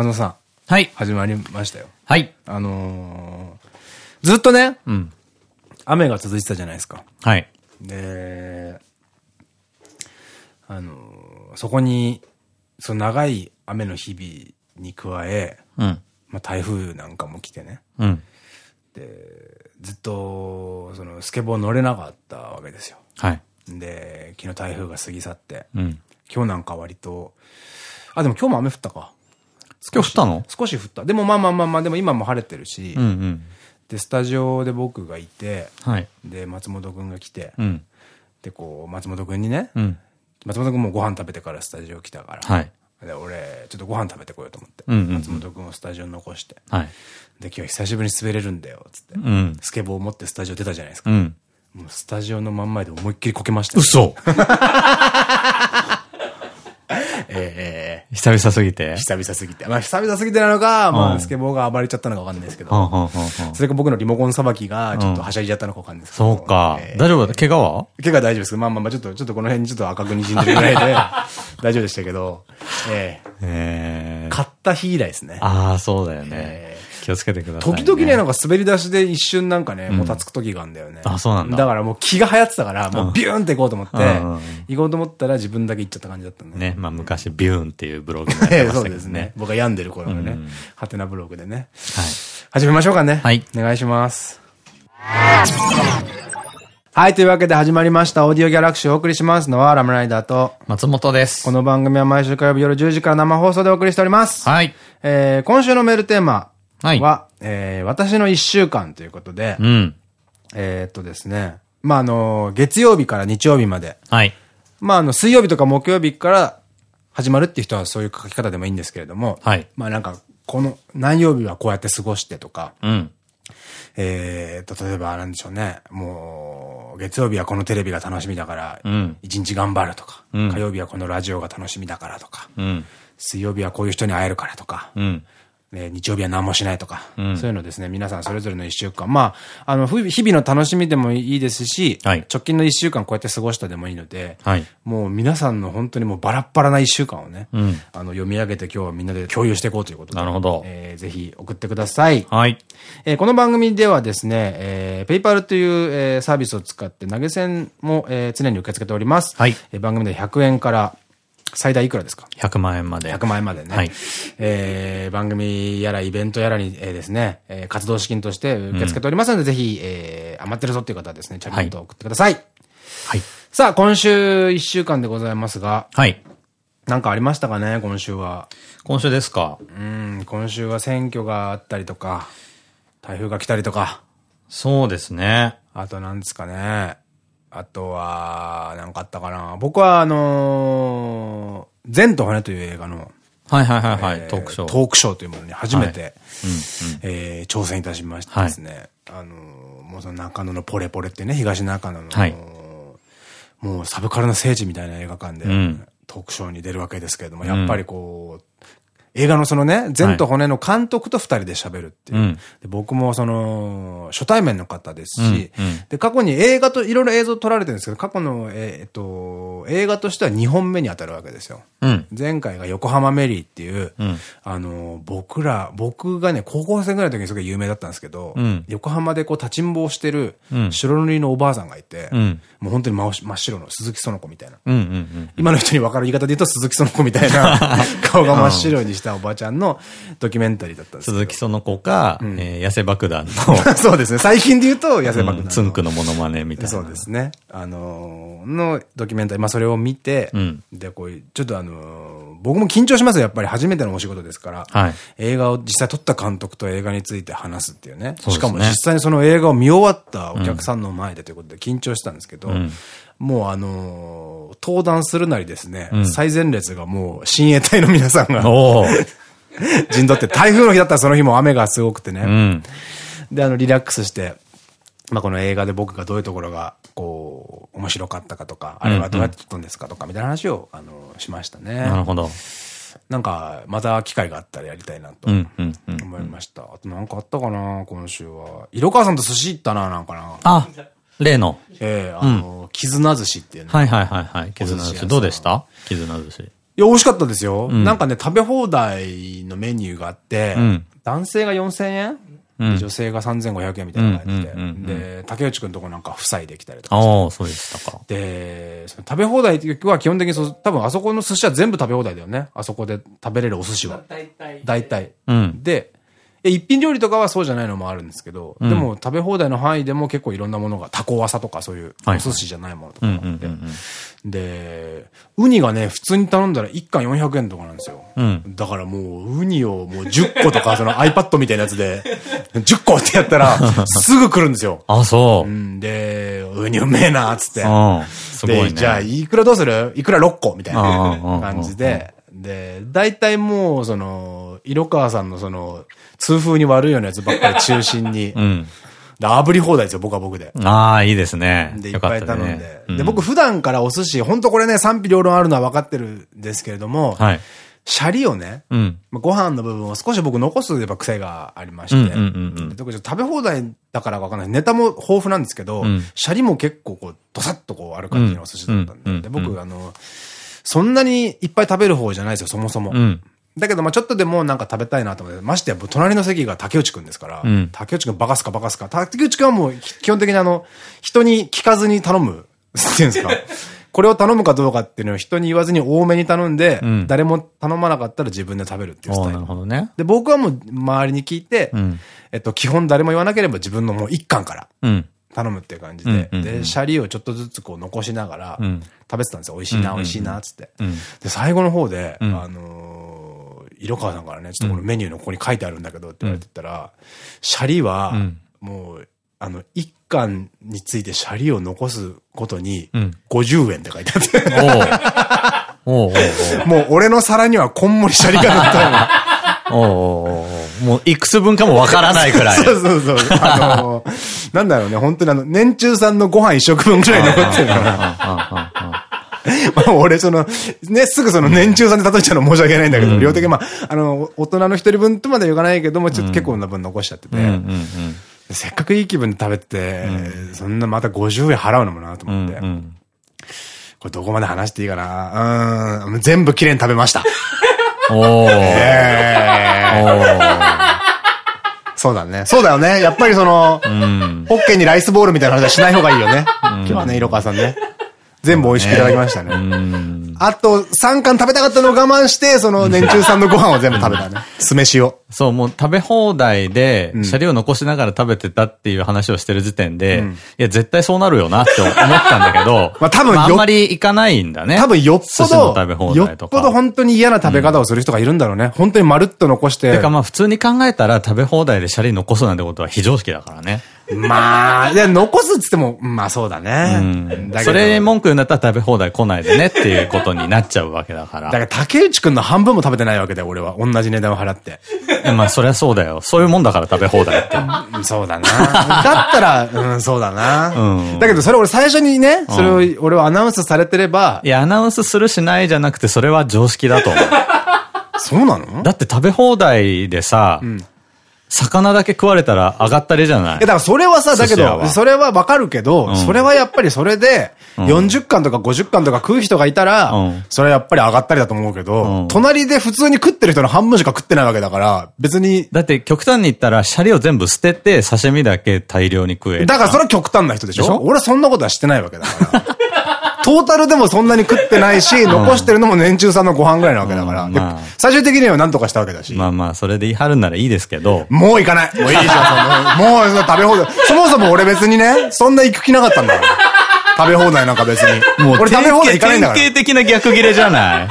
松本さん。はい。始まりましたよ。はい。あのー、ずっとね、うん。雨が続いてたじゃないですか。はい。で、あのー、そこに、その長い雨の日々に加え、うん。まあ台風なんかも来てね。うん。で、ずっと、その、スケボー乗れなかったわけですよ。はい。で、昨日台風が過ぎ去って、うん。今日なんか割と、あ、でも今日も雨降ったか。今日降ったの？少し降った。でもまあまあまあまあ、でも今も晴れてるし、うんうん。で、スタジオで僕がいて、はい。で、松本くんが来て、うん。で、こう、松本くんにね、うん。松本くんもご飯食べてからスタジオ来たから、はい。で、俺、ちょっとご飯食べてこようと思って、松本くんをスタジオに残して、はい。で、今日久しぶりに滑れるんだよ、つって、うん。スケボーを持ってスタジオ出たじゃないですか。うん。もうスタジオの真ん前で思いっきりこけましたよ。嘘 ええ久々すぎて？久々すぎて。まあ、久々すぎてなのか、まあ、うんスケボーが暴れちゃったのかわかんないですけど、それか僕のリモコンさばきがちょっとはしゃいじゃったのかわかんないですけど。そうか。え。ー大丈夫だ怪我は？怪我大丈夫です。まあまあまあ、ちょっと、ちょっとこの辺にちょっと赤く滲んでるぐらいで、大丈夫でしたけど、ええ。ええ。買った日以来ですね。ああ、そうだよね。え。気をつけてください。時々ね、なんか滑り出しで一瞬なんかね、もたつく時があるんだよね。あそうなんだだからもう気が流行ってたから、もうビューンって行こうと思って行こうと思ったら自分だけ行っちゃった感じだったんで。ね、まあ昔、ビューンっていうブログになっええてまそしたけどね うですね。。僕が病んでる頃のねうん、ハテナブログでね。はい。始めましょうかね。はいお願いします。はい、というわけで始まりました。オーディオギャラクシーをお送りしますのは、ラムライダーと、松本です。この番組は毎週火曜日夜10時から生放送でお送りしております。はい。えー、今週のメールテーマは、はいえー、私の一週間ということで、うん。えーっとですね、まあ、あの、月曜日から日曜日まで、はい。まあ、あの、水曜日とか木曜日から始まるっていう人はそういう書き方でもいいんですけれども、はいまあ、なんか、この、何曜日はこうやって過ごしてとか、うん。えーっと、例えば、なんでしょうね。もう、月曜日はこのテレビが楽しみだからうん、一日頑張るとか、うん火曜日はこのラジオが楽しみだからとか、うん。水曜日はこういう人に会えるからとか、うん。ね、日曜日は何もしないとか、うんそういうのですね、皆さんそれぞれの一週間、まあ、あの、ふ日々の楽しみでもいいですし、はい直近の一週間こうやって過ごしたでもいいので、はい。もう皆さんの本当にもうバラッバラな一週間をね、うんあの、読み上げて今日はみんなで共有していこうということで。なるほどえーぜひ送ってください。はい。えーこの番組ではですね、えー、ペイパルという、えーサービスを使って投げ銭も、えー常に受け付けております。はいえー番組で100円から最大いくらですか？100万円まで。100万円までね。はいえー番組やらイベントやらに、えーですね、えー活動資金として受け付けておりますので、ぜひ、えー余ってるぞっていう方はですね、チャリンと送ってください。はい。さあ、今週1週間でございますが、はい。なんかありましたかね、今週は？今週ですか？うん、今週は選挙があったりとか、台風が来たりとか、そうですね。あとなんですかね。あとは、なんかあったかな。僕はあのー、善と骨という映画の、はいはいはいはい。えトークショー。トークショーというものに初めて、はい。えー挑戦いたしましてですね、あのー、もうその中野のポレポレってね、東中野の、はい。もうサブカルの聖地みたいな映画館で、うん。トークショーに出るわけですけれども、やっぱりこう、映画のそのね、善と骨の監督と二人で喋るっていう。うんで僕もその、初対面の方ですし、うんうんで、過去に映画といろいろ映像撮られてるんですけど、過去の、えーえっと、映画としては2本目に当たるわけですよ。うん。前回が横浜メリーっていう、うんあの、僕ら、僕がね、高校生ぐらいの時にすごい有名だったんですけど、うん横浜でこう立ちんぼをしてるうん白塗りのおばあさんがいて、うんもう本当に真っ白の鈴木園子みたいな。今の人に分かる言い方で言うと鈴木園子みたいな 顔が真っ白にしたおばちゃんのドキュメンタリーだったんです鈴木その子か、えー痩せ爆弾の、そうですね。最近で言うと、痩せ爆弾の。つんくのモノマネみたいな。そうですね。あのーのドキュメンタリー、まあそれを見て、うんで、こういう、ちょっとあのー僕も緊張しますよ。やっぱり初めてのお仕事ですから。はい映画を実際撮った監督と映画について話すっていうね。そうねしかも実際にその映画を見終わったお客さんの前でということで緊張したんですけど、んもうあのー登壇するなりですね、ん最前列がもう親衛隊の皆さんが。陣取って、台風の日だったらその日も雨がすごくてね。うん。で、あの、リラックスして、まあ、この映画で僕がどういうところが、こう、面白かったかとか、あれはどうやって撮ったんですかとか、みたいな話を、あの、しましたね。なるほど。なんか、また機会があったらやりたいなと。思いました。あとなんかあったかな、今週は。色川さんと寿司行ったな、なんかな。あ、例の。ええあの、絆寿司っていうね。はいはいはいはい。絆寿司。どうでした？絆寿司。いいや、美味しかったですよ。なんかね、食べ放題のメニューがあって、男性が4000円？女性が3500円みたいな感じで。で、竹内くんとこなんか夫妻できたりとかああ、そうでしたか。で、食べ放題っていうは基本的にそう、多分あそこの寿司は全部食べ放題だよね。あそこで食べれるお寿司は。大体。大体。うん。で、え一品料理とかはそうじゃないのもあるんですけど、でも食べ放題の範囲でも結構いろんなものが、タコワサとかそういうお寿司じゃないものとかがあって。で、ウニがね、普通に頼んだら1貫400円とかなんですよ。うん。だからもう、ウニをもう10個とか、その iPad みたいなやつで、10個ってやったら、すぐ来るんですよ。あ、そうう。んで、ウニうめえな、つって。うん。すごいね。で、じゃあ、いくらどうする？いくら6個みたいうんうんなうんうん感じで。で、大体もう、その、色川さんのその、痛風に悪いようなやつばっかり 中心に。うん。で、炙り放題ですよ、僕は僕で。ああ、いいですね。で、いっよかぱいったね頼んで。うんで、僕普段からお寿司、本当これね、賛否両論あるのは分かってるんですけれども、はい。シャリをね、うん。まあご飯の部分を少し僕残すやっぱ癖がありまして、うんうんうんうんで特に食べ放題だからかわかんない。ネタも豊富なんですけど、んシャリも結構こう、ドサッとこうある感じのお寿司だったんで、で僕、あの、そんなにいっぱい食べる方じゃないですよ、そもそも。うん。だけど、まあちょっとでもなんか食べたいなと思って、ましてや、隣の席が竹内くんですから、ん竹内くんバカすかバカすか。竹内くんはもう基本的にあの、人に聞かずに頼む、っていうんですか。これを頼むかどうかっていうのを人に言わずに多めに頼んで、ん誰も頼まなかったら自分で食べるっていうスタイル。なるほどね。で、僕はもう周りに聞いて、んえっと、基本誰も言わなければ自分のもう一貫からうん。頼むっていう感じで、で、シャリをちょっとずつこう残しながら、ん食べてたんですよ。美味しいな、美味しいな、つって。んで、最後の方で、んあのー、色川さんからね、ちょっとこのメニューのここに書いてあるんだけどって言われてたら、シャリはん、もう、あの、一貫についてシャリを残すことにん、50円って書いてあって、もう俺の皿にはこんもりシャリが乗ったの。おうもういくつ分かもわからないくらい。そうそうそう。あのー、なんだろうね、本当にあの、年中さんのご飯一食分くらい残ってるから。まあ俺その、ね、すぐその年中さんで例えちゃうの申し訳ないんだけど、量的にまあ、あの、大人の一人分とまでは言わないけども、ちょっと結構な分残しちゃってて、せっかくいい気分で食べて、そんなまた50円払うのもなとうん。思って。これどこまで話していいかなうん、全部綺麗に食べました。おー。そうだね。そうだよね。やっぱりその、うん。ホッケーにライスボールみたいな話はしない方がいいよね。今日はね、色川さんね。全部美味しくいただきましたね。うん。あと、3貫食べたかったのを我慢して、その年中さんのご飯を全部食べたね。酢飯を。そう、もう食べ放題で、シャリを残しながら食べてたっていう話をしてる時点で、いや、絶対そうなるよなって思ったんだけど、まあ多分よあんまり行かないんだね。多分よっぽ寿司の食べど、よっ放題とか。ぽど本当に嫌な食べ方をする人がいるんだろうね。本当にまるっと残して。てかまあ普通に考えたら食べ放題でシャリ残すなんてことは非常識だからね。まあ、いや、残すっつっても、まあそうだうね。ん。だそれに文句言うんだったら食べ放題来ないでねっていうことになっちゃうわけだから。だから竹内くんの半分も食べてないわけだよ、俺は。同じ値段を払って。まあそりゃそうだよ。そういうもんだから食べ放題って。う んそうだな。だったら、うん、そうだな。うんだけどそれ俺最初にね、それを俺はアナウンスされてればい、や、アナウンスするしないじゃなくてそれは常識だと思う。そうなの？だって食べ放題でさ、魚だけ食われたら上がったりじゃない？いや、だからそれはさ、だけど、それはわかるけど、それはやっぱりそれで、40巻とか50巻とか食う人がいたらうん、それはやっぱり上がったりだと思うけうどん、隣で普通に食ってる人の半分しか食ってないわけだから、別に、だって極端に言ったら、シャリを全部捨てて刺身だけ大量に食える。だからそれは極端な人でしょ？でしょ？俺はそんなことはしてないわけだから。トータルでもそんなに食ってないし、残してるのも年中さんのご飯ぐらいなわけだから。最終的には何とかしたわけだし。まあまあ、それで言い張るならいいですけど、もう行かない。もういいじゃん、そのもう食べ放題。そもそも俺別にね、そんな行く気なかったんだから。食べ放題なんか別に。もう俺食べ放題行かないんだから。典型的な逆切れじゃない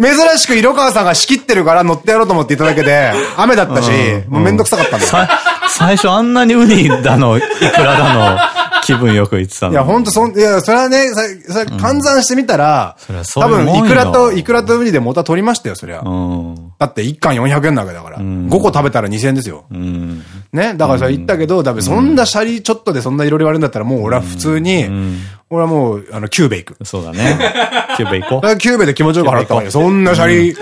珍しく色川さんが仕切ってるから乗ってやろうと思っていただけで、雨だったし、もうめんどくさかったんだ最初あんなにウニだの、イクラだの、気分よく言ってたのに。いや、ほんとそん、いや、それはね、さそれ換算してみたら、そ多分、いうもんよイクラと、イクラとウニで元は取りましたよ、そりゃ。うん。だって1貫400円なわけだから。5個食べたら2000円ですよ。うん。ね？だからそれ言ったけど、多分そんなシャリちょっとでそんないろいろ言われるんだったら、もう俺は普通に、俺はもう、あの、久兵衛行く。そうだね。久兵衛行こだから久兵衛で気持ちよく払った方がいいよ。そんなシャリ、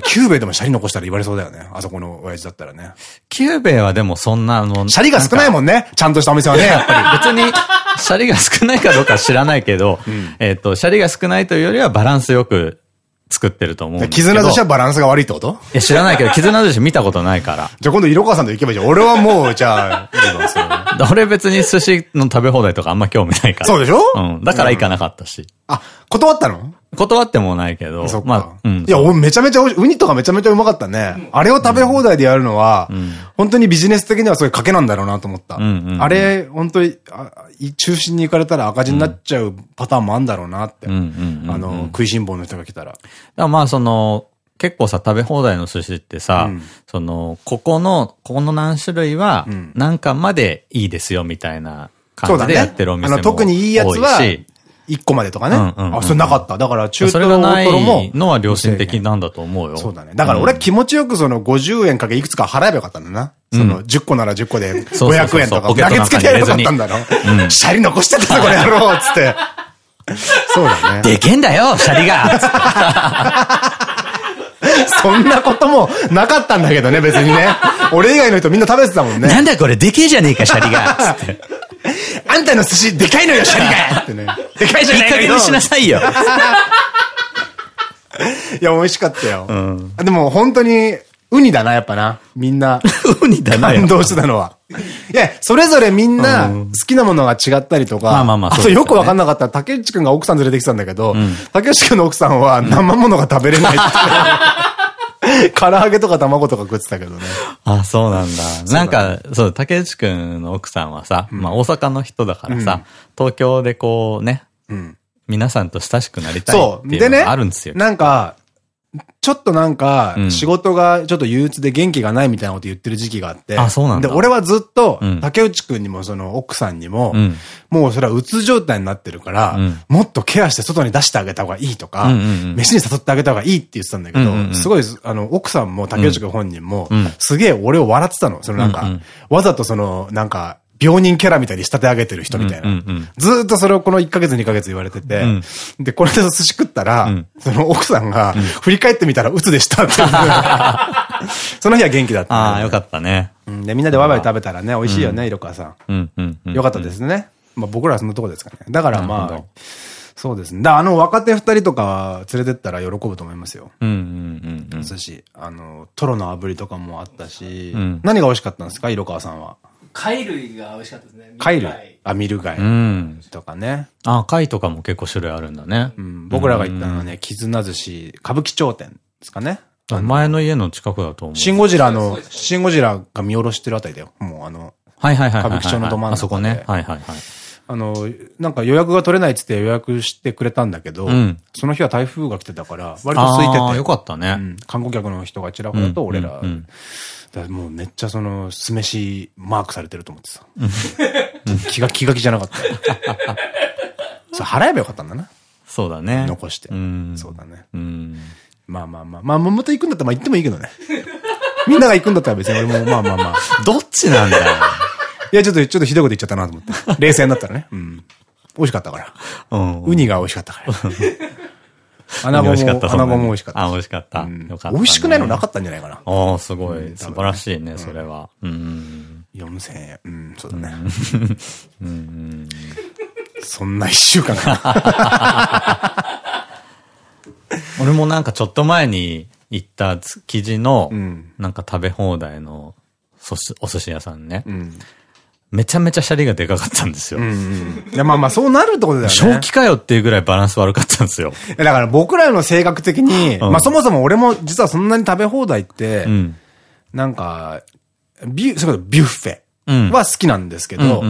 久兵衛でもシャリ残したら言われそうだよね。あそこの親父だったらね。う。久兵衛はでもそんな、あの、シャリが少ないもんね。ちゃんとしたお店はね、やっぱり。別に、シャリが少ないかどうか知らないけど、えっと、シャリが少ないというよりはバランスよく作ってると思う。絆寿司はバランスが悪いってこと？いや、知らないけど、絆寿司見たことないから。じゃあ今度色川さんと行けばいいじゃん。俺はもう、じゃあ、俺別に寿司の食べ放題とかあんま興味ないから。そうでしょ？うん。だから行かなかったし。あ、断ったの？断ってもないけどそっ、か。まあ、うん。いや、俺めちゃめちゃ美味しい、ウニとかめちゃめちゃうまかったね。あれを食べ放題でやるのは、本当にビジネス的にはすごい賭けなんだろうなと思った。あれ、本当に、あ中心に行かれたら赤字になっちゃうパターンもあるんだろうなって。あの、食いしん坊の人が来たら。だからまあその、結構さ、食べ放題の寿司ってさ、その、ここの、ここの何種類は、何巻までいいですよみたいな感じでやってるお店も多いし。あの、特にいいやつは、1個までとかね。あ、それなかった。だから中トロ大トロも。のは良心的なんだと思うよ。そうだね。だから俺は気持ちよくその50円かけいくつか払えばよかったんだな。その10個なら10個で500円とか投げつけてやればよかったんだろ。シャリ残してたぞこれやろうつって。そうだね。でけんだよシャリが そんなこともなかったんだけどね、別にね。俺以外の人みんな食べてたもんね。なんだこれでけえじゃねえか、シャリが。あんたの寿司でかいのよ、シャリが ってね。でかいじゃないかいい加減にしなさいよ。いや、美味しかったよ。でも本当に、ウニだな、やっぱな。みんな。ウニだな。感動してたのは。いや、それぞれみんな好きなものが違ったりとか。まあまあまあ。あとよくわかんなかった竹内くんが奥さん連れてきたんだけど、竹内くんの奥さんは生ものが食べれないって。唐揚げとか卵とか食ってたけどね。あ、そうなんだ。なんか、そう、竹内くんの奥さんはさ、まあ大阪の人だからさ、東京でこうね、皆さんと親しくなりたいっていうのがあるんですよ。なんか、ちょっとなんか、仕事がちょっと憂鬱で元気がないみたいなこと言ってる時期があって。あ、そうなんだ。で、俺はずっと、竹内くんにもその奥さんにも、もうそれはうつ状態になってるから、もっとケアして外に出してあげた方がいいとか、飯に誘ってあげた方がいいって言ってたんだけど、すごい、あの、奥さんも竹内くん本人も、すげえ俺を笑ってたの。そのなんか、わざとその、なんか、病人キャラみたいに仕立て上げてる人みたいな。ずっとそれをこの1ヶ月2ヶ月言われてて、で、これで寿司食ったら、その奥さんが、振り返ってみたら鬱でしたって。その日は元気だった。ああ、よかったね。で、みんなでワイワイ食べたらね、美味しいよね、色川さん。よかったですね。まあ僕らはそのとこですかね。だからまあ、そうですね。だあの若手二人とか連れてったら喜ぶと思いますよ。うんうんうん。寿司。あの、トロの炙りとかもあったし、何が美味しかったんですか？色川さんは。貝類が美味しかったですね。貝類？あ、ミル貝。とかね。あ、貝とかも結構種類あるんだね。僕らが行ったのはね、絆寿司、歌舞伎町店ですかね。前の家の近くだと思う。シンゴジラの、シンゴジラが見下ろしてるあたりだよ。もうあの、はいはいはい。歌舞伎町のど真ん中。あそこね。はいはいはい。あの、なんか予約が取れないっつって予約してくれたんだけど、その日は台風が来てたから、割と空いてて。よかったね。観光客の人がちらほらと俺ら、もうめっちゃその、酢飯マークされてると思ってさ。気が気が気じゃなかった。そう、払えばよかったんだな。そうだね。残して。そうだね。まあまあまあ。まあ、もと行くんだったらまあ行ってもいいけどね。みんなが行くんだったら別に俺もまあまあまあ。どっちなんだよ。いや、ちょっと、ちょっとひどいこと言っちゃったなと思って。冷静になったらね。うん。美味しかったから。うん。ウニが美味しかったから。穴子も、穴子も美味しかった。あ、美味しかった。よかった。美味しくないのなかったんじゃないかな。ああ、すごい。素晴らしいね、それは。うん。4000円。うん、そうだね。うん。そんな一週間 俺もなんかちょっと前に行った築地の、なんか食べ放題のお寿司屋さんね。めちゃめちゃシャリがでかかったんですよ。いや、まあまあ、そうなるってことだよね。正気かよっていうぐらいバランス悪かったんですよ。だから僕らの性格的に、まあそもそも俺も実はそんなに食べ放題って、なんか、ビュ、そうビュッフェは好きなんですけど、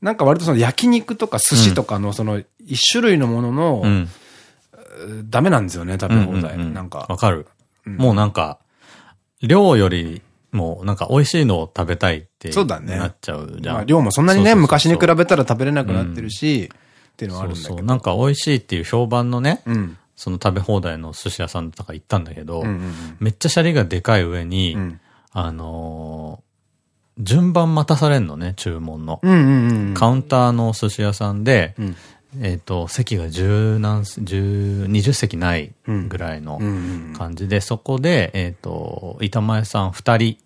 なんか割とその焼肉とか寿司とかのその一種類のものの、ダメなんですよね、食べ放題。なんか。わかる。もうなんか、量より、もうなんか美味しいのを食べたいってなっちゃうじゃん。まあ量もそんなにね、昔に比べたら食べれなくなってるし、っていうのはあるんだけど。そうそう。なんか美味しいっていう評判のね、その食べ放題の寿司屋さんとか行ったんだけど、めっちゃシャリがでかい上に、あの順番待たされんのね、注文の。カウンターの寿司屋さんで、えっと、席が十何、十、二十席ないぐらいの感じで、そこで、えっと、板前さん二人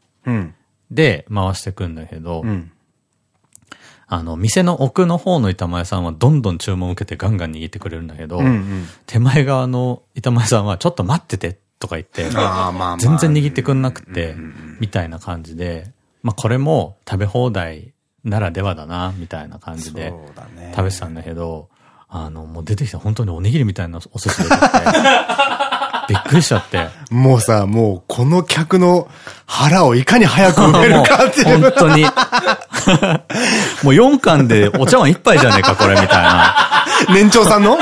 で回してくんだけど、あの、店の奥の方の板前さんはどんどん注文を受けてガンガン握ってくれるんだけど、手前側の板前さんはちょっと待っててとか言って、全然握ってくんなくて、みたいな感じで、まあこれも食べ放題ならではだな、みたいな感じで食べてたんだけど、あの、もう出てきた本当におにぎりみたいなお寿司出てきて、びっくりしちゃって。もうさ、もうこの客の腹をいかに早く埋めるかっていう。本当に。もう4巻でお茶碗1杯じゃねえか、これ、みたいな。年長さんの？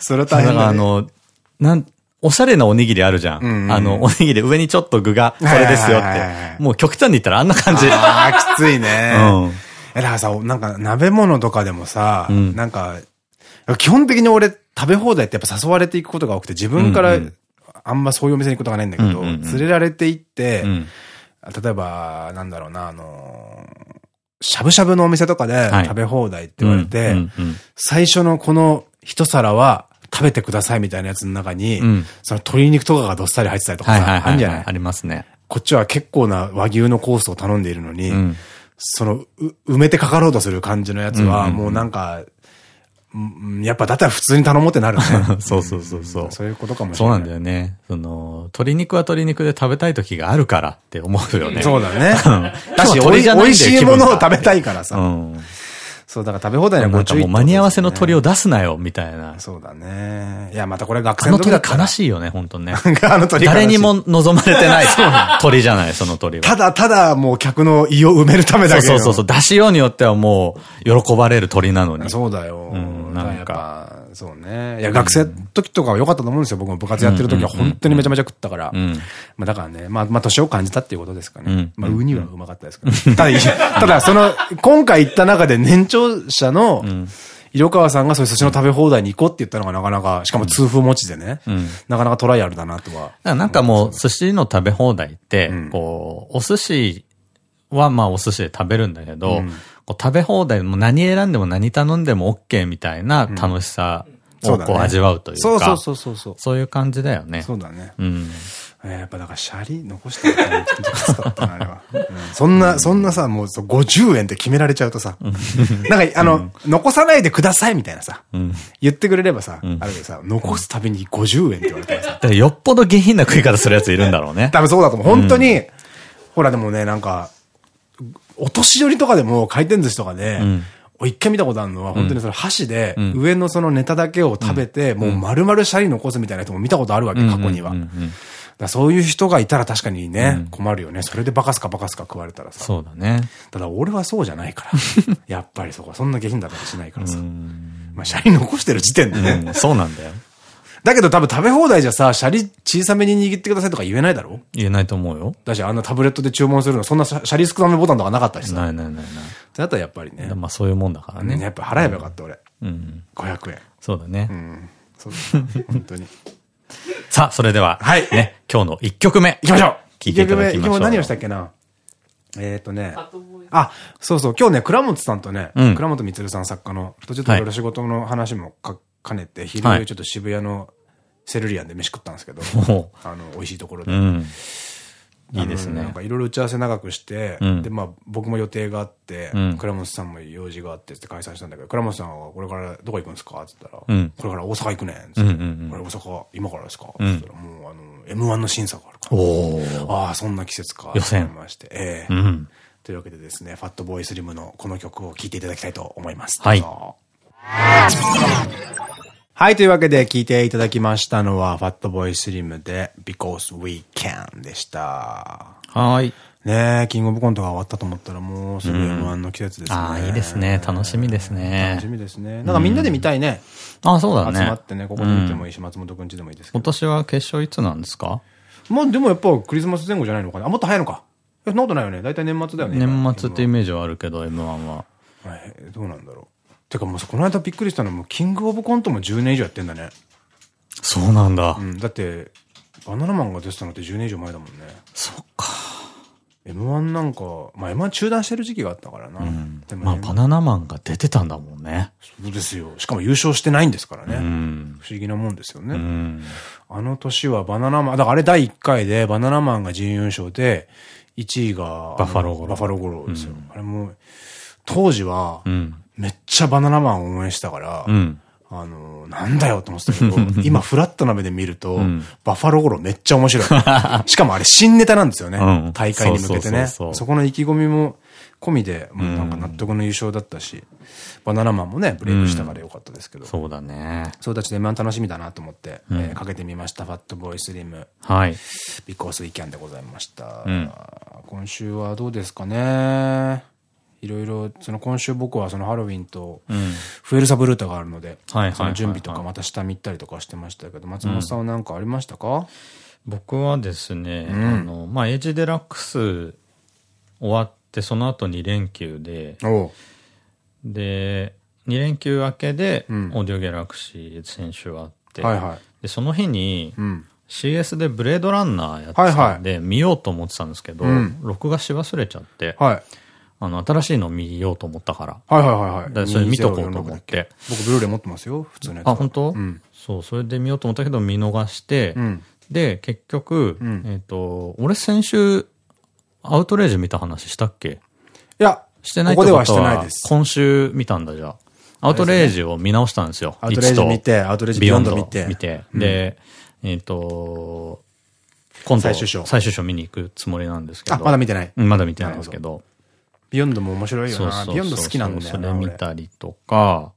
それは大変だ、ね。あの、なん、おしゃれなおにぎりあるじゃん。あの、おにぎり上にちょっと具が、これですよって。もう極端に言ったらあんな感じ。ああ、きついね。うん。え、だからさ、なんか鍋物とかでもさ、うん、なんか、基本的に俺食べ放題ってやっぱ誘われていくことが多くて、自分からあんまそういうお店に行くことがないんだけど、連れられて行って、うん、例えば、なんだろうな、あのしゃぶしゃぶのお店とかで食べ放題って言われて、最初のこの一皿は食べてくださいみたいなやつの中に、うん、その鶏肉とかがどっさり入ってたりとかさ、あるんじゃない？ありますね。こっちは結構な和牛のコースを頼んでいるのに、うん、その、埋めてかかろうとする感じのやつは、もうなんか、やっぱだったら普通に頼もうってなるね。そうそうそうそう。そういうことかもしれない。そうなんだよね。その、鶏肉は鶏肉で食べたい時があるからって思うよね。そうだね。だし、美味しいものを食べたいからさ。うんそう、だから食べ放題のご注意、もう間に合わせの鳥を出すなよ、みたいな。そうだね。いや、またこれ学生の時だったら。悲しいよね、本当ね。あの鳥誰にも望まれてない 鳥じゃない、その鳥は。ただただもう客の胃を埋めるためだけそうそうそう、出しようによってはもう、喜ばれる鳥なのに。そうだよ。うん、なんか。そうね。いや、学生時とかは良かったと思うんですよ。僕も部活やってる時は本当にめちゃめちゃ食ったから。まあだからね、まあ、まあ年を感じたっていうことですかね。まあ、ウニはうまかったですけど。ただ、ただその、今回行った中で年長者の、色川さんがそういう寿司の食べ放題に行こうって言ったのがなかなか、しかも痛風持ちでね、なかなかトライアルだなとは。なんかもう寿司の食べ放題って、こう、お寿司はまあお寿司で食べるんだけど、こう食べ放題も何選んでも何頼んでも OK みたいな楽しさをこう味わうというか。そうそうそうそうそう。そういう感じだよね。そうだね。うん。やっぱだからシャリ残したらきつかったな、あれは。そんな、そんなさ、もう50円って決められちゃうとさ、なんか、あの、残さないでくださいみたいなさ、言ってくれればさ、あるけどさ、残すたびに50円って言われたらさ。よっぽど下品な食い方するやついるんだろうね。多分そうだと思う。本当に、ほらでもね、なんか、お年寄りとかでも回転寿司とかで、一回見たことあるのは、本当にその箸で、上のそのネタだけを食べて、もう丸々シャリ残すみたいな人も見たことあるわけ、過去には。だそういう人がいたら確かにね、困るよね。それでバカすかバカすか食われたらさ。そうだね。ただ俺はそうじゃないから。やっぱりそこはそんな下品だったりしないからさ。まあ、シャリ残してる時点でね。そうなんだよ。だけど多分食べ放題じゃさ、シャリ小さめに握ってくださいとか言えないだろ言えないと思うよ。だし、あんなタブレットで注文するの、そんなシャリ少なめボタンとかなかったしさ。ないないないない。だったらやっぱりね。まあそういうもんだからね。やっぱ払えばよかった、俺。うん。500円。そうだね。うん。そうだ。本当に。さあ、それでは。はい。ね、今日の1曲目。いきましょう聞いていただきましょう。何をしたっけな？えっとね。あ、そうそう、今日ね、倉本さんとね、倉本光さん作家の、とちょっといろいろ仕事の話も兼ねて、昼ちょっと渋谷のセルリアンで飯食ったんですけど、あの、美味しいところで。いいですね。なんかいろいろ打ち合わせ長くして、うん、で、まあ僕も予定があって、うん、倉本さんも用事があってって解散したんだけど、倉本さんはこれからどこ行くんですか？って言ったら、うん、これから大阪行くねんってこれ大阪今からですか？って言ったら、もうあの、M1 の審査があるから。ああ、そんな季節か。予選。まして。ええというわけでですね、ファットボーイスリムのこの曲を聴いていただきたいと思います。はい。はい、というわけで聞いていただきましたのは、ファットボーイスリムで Because We Can でした。はい。ねえ、キングオブコントが終わったと思ったらもうすぐ M1 の季節ですね。ああ、いいですね。楽しみですね。楽しみですね。なんかみんなで見たいね。ああ、そうだね。集まってね、ここで見てもいいし、松本くんちでもいいですけど。今年は決勝いつなんですか？まあでもやっぱクリスマス前後じゃないのかな。あ、もっと早いのか。そんなことないよね。大体年末だよね。年末ってイメージはあるけど、M1 は。どうなんだろう。てかもうさ、この間びっくりしたのも、キングオブコントも10年以上やってんだね。そうなんだ。うん、だって、バナナマンが出てたのって10年以上前だもんね。そっか。M1 なんか、まあ M1 中断してる時期があったからな。うん、でも、まあバナナマンが出てたんだもんね。そうですよ。しかも優勝してないんですからね。うん、不思議なもんですよね。うん、あの年はバナナマン、だからあれ第1回でバナナマンが準優勝で、1位が、バッファローゴロバッファローゴロですよ。あれも、当時はう、ん。めっちゃバナナマンを応援したから、うん。あの、なんだよと思ってたけど、今フラットな目で見ると、んバッファローゴロめっちゃ面白い。しかもあれ新ネタなんですよね。うん大会に向けてね。そこの意気込みも込みで、もうなんか納得の優勝だったし、バナナマンもね、ブレイクしたからよかったですけど。そうだね。そうたちで M1 楽しみだなと思って、えーかけてみました。ファットボーイスリム、はい。ビコースウィキャンでございました。ん今週はどうですかねいろいろ、その今週僕はそのハロウィンと、うん。フエルサブルータがあるので、その準備とかまた下見たりとかしてましたけど、松本さんは何かありましたか、僕はですね、んあの、まあ、エイジデラックス終わって、その後2連休で、で、2連休明けで、うんオーディオギャラクシー先週あって。で、その日に、うん。CS でブレードランナーやってたんで、見ようと思ってたんですけど、うん録画し忘れちゃって、はい。あの、新しいの見ようと思ったから、はいはいはいはい。それ見とこうと思って。僕、ブルーレイ持ってますよ、普通のやつは。あ、本当？うん。そう、それで見ようと思ったけど見逃して、うん。で、結局、んえっ、と、俺先週、アウトレイジ見た話したっけ？いや、してないここではしてってことは。今週見たんだじゃあ。アウトレイジを見直したんですよ。アウトレイジ見て、アウトレイジビヨンド見て。見て。で、えっ、と、今度、最終章最終章見に行くつもりなんですけど。あ、まだ見てない。うんまだ見てないんですけど。ビヨンドも面白いよな。ビヨンド好きなんだよな。それ見俺たりとか、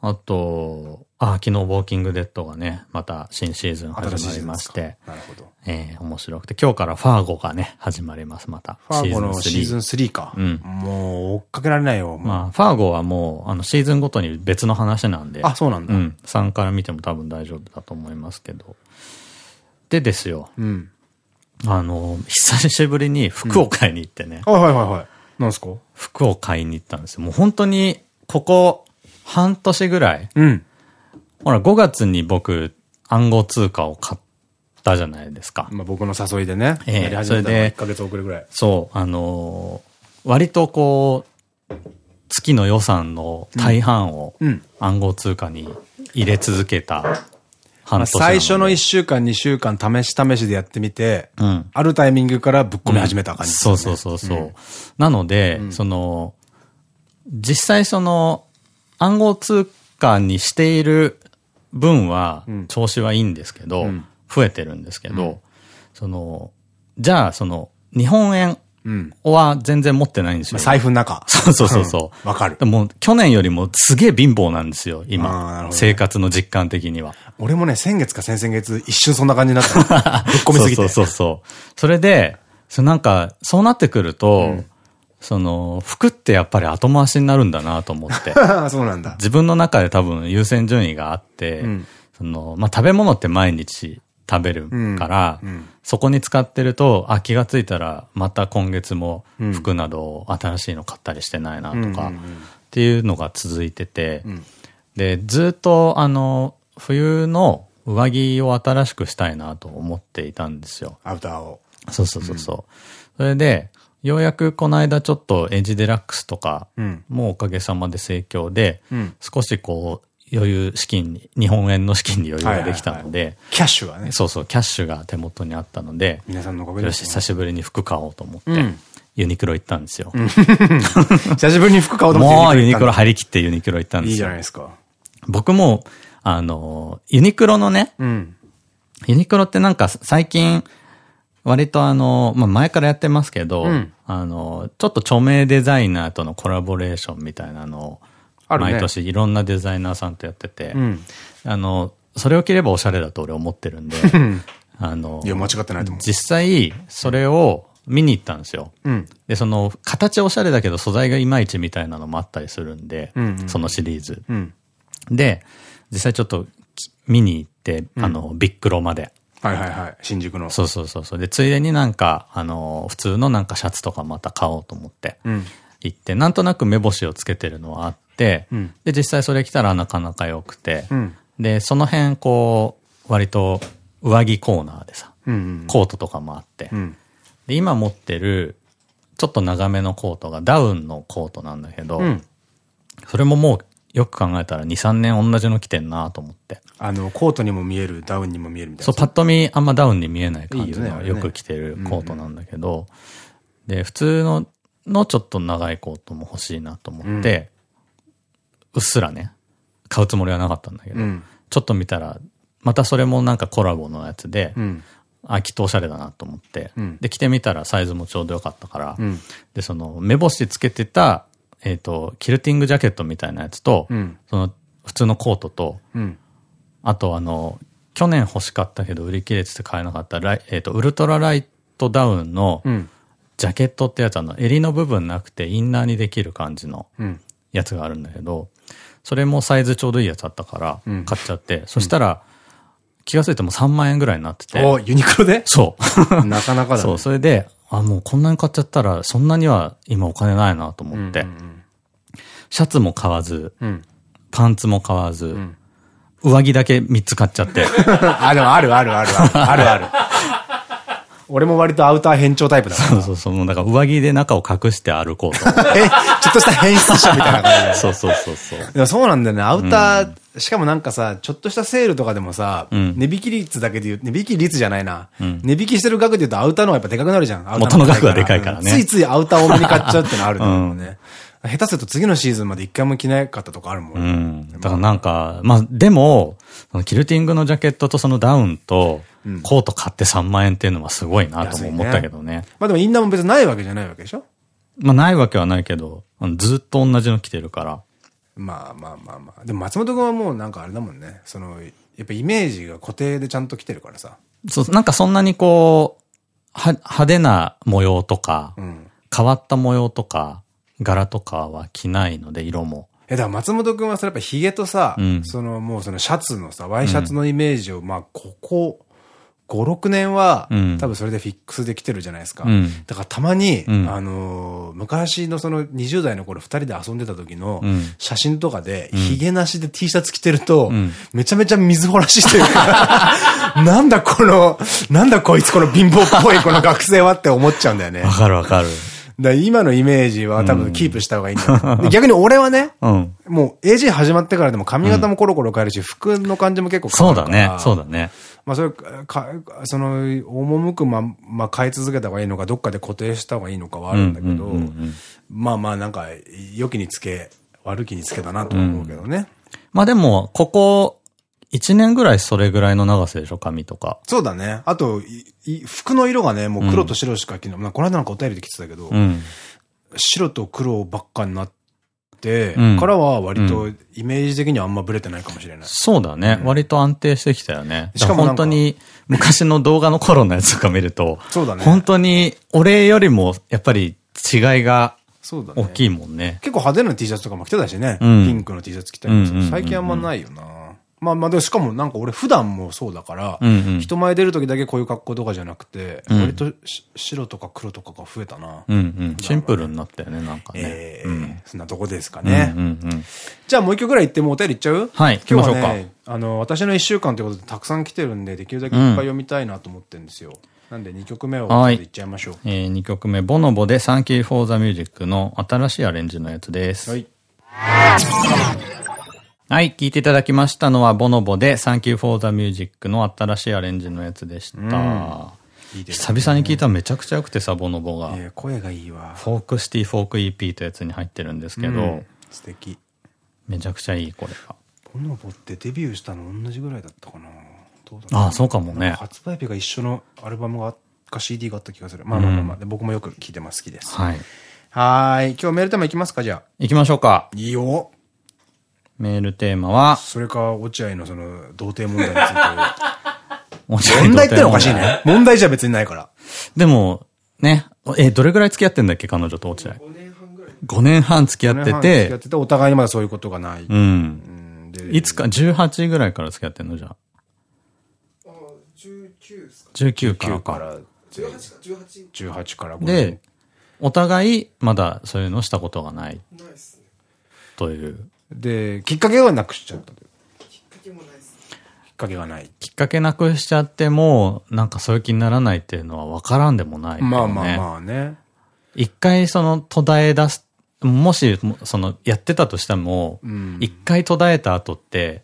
あと、あ、昨日ウォーキングデッドがね、また新シーズン始まりまして、なるほど。えー、面白くて、今日からファーゴがね、始まります、また。ファーゴのシシーズンーズン3。3か。うんもう、追っかけられないよ。まあ、ファーゴはもう、あの、シーズンごとに別の話なんで。あ、そうなんだ。うん。3から見ても多分大丈夫だと思いますけど。でですよ、うん。あの、久しぶりに服を買いに行ってね、はいはいはいはい。なんすか？服を買いに行ったんですよ。もう本当に、ここ、半年ぐらい、うん。ほら、5月に僕、暗号通貨を買ったじゃないですか。まあ僕の誘いでね。ええやり始めたのがそれで1ヶ月遅れぐらい。そう、あのー割とこう、月の予算の大半をうん。暗号通貨に入れ続けた半まあ年最初の1週間、2週間試し試しでやってみて、うん。あるタイミングからぶっ込み始めた感じですよね、そうそうそうそう。なので、その、実際その、暗号通貨にしている分は、調子はいいんですけど、ん。増えてるんですけど、その、じゃあその、日本円うん。は全然持ってないんですよ。財布の中。そうそうそうそう。んわかるで。も去年よりもすげえ貧乏なんですよ、今。生活の実感的には。俺もね、先月か先々月、一瞬そんな感じになったの。ぶっ込みすぎて。そうそうそうそう。それで、そなんか、そうなってくると、その、服ってやっぱり後回しになるんだなと思って。そうなんだ。自分の中で多分優先順位があって、んその、まあ、食べ物って毎日食べるから、うんうん。そこに使ってると、あ、気がついたら、また今月も服など新しいの買ったりしてないなとか、っていうのが続いてて、ん。で、ずっとあの、冬の上着を新しくしたいなと思っていたんですよ。アウターを。そうそうそうそう。それで、ようやくこの間ちょっとエッジデラックスとか、うん。もうおかげさまで盛況で、うん。少しこう、余裕資金に、日本円の資金に余裕ができたので、キャッシュがね。そうそう、キャッシュが手元にあったので、皆さんのおかげですよ。久しぶりに服買おうと思って、うんユニクロ行ったんですよ。久しぶりに服買おうと思ってもうユニクロ張り切ってユニクロ行ったんたんだいいじですよ。ゃないですか。僕も、あの、ユニクロのね、うん。ユニクロってなんか最近、割とあの、まあ、前からやってますけど、うんあの、ちょっと著名デザイナーとのコラボレーションみたいなのを、あるね毎年いろんなデザイナーさんとやってて、うん。あの、それを着ればおしゃれだと俺思ってるんで、あのいや、間違ってないと思う。実際、それを見に行ったんですよ。うん。で、その、形おしゃれだけど素材がいまいちみたいなのもあったりするんで、うんうんそのシリーズ。うん。で、実際ちょっとき見に行って、あの、ビックロまで。はいはいはい。新宿の。そうそうそうそう。で、ついでになんか、あの、普通のなんかシャツとかまた買おうと思って、うん。行って、なんとなく目星をつけてるのはあって、うんで、実際それ着たらなかなか良くて、うん。で、その辺、こう、割と上着コーナーでさ、うん。コートとかもあって、うん。で、今持ってる、ちょっと長めのコートがダウンのコートなんだけど、うん。それももうよく考えたら2、3年同じの着てんなと思って。あの、コートにも見える、ダウンにも見えるみたいな。そう、パッと見あんまダウンに見えない感じのよく着てるコートなんだけど、で、普通の、のちょっと長いコートも欲しいなと思って、うっすらね、買うつもりはなかったんだけど、ちょっと見たら、またそれもなんかコラボのやつで、あ、きっとおしゃれだなと思って、で、着てみたらサイズもちょうどよかったから、で、その、目星つけてた、えっと、キルティングジャケットみたいなやつと、その、普通のコートと、あとあの、去年欲しかったけど売り切れてて買えなかったライ、えっ、ー、と、ウルトラライトダウンの、ジャケットってやつあの、襟の部分なくてインナーにできる感じのやつがあるんだけど、それもサイズちょうどいいやつあったから、買っちゃって、そしたら、気がついても3万円ぐらいになってて。おユニクロで？そう。なかなかだ、ね、そう、それで、あ、もうこんなに買っちゃったら、そんなには今お金ないなと思って、シャツも買わず、うん、パンツも買わず、うん上着だけ3つ買っちゃって。あ、でもあるあるあるある。あるある。俺も割とアウター変調タイプだそうそうそう。もうだから上着で中を隠して歩こうと。え、ちょっとした変質者みたいな感じで。そうそうそうそう。でもそうなんだよね。アウター、うん、しかもなんかさ、ちょっとしたセールとかでもさ、うん、値引き率だけで言う、値引き率じゃないな。うん、値引きしてる額で言うとアウターの方がやっぱでかくなるじゃん。元の額がでかいからね。ついついアウター多めに買っちゃうってのあると思うね。下手すると次のシーズンまで一回も着なかったとかあるもん。うん。だからなんか、まあでも、キルティングのジャケットとそのダウンと、コート買って3万円っていうのはすごいなとも思ったけどね。ねまあでもインナーも別にないわけじゃないわけでしょ？まあないわけはないけど、ずっと同じの着てるから。まあまあまあまあ。でも松本君はもうなんかあれだもんね。その、やっぱイメージが固定でちゃんと着てるからさ。そう、なんかそんなにこう、は、派手な模様とか、うん、変わった模様とか、柄とかは着ないので、色も。え、だから松本くんはさ、やっぱ髭とさ、うん、そのもうそのシャツのさ、ワイシャツのイメージを、うん、まあ、ここ、5、6年は、うん、多分それでフィックスできてるじゃないですか。うん、だからたまに、うん、あのー、昔のその20代の頃2人で遊んでた時の写真とかで、髭なしで T シャツ着てると、めちゃめちゃ水掘らししてるなんだこの、なんだこいつこの貧乏っぽいこの学生はって思っちゃうんだよね。わかるわかる。だ今のイメージは多分キープした方がいいんだ、うん、逆に俺はね、うん、もう AG 始まってからでも髪型もコロコロ変えるし、服の感じも結構変わるから。そうだね、そうだね。まあそれ、か、その、赴くま、まあ変え続けた方がいいのか、どっかで固定した方がいいのかはあるんだけど、まあまあなんか、良きにつけ、悪きにつけたなと思うけどね。うん、まあでも、ここ、一年ぐらいそれぐらいの長さでしょ髪とか。そうだね。あと、服の色がね、もう黒と白しか着ない。うん、この間なんかお便りで来てたけど、うん、白と黒ばっかになって、うん、からは割とイメージ的にはあんまブレてないかもしれない。そうだね。割と安定してきたよね。しかも本当に昔の動画の頃のやつとか見ると、そうだね。本当に俺よりもやっぱり違いが大きいもんね。結構派手な T シャツとかも着てたしね。ピンクの T シャツ着たり最近あんまないよな。まあまあで、しかもなんか俺普段もそうだから、うんうん、人前出る時だけこういう格好とかじゃなくて、うん、割と白とか黒とかが増えたな。うんうん、シンプルになったよね、なんかね。えー、うん、そんなとこですかね。じゃあもう一曲ぐらい行ってもお便り行っちゃう？はい、今日はね、あの、私の一週間ということでたくさん来てるんで、できるだけいっぱい読みたいなと思ってるんですよ。なんで2曲目を行っちゃいましょう。えー、2曲目、ボノボで Thank You for the Music の新しいアレンジのやつです。はい。はい、聴いていただきましたのは、ボノボで Thank You for the Music の新しいアレンジのやつでした。うん、いいね、久々に聞いたらめちゃくちゃ良くてさ、ボノボが。え声がいいわ。フォークシティフォーク EP というやつに入ってるんですけど、うん、素敵。めちゃくちゃいい、これが。ボノボってデビューしたの同じぐらいだったかなどうだああ、そうかもね。発売日が一緒のアルバムがか CD があった気がする。まあまあまあまあ、うん、僕もよく聞いてます、好きです。はい。はい。今日メールテーマいきますか、じゃあ。行きましょうか。いいよ。メールテーマは、それか、落合のその、童貞問題について。問題ってのおかしいね。問題じゃ別にないから。でも、ね、え、どれぐらい付き合ってんだっけ、彼女と落合？5年半ぐらい。5年半付き合ってて。付き合ってて、お互いにまだそういうことがない。うん。いつか、18ぐらいから付き合ってんのじゃあ。あ、19ですか。19からか。18か、18。18から5年。で、お互い、まだそういうのしたことがない。ないっすね。という。で、きっかけはなくしちゃったきっかけもないです。きっかけがない。きっかけなくしちゃっても、なんかそういう気にならないっていうのは分からんでもない、ね、まあまあまあね。一回その途絶え出す、もし、その、やってたとしても、一、うん、回途絶えた後って、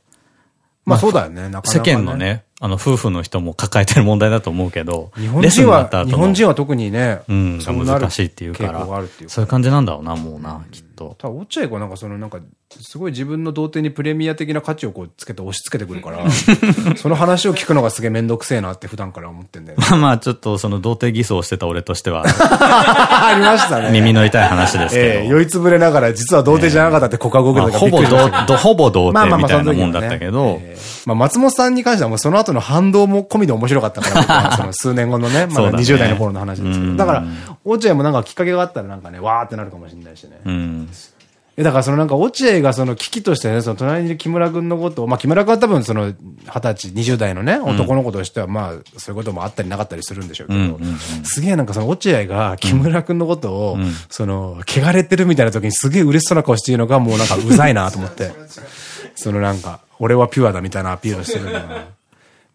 まあそうだよね、なかなか、ね、世間のね、あの、夫婦の人も抱えてる問題だと思うけど、日本人は、日本人は特にね、うん、難しいっていうから、そういう感じなんだろうな、もうな、きっと。ただ、落合子なんかその、なんか、すごい自分の童貞にプレミア的な価値をこうつけて押し付けてくるから、その話を聞くのがすげえめんどくせえなって普段から思ってんだよ、ね。まあまあ、ちょっとその童貞偽装してた俺としては。ありましたね。耳の痛い話ですけど。ええ酔いつぶれながら実は童貞じゃなかったって告白を受けたほぼ童、ほぼ童貞みたいなもんだったけど。まあ松本さんに関してはもうその後の反動も込みで面白かったから、その数年後のね、まだ20代の頃の話ですけど。だから、落合もなんかきっかけがあったらなんかね、わーってなるかもしれないしね。うんえ、だからそのなんか、落合がその危機としてね、その隣にいる木村君のことを、まあ木村君は多分その、二十歳、二十代のね、男の子としてはまあ、そういうこともあったりなかったりするんでしょうけど、すげえなんかその落合が木村君のことを、その、汚れてるみたいな時にすげえ嬉しそうな顔しているのがもうなんかうざいなと思って。そのなんか、俺はピュアだみたいなアピールしてるのが、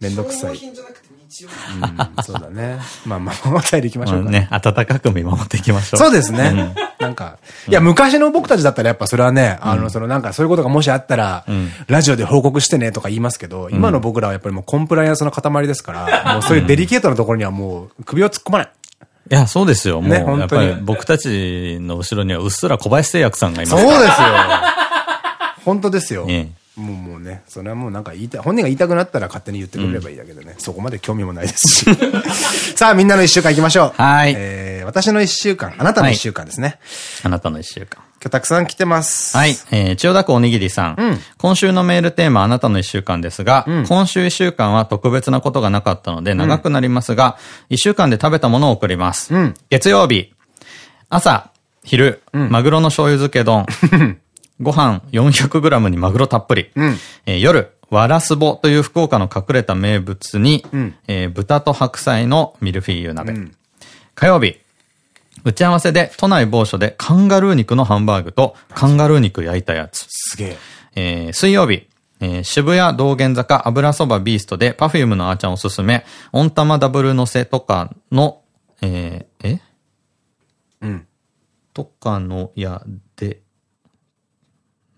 めんどくさい。うん、そうだね。まあまあ、お便り行きましょうか。ね、温かく見守っていきましょう。そうですね。なんか、いや、昔の僕たちだったらやっぱそれはね、あの、そのなんかそういうことがもしあったら、ラジオで報告してねとか言いますけど、今の僕らはやっぱりもうコンプライアンスの塊ですから、もうそういうデリケートなところにはもう首を突っ込まない。いや、そうですよ。もう、やっぱり僕たちの後ろにはうっすら小林製薬さんがいますそうですよ。本当ですよ。もうもうね、それはもうなんか言いたい、本人が言いたくなったら勝手に言ってくれればいいだけでね、うん、そこまで興味もないですし。さあ、みんなの一週間行きましょう。はい。えー、私の一週間、あなたの一週間ですね。はい、あなたの一週間。今日たくさん来てます。はい。えー、千代田区おにぎりさん。うん、今週のメールテーマ、あなたの一週間ですが、うん、今週一週間は特別なことがなかったので長くなりますが、一、うん、週間で食べたものを送ります。うん、月曜日、朝、昼、マグロの醤油漬け丼。ご飯 400g にマグロたっぷり。うん、えー、夜、わらすぼという福岡の隠れた名物に、うん、えー、豚と白菜のミルフィーユ鍋。うん、火曜日、打ち合わせで都内某所でカンガルー肉のハンバーグとカンガルー肉焼いたやつ。すげえ。えー、水曜日、えー、渋谷道玄坂油そばビーストでパフュームのあーちゃんおすすめ、温玉ダブル乗せとかの、えー、え？うん。とかのやで、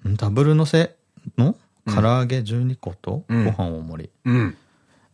ダブル乗せの唐揚げ12個とご飯大盛り。うん、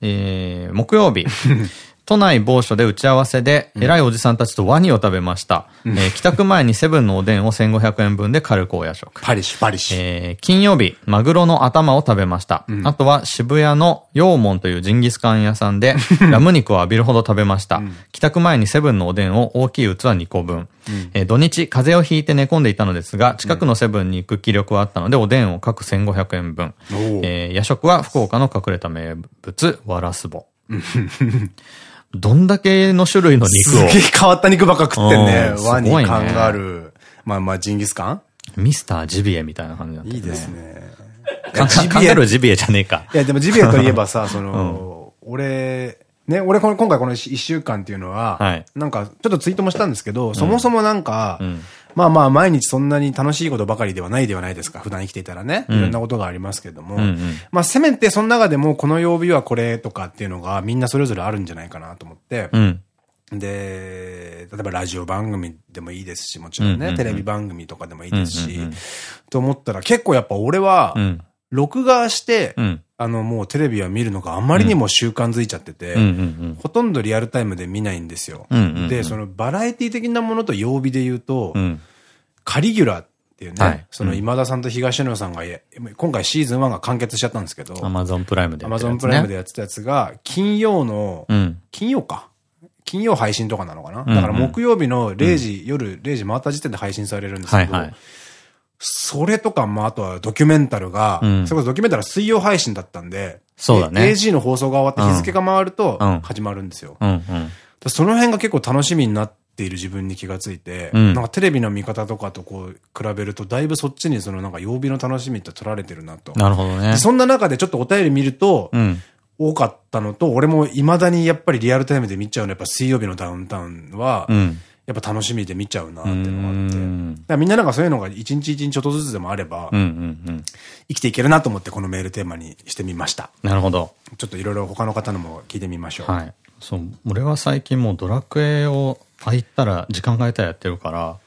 えー、木曜日。都内某所で打ち合わせで、偉いおじさんたちとワニを食べました。うん、えー、帰宅前にセブンのおでんを1500円分で軽くお夜食。パリッシュ、パリッシュ。えー、金曜日、マグロの頭を食べました。うん、あとは渋谷の陽門というジンギスカン屋さんで、ラム肉を浴びるほど食べました。うん、帰宅前にセブンのおでんを大きい器2個分。えー、土日、風邪をひいて寝込んでいたのですが、近くのセブンに行く気力はあったので、おでんを各1500円分。えー、夜食は福岡の隠れた名物、わらすぼ。どんだけの種類の肉を。すげえ変わった肉ばっか食ってんね。ワニ、カンガルー。まあまあ、ジンギスカンミスタージビエみたいな感じだった、ね。いいですね。カンガルージビエじゃねえか。いや、でもジビエといえばさ、その、俺、ね、俺今回この一週間っていうのは、はい、なんかちょっとツイートもしたんですけど、そもそもなんか、まあまあ毎日そんなに楽しいことばかりではないではないですか。普段生きていたらね。いろんなことがありますけども。まあせめてその中でもこの曜日はこれとかっていうのがみんなそれぞれあるんじゃないかなと思って。うん、で、例えばラジオ番組でもいいですし、もちろんね、テレビ番組とかでもいいですし、と思ったら結構やっぱ俺は、録画して、うん。あの、もうテレビは見るのがあまりにも習慣づいちゃってて、ほとんどリアルタイムで見ないんですよ。で、そのバラエティ的なものと曜日で言うと、うん、カリギュラっていうね、はい、その今田さんと東野さんが、今回シーズン1が完結しちゃったんですけど、アマゾンプライムでアマゾンプライムでやってたやつが、金曜の、うん、金曜か。金曜配信とかなのかな、だから木曜日の0時、夜0時回った時点で配信されるんですけど、はいはいそれとか、まあ、あとはドキュメンタルが、うん、それこそドキュメンタルは水曜配信だったんで、そうだね。AG の放送が終わって日付が回ると、始まるんですよ。その辺が結構楽しみになっている自分に気がついて、うん、なんかテレビの見方とかとこう比べると、だいぶそっちにそのなんか曜日の楽しみって取られてるなと。なるほどね。そんな中でちょっとお便り見ると、うん、多かったのと、俺も未だにやっぱりリアルタイムで見ちゃうのやっぱ水曜日のダウンタウンは、うんやっぱ楽しみで見ちゃうなっていうのがあって。みんななんかそういうのが一日一日ちょっとずつでもあれば、生きていけるなと思ってこのメールテーマにしてみました。なるほど。ちょっといろいろ他の方のも聞いてみましょう。はい。そう、俺は最近もうドラクエを入ったら、時間が空いたらやってるから、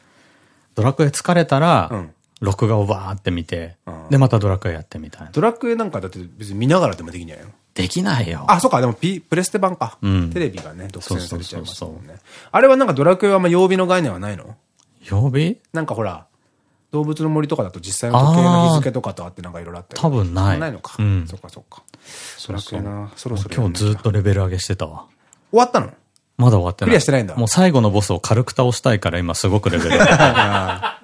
ドラクエ疲れたら、うん録画をバーって見て、うん、で、またドラクエやってみたいな。ドラクエなんかだって別に見ながらでもできんじゃないの？できないよ。あ、そっか、でもピ、プレステ版か。うんテレビがね、独占されちゃいますもんね。あれはなんかドラクエはあんま曜日の概念はないの？曜日？なんかほら、動物の森とかだと実際の時計の日付とかとあってなんかいろいろあったり多分ないないのか。うんそっかそっか。ドラクエな、そろそろ今日ずっとレベル上げしてたわ。終わったの？まだ終わってない。クリアしてないんだもう最後のボスを軽く倒したいから今すごくレベル上げ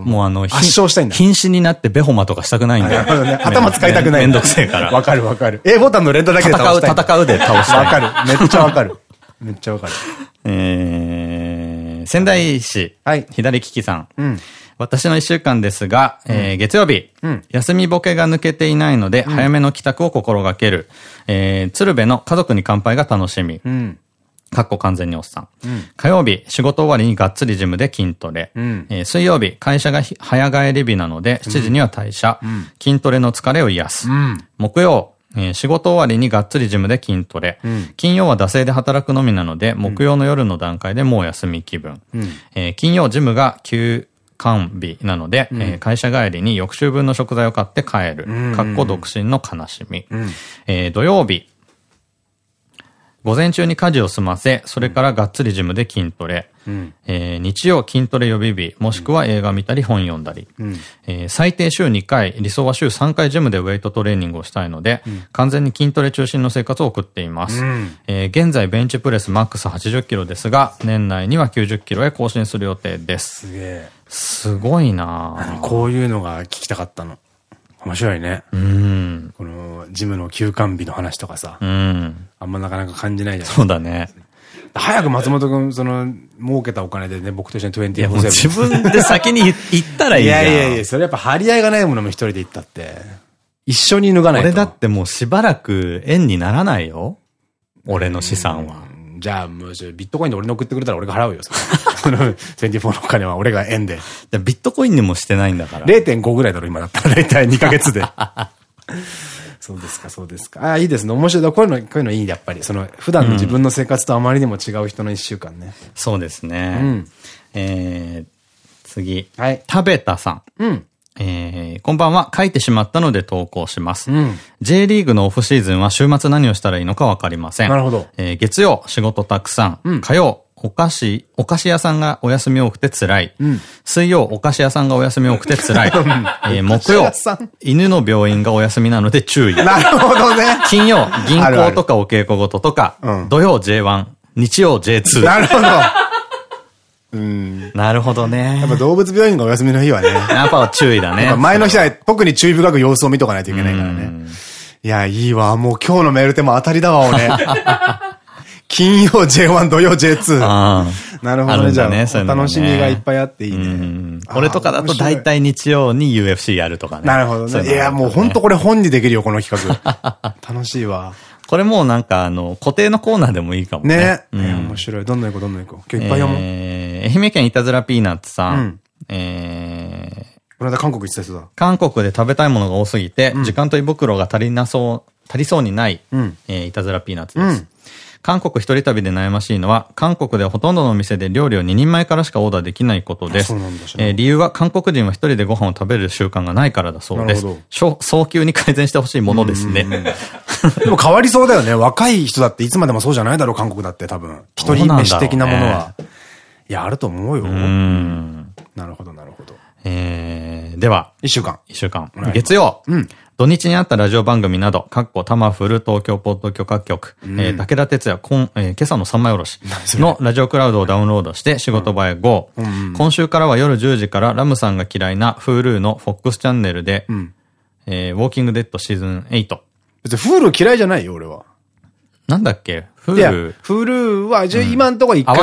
もうあの、圧勝したいんだ瀕死になってベホマとかしたくないんだよ。ね頭使いたくない。めんどくせえから。わかるわかる。A ボタンの連打だけで戦う。戦うで倒したい。わかる。めっちゃわかる。めっちゃわかる。えー、仙台市、はい左利きさん。うん。私の一週間ですが、えー月曜日、ん休みボケが抜けていないので、早めの帰宅を心がける。えー、鶴瓶の家族に乾杯が楽しみ。うん。かっこ完全におっさん。火曜日、仕事終わりにがっつりジムで筋トレ。んえー水曜日、会社がひ早帰り日なので、7時には退社。筋トレの疲れを癒す。うん。木曜、えー仕事終わりにがっつりジムで筋トレ。金曜は惰性で働くのみなので、木曜の夜の段階でもう休み気分。えー金曜ジムが休館日なので、えー会社帰りに翌週分の食材を買って帰る。かっこ独身の悲しみ。えー土曜日、午前中に家事を済ませ、それからがっつりジムで筋トレ。えー日曜筋トレ予備日、もしくは映画見たり本読んだり。えー最低週2回、理想は週3回ジムでウェイトトレーニングをしたいので、完全に筋トレ中心の生活を送っています。えー現在ベンチプレスマックス80キロですが、年内には90キロへ更新する予定です。すげえ。すごいなぁこういうのが聞きたかったの。面白いね。うん。この、ジムの休館日の話とかさ。うん。あんまなかなか感じないじゃん。そうだね。早く松本くん、その、儲けたお金でね、僕と一緒にいや、もう24-7自分で先に言言ったらいいいじゃん。やいやいや、それやっぱ張り合いがないものも一人で行ったって。一緒に脱がないと。俺だってもうしばらく円にならないよ。俺の資産は。じゃあ、もう、ビットコインで俺に送ってくれたら俺が払うよ、その、24のお金は俺が円で。でビットコインにもしてないんだから。0.5ぐらいだろ、今だったら。大体2ヶ月で。そうですか、そうですか。ああ、いいですね。面白い。こういうの、こういうのいい、やっぱり。その、普段の自分の生活とあまりにも違う人の一週間ね。そうですね。うんえー、次。はい食べたさん。うん。えー、こんばんは。書いてしまったので投稿します。うん。J リーグのオフシーズンは週末何をしたらいいのかわかりません。なるほどえー月曜、仕事たくさん。うん火曜、お菓子、お菓子屋さんがお休み多くて辛い。ん水曜、お菓子屋さんがお休み多くて辛い。えー木曜犬の病院がお休みなので注意。なるほどね。金曜、銀あるある行とかお稽古事とか、うん土曜 J1、日曜 J2。なるほど。うん。なるほどね。やっぱ動物病院がお休みの日はね。やっぱ注意だね。前の日は特に注意深く様子を見とかないといけないからね。いや、いいわ。もう今日のメールテーマ当たりだわ、俺。金曜 J1、土曜 J2。あなるほどね。じゃあ、だね楽しみがいっぱいあっていいうんね。俺とかだと大体日曜に UFC やるとかね。なるほどね。いや、もう本当これ本にできるよ、この企画。楽しいわ。これもうなんかあの、固定のコーナーでもいいかもね。ね。面白い。どんどん行こう、どんどん行こう。今日いっぱい読もう。えー愛媛県いたずらピーナッツさん。うんえーこの間韓国行ってた人だ。韓国で食べたいものが多すぎて、時間と胃袋が足りなそう、足りそうにない、うんえーいたずらピーナッツです。うん韓国一人旅で悩ましいのは、韓国でほとんどの店で料理を2人前からしかオーダーできないことです。そうなんだ知らなえー理由は韓国人は一人でご飯を食べる習慣がないからだそうです早急に改善してほしいものですね。でも変わりそうだよね。若い人だっていつまでもそうじゃないだろう、韓国だって多分。一人飯的なものは。いや、あると思うよ。うん。なるほど、なるほど。えー、では、一週間。一週間はい。月曜。うん土日にあったラジオ番組など、かっこタマフル東京ポッド許可局、えー武田鉄矢、こんえー今朝の三枚おろしのラジオクラウドをダウンロードして仕事場へ GO。今週からは夜10時からラムさんが嫌いな Hulu の FOX チャンネルで、えーウォーキングデッドシーズン8。別にフール嫌いじゃないよ、俺は。なんだっけ？いや、?Hulu。フールは、じゃあ今んとこ一回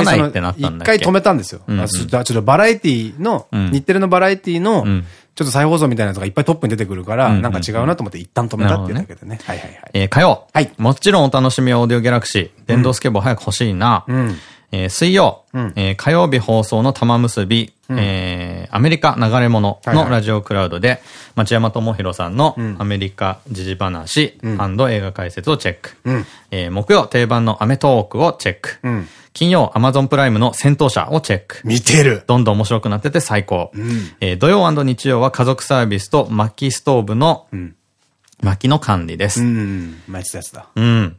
一回止めたんですよ。あちょっとバラエティの、ん日テレのバラエティのん、ちょっと再放送みたいなやつがいっぱいトップに出てくるから、うんなんか違うなと思って一旦止めたっていうだけでね。はいはいはい。えー火曜。はいもちろんお楽しみはオーディオギャラクシー。電動スケボー早く欲しいな。んえー水曜。んえー火曜日放送の玉結び。えーアメリカ流れ物のラジオクラウドで、町山智博さんのアメリカ時事話映画解説をチェック。んえー木曜定番のアメトーークをチェック。ん金曜アマゾンプライムの戦闘者をチェック。見てる。どんどん面白くなってて最高。えー土曜日曜は家族サービスと薪ストーブの、薪の管理です。うん。前言ってたやつだ。うん。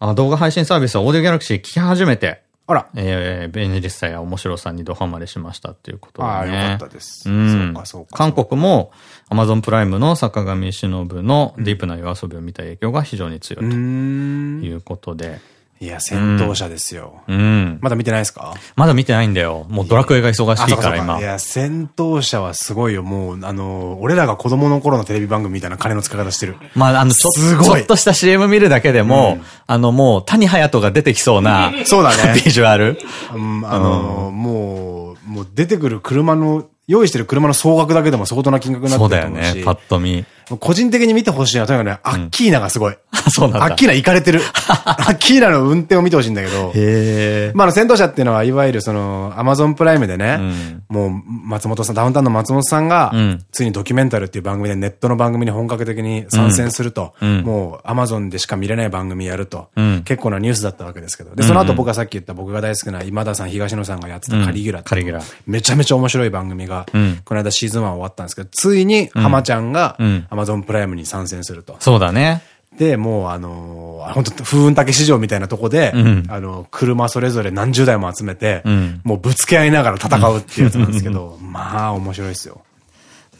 あ動画配信サービスオーディオギャラクシー聞き始めて、あら。えー、便利さや面白さにドハマりしましたっていうことでね。ああ、よかったです。うん。そうか、そうか。韓国も Amazon プライムの坂上忍のディープな夜遊びを見た影響が非常に強いとうん。いうことで。いや、戦闘者ですよ。うん。まだ見てないですか？まだ見てないんだよ。もうドラクエが忙しいから今い。や、戦闘者はすごいよ。もう、あの、俺らが子供の頃のテレビ番組みたいな金の使い方してる。まあ、あの、ちょちょっとした CM 見るだけでも、あの、もう、谷隼人が出てきそうな、そうだね ビジュアル。うんあの、もう、もう出てくる車の、用意してる車の総額だけでも相当な金額になってそうだよ。ね、パッと見。個人的に見てほしいのは、とにかくね、アッキーナがすごい。そうなんだ。アッキーナ行かれてる。アッキーナの運転を見てほしいんだけど。へまあ、あの、戦闘者っていうのは、いわゆるその、アマゾンプライムでね、ん。もう、松本さん、ダウンタウンの松本さんが、うん。ついにドキュメンタルっていう番組でネットの番組に本格的に参戦すると、うん。もう、アマゾンでしか見れない番組やると、うん。結構なニュースだったわけですけど、で、その後僕がさっき言った僕が大好きな今田さん、東野さんがやってたカリギュラカリギュラ。めちゃめちゃ面白い番組が、うん。この間シーズン1終わったんですけど、ついに浜ちゃんがマゾンプライムに参戦すると。そうだね。で、もうあのー、本当風雲竹市場みたいなとこで、うんあの、車それぞれ何十台も集めて、うんもうぶつけ合いながら戦うっていうやつなんですけど、まあ面白いですよ。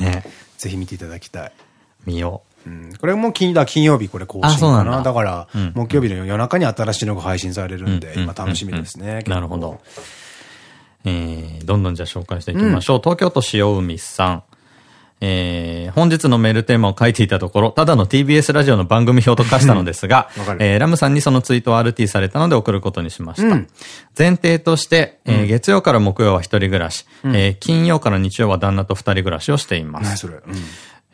ね。ぜひ見ていただきたい。見ようん、これも金だ金曜日これ更あ新かな。だだから、うん木曜日の夜中に新しいのが配信されるんで、うん今楽しみですね。なるほど。えー、どんどんじゃあ紹介していきましょう。東京都塩海さん。えー、本日のメールテーマを書いていたところ、ただの TBS ラジオの番組表と化したのですがえー、ラムさんにそのツイートを RT されたので送ることにしました。うん。前提として、えー月曜から木曜は一人暮らし、えー金曜から日曜は旦那と二人暮らしをしています。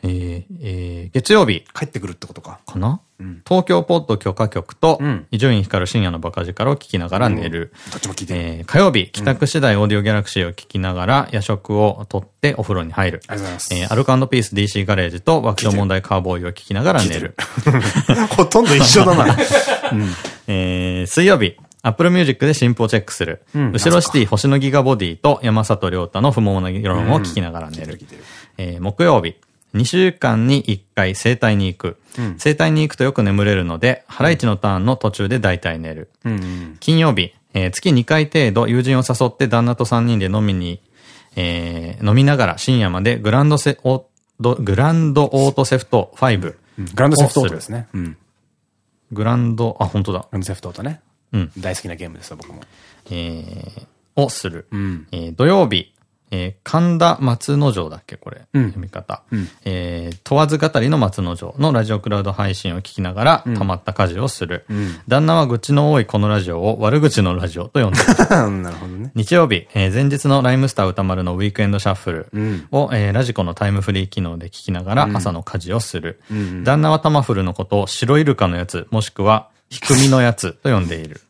えーえー月曜日帰ってくるってことか。かな、東京ポッド許可局とうん、伊集院光る深夜のバカ力を聞きながら寝る。どっちも聞いてる。えー火曜日、帰宅次第オーディオギャラクシーを聞きながら夜食をとってお風呂に入る。ありがとうございますえーアルコピース DC ガレージと爆笑問題カーボーイを聞きながら寝る。ほとんど一緒だな。えー水曜日、Apple Music で新譜をチェックする。ん後ろシティ星のギガボディと山里亮太の不毛な議論を聞きながら寝る。えー木曜日、2週間に1回整体に行く。整体に行くとよく眠れるので、ハライチのターンの途中で大体寝る。うんうん。金曜日、えー月2回程度友人を誘って旦那と3人で飲みに、えー飲みながら深夜までグランドセオグランドオートセフト5。うんグランドセフトオートですね。うん。ググランド、あ、本当だ。ランドセフトオートね。うん。大好きなゲームですよ、僕も。えーをする。うん。えー土曜日、えー神田松之丞だっけこれ。うん読み方。うんえー問わず語りの松之丞のラジオクラウド配信を聞きながら、溜まった家事をする。ん旦那は愚痴の多いこのラジオを悪口のラジオと呼んでいる。なるほどね。日曜日、えー前日のライムスター歌丸のウィークエンドシャッフルうんを、えーラジコのタイムフリー機能で聞きながら朝の家事をする。んうん旦那はタマフルのことを白イルカのやつ、もしくはひくみのやつと呼んでいる。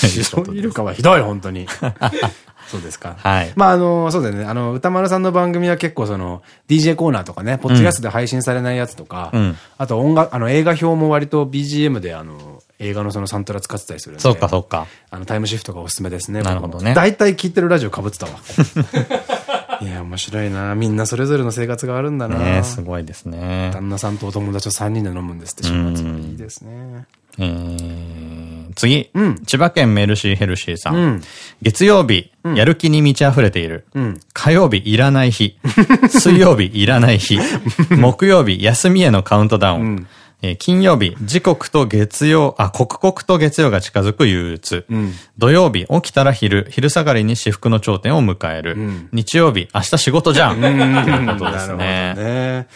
ということでイルカはひどい、本当に。そうですか。はいまあ、あの、そうだよね。あの、歌丸さんの番組は結構その、DJ コーナーとかね、ポッドキャストで配信されないやつとか、うんあと音楽、あの、映画表も割と BGM であの、映画のそのサントラ使ってたりするんで。そうか、そうか。あの、タイムシフトがおすすめですね。なるほどね大体聞いてるラジオ被ってたわ。いや、面白いな。みんなそれぞれの生活があるんだな。ねすごいですね。旦那さんとお友達と3人で飲むんですって、週末いいですね。えー、次、うん千葉県メルシーヘルシーさん。うん月曜日、やる気に満ち溢れている。ん火曜日、いらない日。水曜日、いらない日。木曜日、休みへのカウントダウン。うんえー金曜日、時刻と月曜、あ、刻々と月曜が近づく憂鬱。ん土曜日、起きたら昼、昼下がりに至福の頂点を迎える。ん日曜日、明日仕事じゃん。というこね。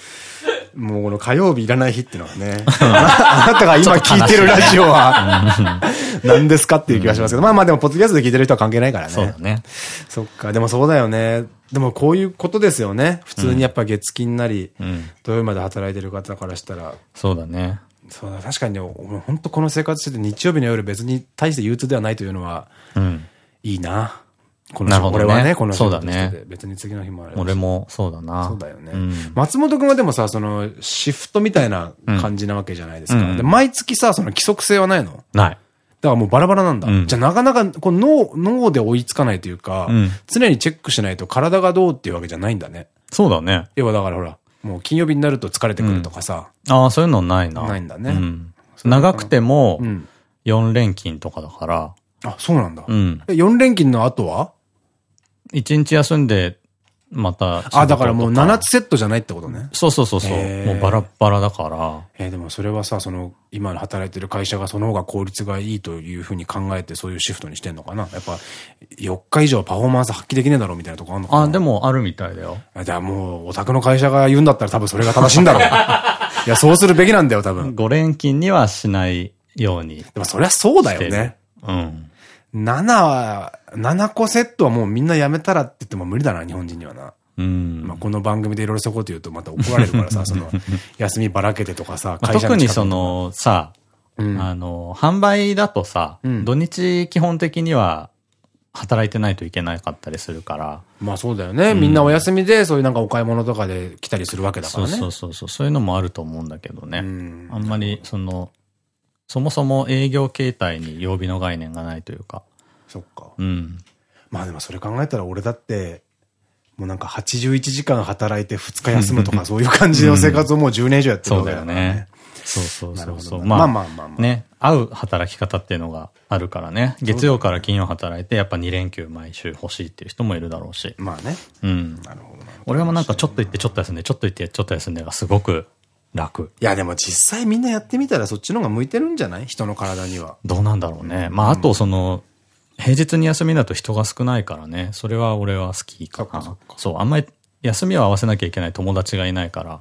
ね。もうこの火曜日いらない日っていうのはね。あなたが今聞いてるラジオは 何ですかっていう気がしますけど。まあまあでも、ポッドキャストで聞いてる人は関係ないからね。そうだね。そっか。でもそうだよね。でもこういうことですよね。普通にやっぱ月金なり、ん土曜日まで働いてる方からしたら。そうだね。そうだ、確かにね、俺本当この生活してて日曜日の夜別に大して憂鬱ではないというのは、うん。いいな。このなるほどね俺はね、この仕事そうだね別に次の日もあるし俺もそうだな。そうだよね。うん松本くんはでもさ、その、シフトみたいな感じなわけじゃないですか。うんで毎月さ、その規則性はないの？だかない。らもうバラバラなんだ。うんじゃあなかなか、こう脳、脳で追いつかないというか、うん常にチェックしないと体がどうっていうわけじゃないんだね。そうだね。要はだからほら、もう金曜日になると疲れてくるとかさ。ああ、そういうのないな。ないんだね。うん。長くても、4連勤とかだから。あ、そうなんだ。うん。え、4連勤の後は？1日休んで、また。あ、だからもう7つセットじゃないってことね。そうそうそうそう。もうバラッバラだから。えーでもそれはさ、その、今の働いてる会社がその方が効率がいいというふうに考えてそういうシフトにしてんのかなやっぱ、4日以上パフォーマンス発揮できねえだろうみたいなとこあるのかなあ、でもあるみたいだよ。じゃあもう、オタクの会社が言うんだったら多分それが正しいんだろう。いや、そうするべきなんだよ、多分。5連勤にはしないように。でもそりゃそうだよね。うん。7は、7個セットはもうみんなやめたらって言っても無理だな、日本人にはな。うん。まあこの番組でいろいろそういうこと言うとまた怒られるからさ、その、休みばらけてとかさ、まあ会社特にそのさ、あの、販売だとさ、ん土日基本的には働いてないといけなかったりするから、まあそうだよね。みんなお休みで、そういうなんかお買い物とかで来たりするわけだからね。そうそうそう、そういうのもあると思うんだけどね。んあんまり、その、そもそも営業形態に曜日の概念がないというか、そっか。うん。まあでもそれ考えたら俺だって、もうなんか81時間働いて2日休むとか そういう感じの生活をもう10年以上やってるそうだよわけだからね。。そうそうそうそう。まあまあまあまあまあ。ね、合う働き方っていうのがあるからね。月曜から金曜働いて、やっぱ2連休毎週欲しいっていう人もいるだろうし。まあね。うん。なるほどな。俺もなんかちょっと行ってちょっと休んで、ちょっと行ってちょっと休んでがすごく楽。いやでも実際みんなやってみたらそっちの方が向いてるんじゃない？人の体には。どうなんだろうね。まあ、あとその、平日に休みだと人が少ないからね。それは俺は好きかな。そう、あんまり休みを合わせなきゃいけない友達がいないから。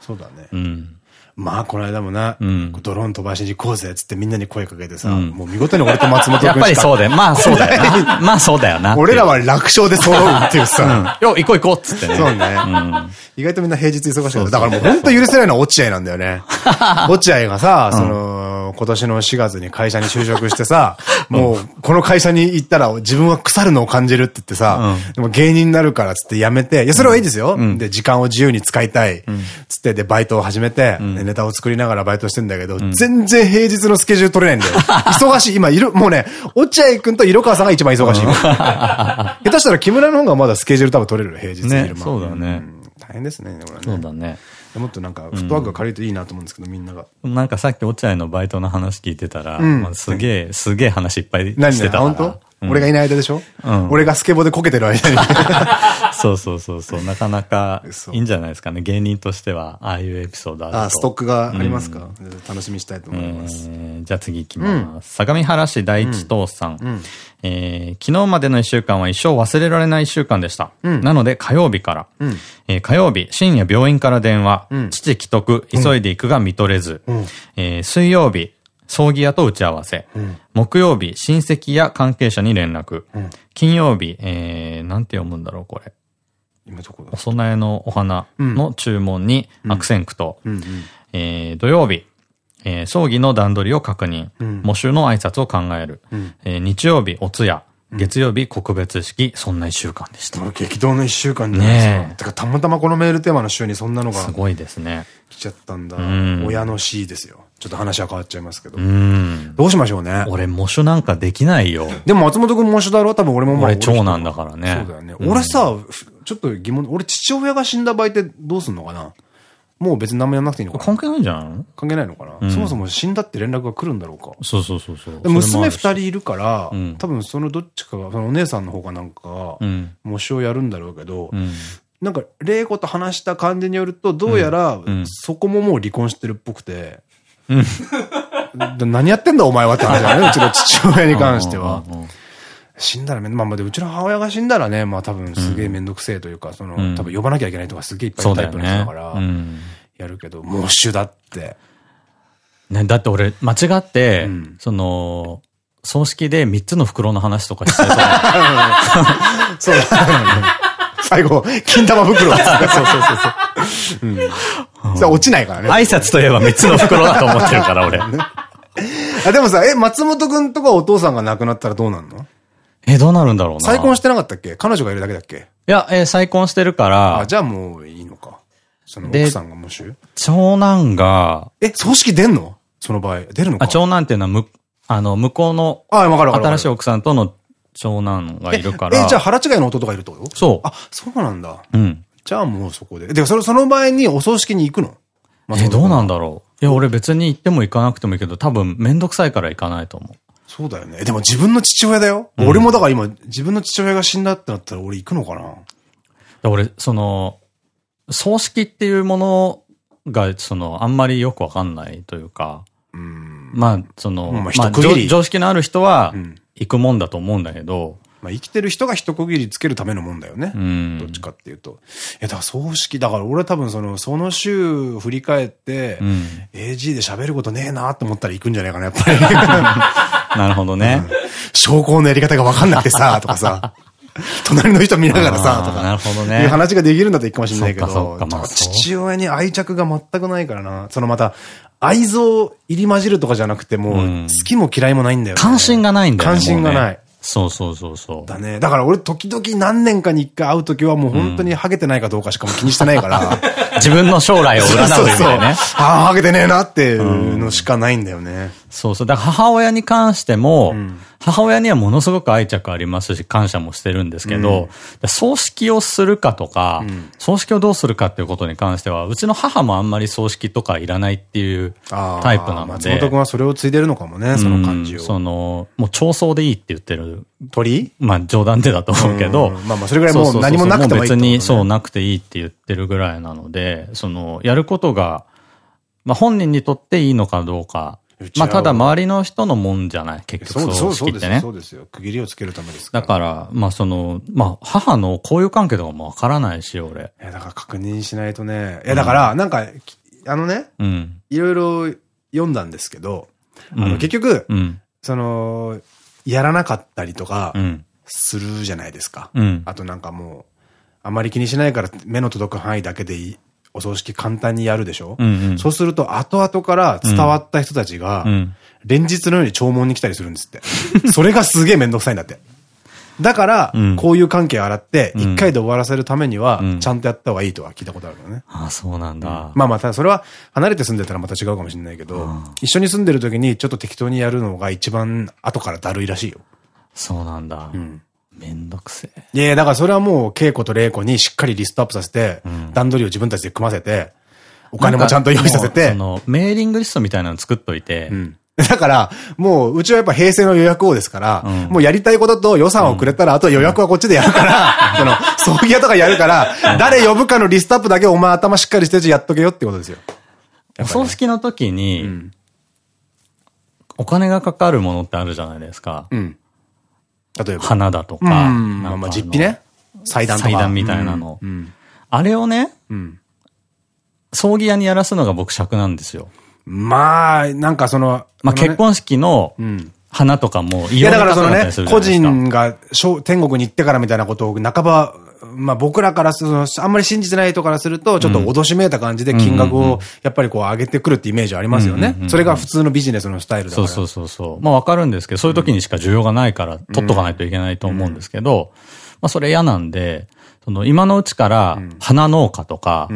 そうだね。うん。まあ、この間もな、んドローン飛ばしに行こうぜっつってみんなに声かけてさ、もう見事に俺と松本君しかやっぱりそうだよ。まあ そうだよな。まあそうだよな。俺らは楽勝で揃うっていうさ。よ、行こう行こうっつってね。そうね。意外とみんな平日忙しい。だからもう本当許せないのは落合なんだよね。落合がさ、その、今年の4月に会社に就職してさ、もうこの会社に行ったら自分は腐るのを感じるって言ってさ、でも芸人になるからっつって辞めて、いや、それはいいですよ。で、時間を自由に使いたい。つって、で、バイトを始めて、でネタを作りながらバイトしてんだけど、全然平日のスケジュール取れないんだよ。忙しい。今いる、もうね、落合くんと色川さんが一番忙しい。下手したら木村の方がまだスケジュール多分取れる、平日いねる、まそうだね。大変ですね、これね。そうだね。もっとなんか、フットワークが軽いといいなと思うんですけど、みんなが。なんかさっき落合のバイトの話聞いてたら、まあすげえ、すげえ話いっぱい何してたから。本当？俺がいない間でしょ？ん俺がスケボーでこけてる間に。そうそうそうそう。なかなかいいんじゃないですかね。芸人としては、ああいうエピソードあると。あ、ストックがありますか？楽しみにしたいと思います。えーじゃあ次行きます。相模原市第一党さん。えー昨日までの一週間は一生忘れられない一週間でした。なので火曜日から。えー火曜日、深夜病院から電話。父既得、急いで行くが見とれず。えー水曜日、葬儀屋と打ち合わせ。木曜日、親戚や関係者に連絡。金曜日、えー、なんて読むんだろう、これ。今どこだ？お供えのお花の注文に悪戦苦闘。えー土曜日、えー葬儀の段取りを確認。喪主の挨拶を考える。えー日曜日、お通夜。月曜日、告別式。そんな一週間でした。もう激動の一週間じゃないですか。てか、たまたまこのメールテーマの週にそんなのがすごいですね。来ちゃったんだ。ん親の死ですよ。ちょっと話は変わっちゃいますけど。うん。どうしましょうね。俺、喪主なんかできないよ。でも松本君も一緒だろ？多分俺もまあ俺、長男だからね。そうだよね。俺さ、ふちょっと疑問、俺父親が死んだ場合ってどうすんのかな？もう別に何もやんなくていいのかな。関係ないんじゃないの？関係ないのかな、そもそも死んだって連絡が来るんだろうか。そうそうそうそう。で娘二人いるから、ん。多分そのどっちかが、そのお姉さんの方かなんかが、うん。模試をやるんだろうけど、うん。なんか、玲子と話した感じによると、どうやら、ん。そこももう離婚してるっぽくて、で何やってんだお前はって話だよね、うちの父親に関しては。死んだらめん、まあまあで、うちの母親が死んだらね、まあ多分すげえめんどくせえというか、その、ん多分呼ばなきゃいけないとかすげえいっぱいるタイプの人ねだから、。うん。やるけど、もう主だって。ね、だって俺、間違って、うんその、葬式で3つの袋の話とかしちゃいそう。そう最後、金玉袋。そうそうそうそう。落ちないからね。挨拶といえば3つの袋だと思ってるから、俺。あ、でもさ、え、松本くんとかお父さんが亡くなったらどうなんの？え、どうなるんだろうな。再婚してなかったっけ？彼女がいるだけだっけ？いや、えー再婚してるかあ、ら、じゃあもういいのか。そので奥さんがもし？長男が、え、葬式出んの？その場合。出るのか？あ、長男っていうのは、む、あの、向こうの、あ、わかるわかる。新しい奥さんとの長男がいるから。え、じゃあ腹違いの弟がいるってこと？そあ、そうなんだ。う。うん。じゃあもうそこで。で、その、その前にお葬式に行くの？え、どうなんだろういや、俺別に行っても行かなくてもいいけど、多分めんどくさいから行かないと思う。そうだよね。でも自分の父親だよ。うん、俺もだから今、自分の父親が死んだってなったら俺行くのかな？俺、その、葬式っていうものが、その、あんまりよくわかんないというか、うんまあ、その、まあ、まあ、常識のある人は、行くもんだと思うんだけど、まあ生きてる人が一区切りつけるためのもんだよね。うん、どっちかっていうと。え、だから葬式、だから俺は多分その、その週振り返って、うん、AG で喋ることねえなって思ったら行くんじゃないかな、やっぱり。なるほどね。うん、証拠のやり方がわかんなくてさ、とかさ。隣の人見ながらさ、とか。なるほどね。いう話ができるんだったらいいかもしれないけど、父親に愛着が全くないからな。そのまた、愛憎入り混じるとかじゃなくても、好きも嫌いもないんだよね。関心がないんだよね。関心がない。そうそうそうそう。だね。だから俺時々何年かに一回会う時はもう本当にハゲてないかどうかしかも気にしてないから。自分の将来を占うみたいね。ああ、ハゲてねえなっていうのしかないんだよね。そうそう。だから母親に関しても、うん母親にはものすごく愛着ありますし、感謝もしてるんですけど、うん、葬式をするかとか、うん、葬式をどうするかっていうことに関しては、うちの母もあんまり葬式とかいらないっていうタイプなので。松本君はそれを継いでるのかもね、その感じを。その、もう長葬でいいって言ってる。鳥？まあ冗談でだと思うけど。まあまあそれぐらいもう何もなくてもいい、別にそうなくていいって言ってるぐらいなので、その、やることが、まあ本人にとっていいのかどうかまあただ周りの人のもんじゃない、結局葬式ってね。そうですよ。区切りをつけるためですだから、まあその、まあ母の交友関係とかもわからないし、俺。いや、だから確認しないとね。いや、だから、なんか、あのね、うん、いろいろ読んだんですけど、あの、結局、うん、その、やらなかったりとか、するじゃないですか。うん、あとなんかもう、あまり気にしないから目の届く範囲だけでいい。お葬式簡単にやるでしょ、うんうん、そうすると後々から伝わった人たちが、連日のように弔問に来たりするんですって。それがすげえめんどくさいんだって。だから、こういう関係洗って、一回で終わらせるためには、ちゃんとやった方がいいとは聞いたことあるよね。ああ、そうなんだ。まあまあ、ただそれは離れて住んでたらまた違うかもしれないけど、一緒に住んでる時にちょっと適当にやるのが一番後からだるいらしいよ。そうなんだ。うん。めんどくせえ。いやだからそれはもう、稽古と玲子にしっかりリストアップさせて、うん、段取りを自分たちで組ませて、お金もちゃんと用意させて。その、メーリングリストみたいなの作っといて、うん、だから、もう、うちはやっぱ平成の予約王ですから、うん、もうやりたいことと予算をくれたら、あと予約はこっちでやるから、その、葬儀屋とかやるから、誰呼ぶかのリストアップだけお前頭しっかりしてやっとけよってことですよ。お葬式の時に、お金がかかるものってあるじゃないですか。うん例えば。花だとか。まあまあ実費ね。祭壇とか。祭壇みたいなの。あれをね、葬儀屋にやらすのが僕尺なんですよ。まあ、なんかその、まあ結婚式の、花とかもいやだからそのね、個人が天国に行ってからみたいなことを半ばまあ僕らからすると、あんまり信じてない人からすると、ちょっと脅しめいた感じで金額をやっぱりこう上げてくるってイメージありますよね。それが普通のビジネスのスタイルだから。そうそうそう。まあわかるんですけど、そういう時にしか需要がないから取っとかないといけないと思うんですけど、まあそれ嫌なんで、その今のうちから花農家とか、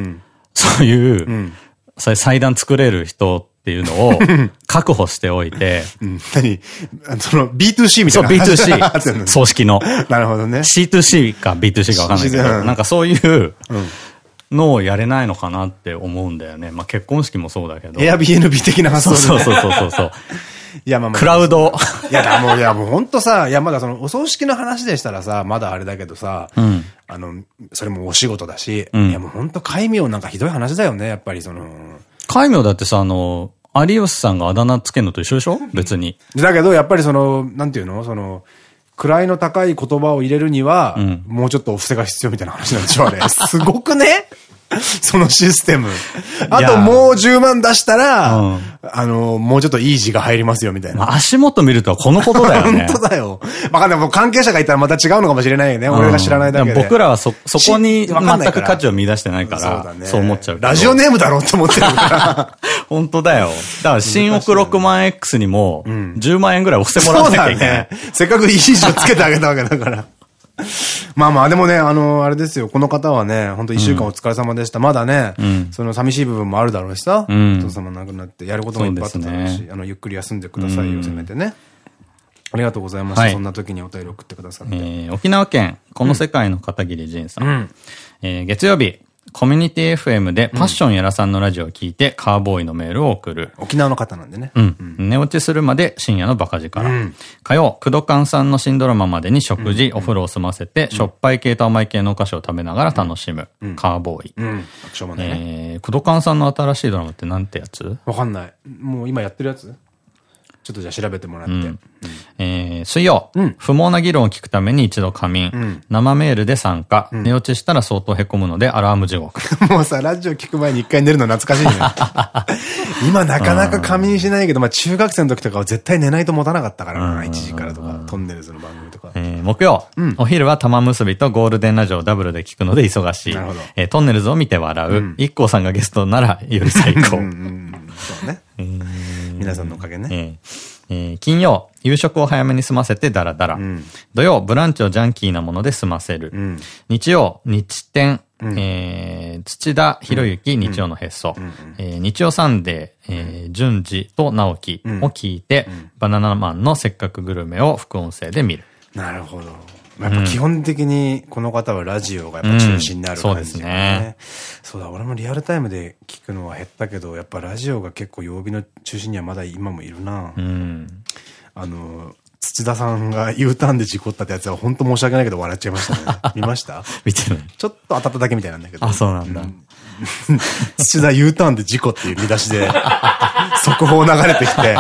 そういう、祭壇作れる人っていうのを 確保しておいて。うん、何？その B2C みたいな。そう、B2C。葬式の。なるほどね。C2C か B2C かわかんないけど、なんかそういうのをやれないのかなって思うんだよね。まあ結婚式もそうだけど。Airbnb 的な発想そうそうそうそう。いや、まあまあ。クラウド。いや、もう、いや、もう本当さ、いや、まだその、お葬式の話でしたらさ、まだあれだけどさ、うん、あの、それもお仕事だし、うん、いや、もう本当戒名なんかひどい話だよね、やっぱりその、海名だってさ、あの、有吉さんがあだ名つけるのと一緒でしょ？別に。だけど、やっぱりその、なんていうの？その、位の高い言葉を入れるには、うん、もうちょっとお布施が必要みたいな話なんでしょうね。すごくね？そのシステム。あともう10万出したら、うん、あの、もうちょっといい字が入りますよ、みたいな。足元見るとこのことだよね。本当だよ。わかんない。もう関係者がいたらまた違うのかもしれないよね。俺が知らないだけで。僕らはそ、そこに全く価値を見出してないから、そうね、そう思っちゃう。ラジオネームだろうって思ってるから。本当だよ。だから新億6万 X にも、10万円ぐらい押してもらわなきゃいけない。ね、せっかくいい字をつけてあげたわけだから。まあまあ、でもね、あの、あれですよ。この方はね、本当一週間お疲れ様でした。まだね、その寂しい部分もあるだろうしさ、お父様亡くなって、やることもいっぱいあっただろうし、あの、ゆっくり休んでくださいよ、せめてね。ありがとうございました。そんな時にお便り送ってくださって。え沖縄県、この世界の片桐仁さん。え月曜日、コミュニティ FM でパッションやらさんのラジオを聞いて、カーボーイのメールを送る。沖縄の方なんでね。うん。寝落ちするまで深夜のバカ力。火曜、クドカンさんの新ドラマまでに食事、お風呂を済ませて、しょっぱい系と甘い系のお菓子を食べながら楽しむ。カーボーイ。うん。えクドカンさんの新しいドラマってなんてやつ？わかんない。もう今やってるやつ？ちょっとじゃあ調べてもらって。うん、えー、水曜、うん、不毛な議論を聞くために一度仮眠、うん、生メールで参加、寝落ちしたら相当凹むのでアラーム地獄。もうさ、ラジオ聞く前に一回寝るの懐かしいね。今なかなか仮眠しないけど、まあ中学生の時とかは絶対寝ないと持たなかったからな、1時からとか、トンネルズの番組とか。えー、木曜、お昼は玉結びとゴールデンラジオをダブルで聞くので忙しい。なるほど。えー、トンネルズを見て笑う。一、光さんがゲストならより最高。そうね。皆さんのおかげね。えーえー、金曜、夕食を早めに済ませてダラダラ。うん、土曜、ブランチをジャンキーなもので済ませる。うん、日曜、日天、うん、えー、土田博之、日曜のへっそ。え日曜サンデー、えー、順次と直樹を聞いて、バナナマンのせっかくグルメを副音声で見る。なるほど。やっぱ基本的にこの方はラジオがやっぱ中心になる感じ、ね、そうですね。そうだ、俺もリアルタイムで聞くのは減ったけど、やっぱラジオが結構曜日の中心にはまだ今もいるな。うん、あの、土田さんが U ターンで事故ったってやつは本当申し訳ないけど笑っちゃいましたね。見ました？見てない。ちょっと当たっただけみたいなんだけど。あ、そうなんだ。土田 U ターンで事故っていう見出しで、速報流れてきて、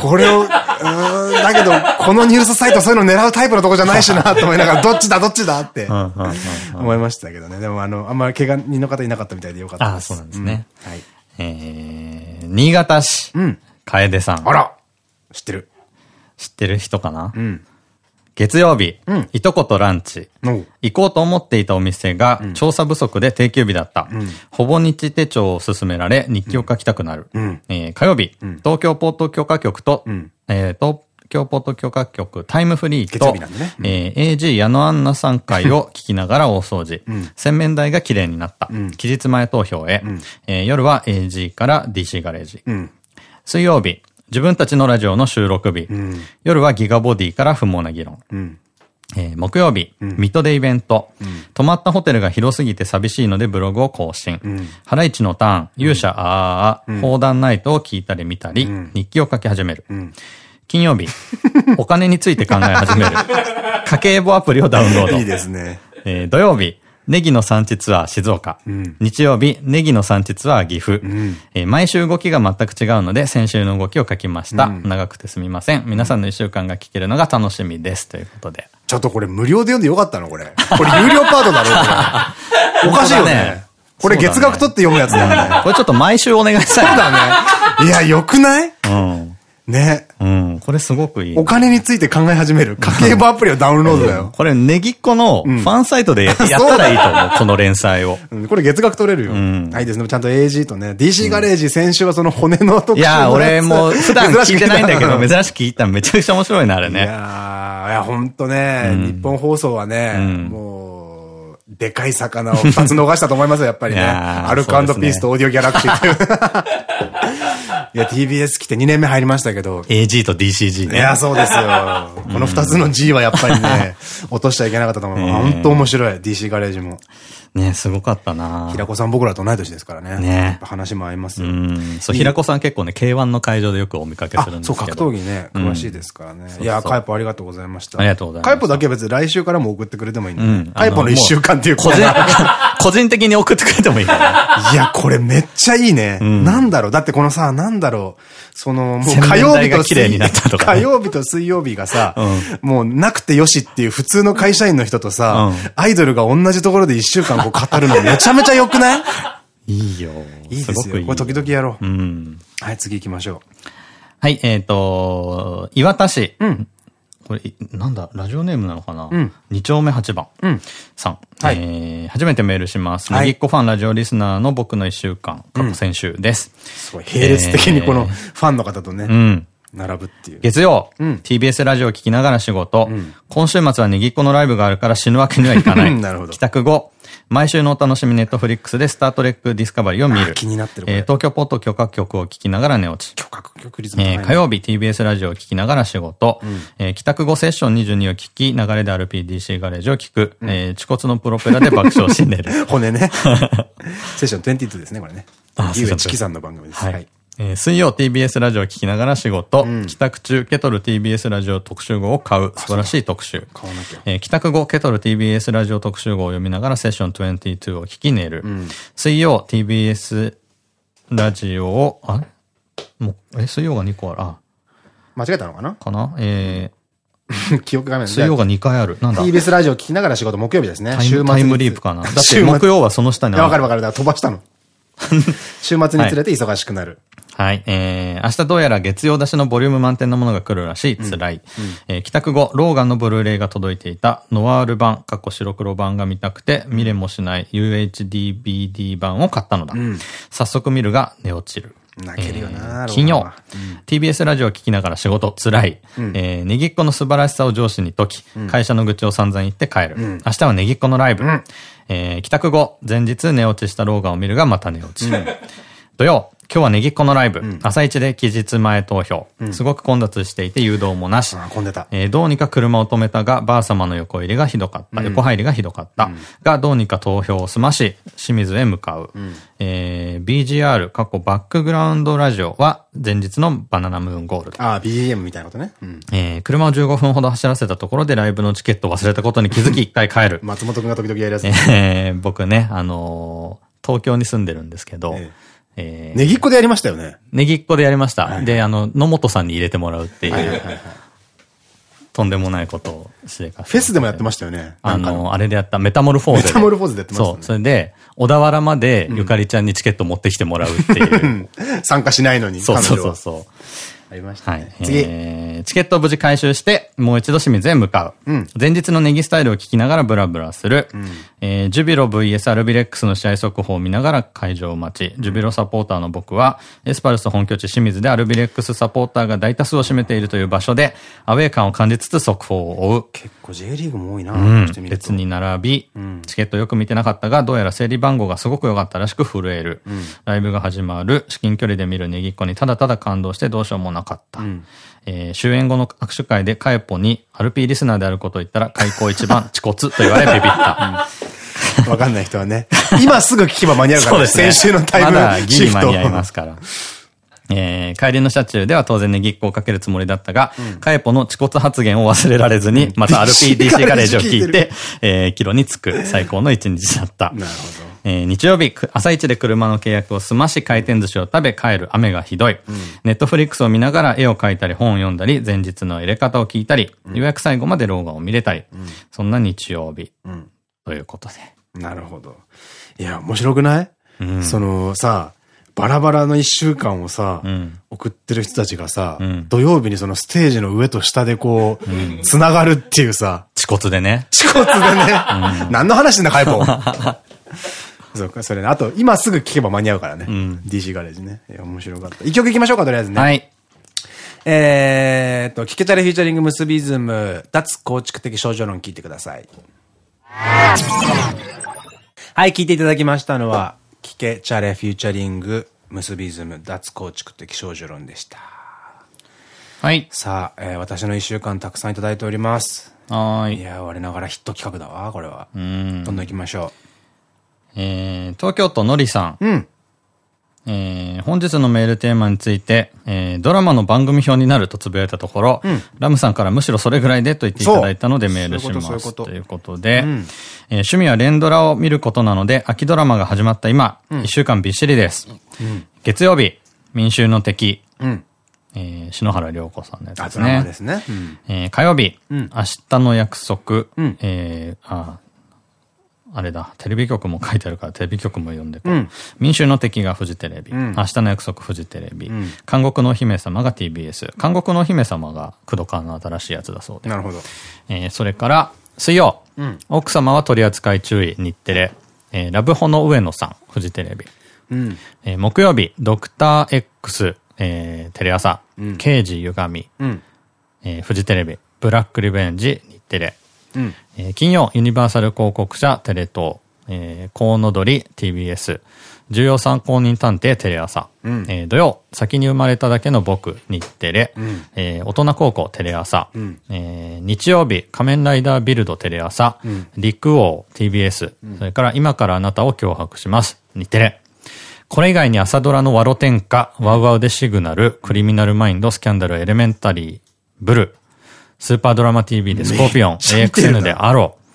これを、うん、だけど、このニュースサイトそういうの狙うタイプのとこじゃないしな、と思いながら、どっちだ、どっちだって思いましたけどね。でも、あの、あんまり怪我人の方いなかったみたいでよかったです。あ、そうなんですね。はい。えー、新潟市、うん。楓さん。あら知ってる。知ってる人かな？うん。月曜日、うん、いとことランチ。行こうと思っていたお店が、調査不足で定休日だった。うん、ほぼ日手帳を勧められ、日記を書きたくなる。え火曜日、東京ポート許可局と、え東京ポート許可局タイムフリーと、ねえ AG 矢野アンナさん会を 聞きながら大掃除。洗面台が綺麗になった。期日前投票へ。え夜は AG から DC ガレージ。水曜日、自分たちのラジオの収録日。うん、夜はギガボディから不毛な議論。うんえー、木曜日、うん、水戸でイベント、うん、泊まったホテルが広すぎて寂しいのでブログを更新。うん、ハライチのターン、勇者あーあー、砲弾ナイトを聞いたり見たり、日記を書き始める。金曜日、お金について考え始める。家計簿アプリをダウンロード。いいですね。えー、土曜日、ネギの産地ツアー静岡。うん、日曜日、ネギの産地ツアー岐阜。うん、えー、毎週動きが全く違うので、先週の動きを書きました。うん、長くてすみません。皆さんの一週間が聞けるのが楽しみです。ということで。ちょっとこれ無料で読んでよかったのこれ。これ有料パートだろこれ。おかしいよね。これ月額取って読むやつだよね。これちょっと毎週お願いしたい。そうだね。いや、よくない？うん。ね。うん。これすごくいい。お金について考え始める。家計簿アプリをダウンロードだよ。これ、ネギっ子のファンサイトで やったらいいと思う。この連載を。これ月額取れるよ。はいですね。ちゃんと AG とね。DC ガレージ先週はその骨の特集いや、俺も 普段聞いてないんだけど、珍しく聞いたらめちゃくちゃ面白いな、あれね。いやいや、ほんとね、日本放送はね、もう、でかい魚を二つ逃したと思いますよ、やっぱりね。アルコピースとオーディオギャラクシーっていう。いや、TBS 来て2年目入りましたけど。AG と DCG ね。いや、そうですよ。この2つの G はやっぱりね、落としちゃいけなかったと思う。本当面白い、DC ガレージも。ねすごかったな平子さん僕らと同い年ですからね。ね話も合いますよ。うん。そう、平子さん結構ね、K1 の会場でよくお見かけするんですけど。そう、格闘技ね、詳しいですからね。いや、カイポありがとうございました。ありがとうございます。カイポだけは別に来週からも送ってくれてもいいんで。カイポの1週間っていう個人、個人的に送ってくれてもいいから。いや、これめっちゃいいね。なんだろう？だってこのさ、なんだろう？その、もう火曜日と 火曜日と水曜日がさ、もうなくてよしっていう普通の会社員の人とさ、アイドルが同じところで1週間こう語るのめちゃめちゃ良くない？いいよ。いいですよ。これ時々やろう。うん。はい、次行きましょう。はい、えっと、岩田市。うん。これ、なんだ、ラジオネームなのかな？うん。2丁目8番。うん。さん。はい。えー、初めてメールします。ネギっ子ファンラジオリスナーの僕の1週間、過去先週です。すごい、並列的にこの ファンの方とね。うん。並ぶっていう。月曜、うん、TBS ラジオを聞きながら仕事。うん、今週末はネギっ子のライブがあるから死ぬわけにはいかない。なるほど。帰宅後、毎週のお楽しみネットフリックスでスタートレックディスカバリーを見る。気になってるえー東京ポッド許可局を聴きながら寝落ち。許可局イズムえー火曜日 TBS ラジオを聞きながら仕事。えー帰宅後セッション22を聞き、流れで RPDC ガレージを聞く。えー恥骨のプロペラで爆笑し寝る。骨ね。セッション22ですね、これね。あゆうえちきさんの番組です。ははいい。えー水曜 TBS ラジオを聞きながら仕事。帰宅中ケトル TBS ラジオ特集号を買う。素晴らしい特集。買わなきゃ。えー帰宅後、ケトル TBS ラジオ特集号を読みながらセッション22を聞き寝る。水曜 TBS ラジオを、あもう、え、水曜が2個ある。あ、間違えたのかな？かな？え 記憶がないー、水曜が2回ある。なんだ？TBS ラジオ聞きながら仕事、木曜日ですね。タイムタイムリープかな？だって週末木曜はその下にいや、わかるる。わかる。だから飛ばしたの。週末につれて忙しくなる。はい。えー、明日どうやら月曜出しのボリューム満点のものが来るらしい。辛い。えー帰宅後、ローガンのブルーレイが届いていたノワール版、過去白黒版が見たくて、見れもしない UHDBD 版を買ったのだ。早速見るが寝落ちる。泣けるよなえー金曜、TBS ラジオを聞きながら仕事、辛い。えーネギっ子の素晴らしさを上司に解き、会社の愚痴を散々言って帰る。明日はネギっ子のライブ。えー帰宅後、前日寝落ちしたローガンを見るがまた寝落ち。土曜、今日はネギっ子のライブ。朝一で期日前投票。すごく混雑していて誘導もなし。あ、混んでた。えーどうにか車を止めたが、ばあ様の横入りがひどかった。横入りがひどかった。が、どうにか投票を済まし、清水へ向かう。えー BGR、過去バックグラウンドラジオは、前日のバナナムーンゴールド。ああ、BGM みたいなことね。うん。えー車を15分ほど走らせたところでライブのチケットを忘れたことに気づき一回帰る。松本くんが時々やるやつ。えー僕ね、あのー東京に住んでるんですけど、ええーネギっ子でやりましたよね。ネギっ子でやりました。で、あの、野本さんに入れてもらうっていう、とんでもないことをしてかフェスでもやってましたよね。あの、あれでやったメタモルフォーゼで。メタモルフォーゼでやってましたねそう。それで、小田原までゆかりちゃんにチケット持ってきてもらうっていう。参加しないのに、そうそうそうそう。ありましたはいね。。次。えーチケットを無事回収して、もう一度清水へ向かう。うん前日のネギスタイルを聞きながらブラブラする。えージュビロ VS アルビレックスの試合速報を見ながら会場待ち。ジュビロサポーターの僕は、エスパルス本拠地清水でアルビレックスサポーターが大多数を占めているという場所で、アウェー感を感じつつ速報を追う。結構 J リーグも多いな、うんに並び、チケットよく見てなかったが、どうやら整理番号がすごく良かったらしく震える。ライブが始まる、至近距離で見るネギっ子にただただ感動してどうしようもなかった。えー終演後の握手会でカエポに、アルピーリスナーであることを言ったら、開口一番、恥骨と言われ ビビった。わかんない人はね。今すぐ聞けば間に合うから、ね、先週のタイムまだギシフト。リ間に合いますから。えー帰りの車中では当然ネギっ子をかけるつもりだったが、カエポの恥骨発言を忘れられずに、また RPDC ガレージを聞いて、えーキロに着く最高の一日だった。なるほえー日曜日、く朝一で車の契約を済まし、回転寿司を食べ帰る雨がひどい。ネットフリックスを見ながら絵を描いたり本を読んだり、前日の入れ方を聞いたり、ようやく最後まで動画を見れたり、そんな日曜日。んということで。ど。なるほど。いや、面白くない、うんそのさ、バラバラの一週間をさ、うん送ってる人たちがさ、ん土曜日にそのステージの上と下でこう、つながるっていうさ、恥骨でね。恥骨でね、何の話んだ、カイポ。そうか、それね。あと、今すぐ聞けば間に合うからね。DC ガレージね。いや、面白かった。一曲いきましょうか、とりあえずね。はい。えーっと、聞けたらフューチャリング結びズム、脱構築的少女論聞いてください。はい、聞いていただきましたのは、聞けチャレフューチャリング結びズム、脱構築的少女論でした。はい。さあ、えー私の一週間たくさんいただいております。はーい。いやー、我ながらヒット企画だわ、これは。うん。どんどん行きましょえー、東京都のりさん。う。うん。えー本日のメールテーマについて、えードラマの番組表になるとつぶやいたところ、ラムさんからむしろそれぐらいでと言っていただいたのでメールします。ということで、んえー趣味は連ドラを見ることなので、秋ドラマが始まった今、一、週間びっしりです。月曜日、民衆の敵、うん。えー篠原涼子さんのやつあ、ですね。ですね。うん。えー火曜日、ん明日の約束、んえーあ、あれだ、テレビ局も書いてあるからテレビ局も読んでこう。うん民衆の敵がフジテレビ、ん明日の約束フジテレビ、ん監獄のお姫様が TBS、監獄のお姫様が工藤川の新しいやつだそうで。なるほど。えーそれから、水曜、ん奥様は取り扱い注意、日テレ、えーラブホの上野さん、フジテレビ。うん。えー木曜日、ドクター X、えーテレ朝、刑事歪み、うん。えーフジテレビ、ブラックリベンジ、日テレ。うん。えー金曜、ユニバーサル広告社、テレ東。えー、コウノドリ TBS、重要参考人探偵テレ朝、うん、えー、土曜、先に生まれただけの僕、日テレ、うん、えー、大人高校テレ朝、うん、えー、日曜日、仮面ライダービルドテレ朝、うん、陸王 TBS、それから今からあなたを脅迫します、日テレ。これ以外に朝ドラのワロ天下、ワウワウでシグナル、クリミナルマインド、スキャンダル、エレメンタリー、ブル、スーパードラマ TV でスコーピオン、AXN でアロー、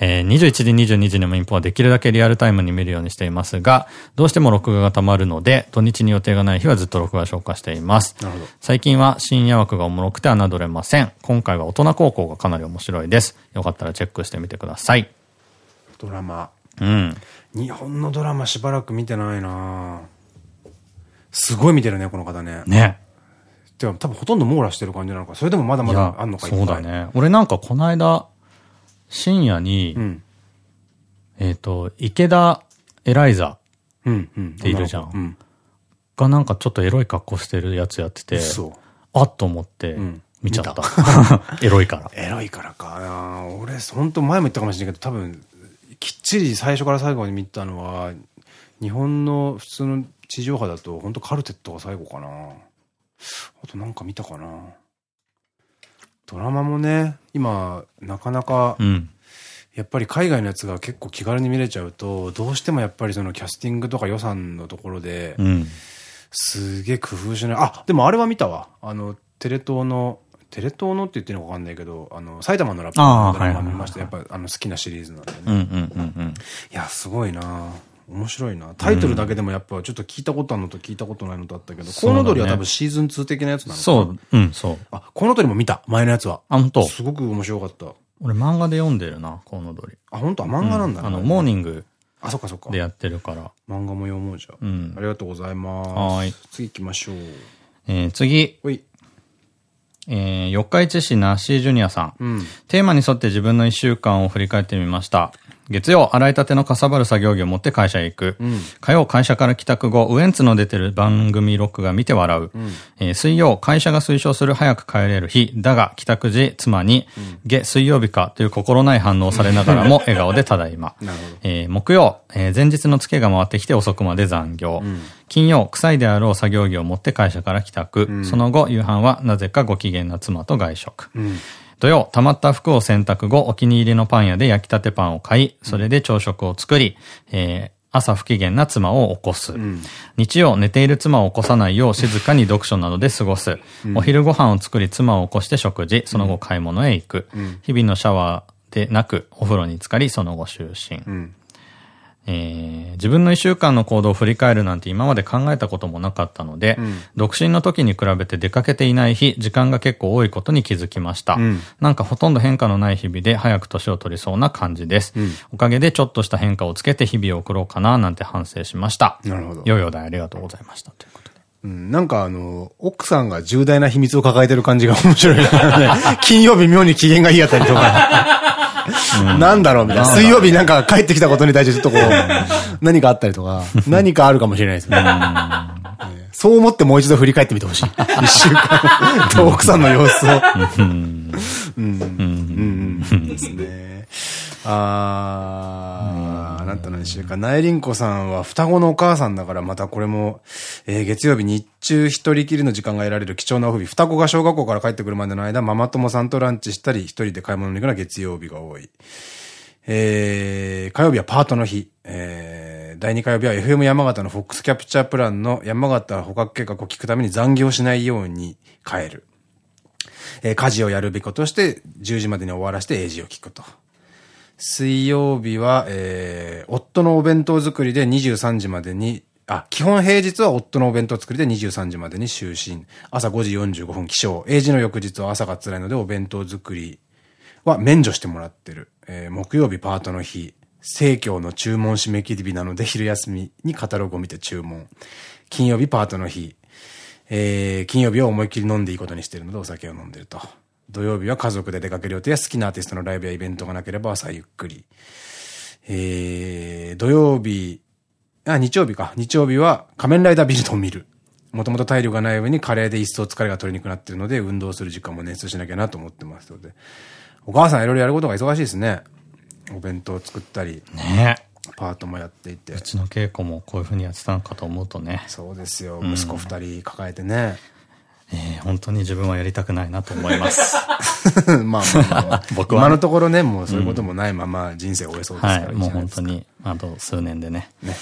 えー、21時、22時の民放はできるだけリアルタイムに見るようにしていますが、どうしても録画が溜まるので、土日に予定がない日はずっと録画消化しています。最近は深夜枠がおもろくて侮れません。今回は大人高校がかなり面白いです。よかったらチェックしてみてください。ドラマ。うん。日本のドラマしばらく見てないなすごい見てるね、この方ね。ね。でも多分ほとんど網羅してる感じなのか。それでもまだまだあんのかそうだね。俺なんかこの間、深夜に、うん、えっと、池田エライザっているじゃん。がなんかちょっとエロい格好してるやつやってて、あっと思って、見ちゃった。エロいから。エロいからか。俺、本当前も言ったかもしれないけど、多分、きっちり最初から最後に見たのは、日本の普通の地上波だと、本当カルテットが最後かな。あとなんか見たかな。ドラマもね、今、なかなか、やっぱり海外のやつが結構気軽に見れちゃうと、どうしてもやっぱりそのキャスティングとか予算のところで、すげえ工夫しない。あ、でもあれは見たわ。あの、テレ東の、テレ東のって言ってるのかわかんないけど、あの、埼玉のラップのドラマ見ました。やっぱあの好きなシリーズなんでね。いや、すごいな面白いな。タイトルだけでもやっぱちょっと聞いたことあるのと聞いたことないのとあったけど、コウノドリは多分シーズン2的なやつなのかそう、うん、そう。あ、コウノドリも見た、前のやつは。あ、本当。すごく面白かった。俺漫画で読んでるな、コウノドリ。あ、本当？漫画なんだ、あの、モーニング。あ、そっかそっか。でやってるから。漫画も読もうじゃ。うん。ありがとうございます。はい。次行きましょう。えー、次。ほい。えー、四日市市ナッシージュニアさん。うん、テーマに沿って自分の一週間を振り返ってみました。月曜、洗いたてのかさばる作業着を持って会社へ行く。うん、火曜、会社から帰宅後、ウエンツの出てる番組ロックが見て笑う。うん、えー、水曜、会社が推奨する早く帰れる日。だが、帰宅時、妻に、うん、下、水曜日かという心ない反応をされながらも、笑顔でただいま。えー、木曜、えー、前日の付けが回ってきて遅くまで残業。金曜、臭いであろう作業着を持って会社から帰宅。その後、夕飯はなぜかご機嫌な妻と外食。土曜、溜まった服を洗濯後、お気に入りのパン屋で焼きたてパンを買い、それで朝食を作り、えー、朝不機嫌な妻を起こす。うん、日曜、寝ている妻を起こさないよう静かに読書などで過ごす。うん、お昼ご飯を作り妻を起こして食事、その後買い物へ行く。うん、日々のシャワーでなく、お風呂に浸かり、その後就寝。えー、自分の一週間の行動を振り返るなんて今まで考えたこともなかったので、うん、独身の時に比べて出かけていない日、時間が結構多いことに気づきました。うん、なんかほとんど変化のない日々で早く年を取りそうな感じです。うん、おかげでちょっとした変化をつけて日々を送ろうかななんて反省しました。なるほど。よよだありがとうございました。ということで。うん、なんかあの、奥さんが重大な秘密を抱えてる感じが面白い、ね。金曜日妙に機嫌がいいあたりとか。なんだろうみたいな。水曜日なんか帰ってきたことに対してちょっとこう、何かあったりとか、何かあるかもしれないですね。そう思ってもう一度振り返ってみてほしい。一週間と奥さんの様子を。うん。うん。うん。ですね。あー、なんと何週か。内林子さんは双子のお母さんだから、またこれも、えー、月曜日日中一人きりの時間が得られる貴重なオフ日。双子が小学校から帰ってくるまでの間、ママ友さんとランチしたり、一人で買い物に行くのは月曜日が多い。えー、火曜日はパートの日。えー、第2火曜日は FM 山形のフォックスキャプチャープランの山形捕獲計画を聞くために残業しないように帰る。えー、家事をやるべきことして、10時までに終わらせて英字を聞くと。水曜日は、えー、夫のお弁当作りで23時までに、あ、基本平日は夫のお弁当作りで23時までに就寝。朝5時45分起床。英字の翌日は朝が辛いのでお弁当作りは免除してもらってる。えー、木曜日パートの日。生協の注文締め切り日なので昼休みにカタログを見て注文。金曜日パートの日。えー、金曜日は思いっきり飲んでいいことにしてるのでお酒を飲んでると。土曜日は家族で出かける予定や好きなアーティストのライブやイベントがなければ朝ゆっくり。えー、土曜日、あ、日曜日か。日曜日は仮面ライダービルドを見る。もともと体力がない上にカレーで一層疲れが取りにくくなっているので、運動する時間も捻出しなきゃなと思ってますので。お母さんいろいろやることが忙しいですね。お弁当作ったり。ねパートもやっていて。うちの稽古もこういうふうにやってたのかと思うとね。そうですよ。息子二人抱えてね。えー、本当に自分はやりたくないなと思います。まあまあまあ、僕は、今のところね、もうそういうこともないまま人生を終えそうですから、はい、もう本当に、あと数年でね。ね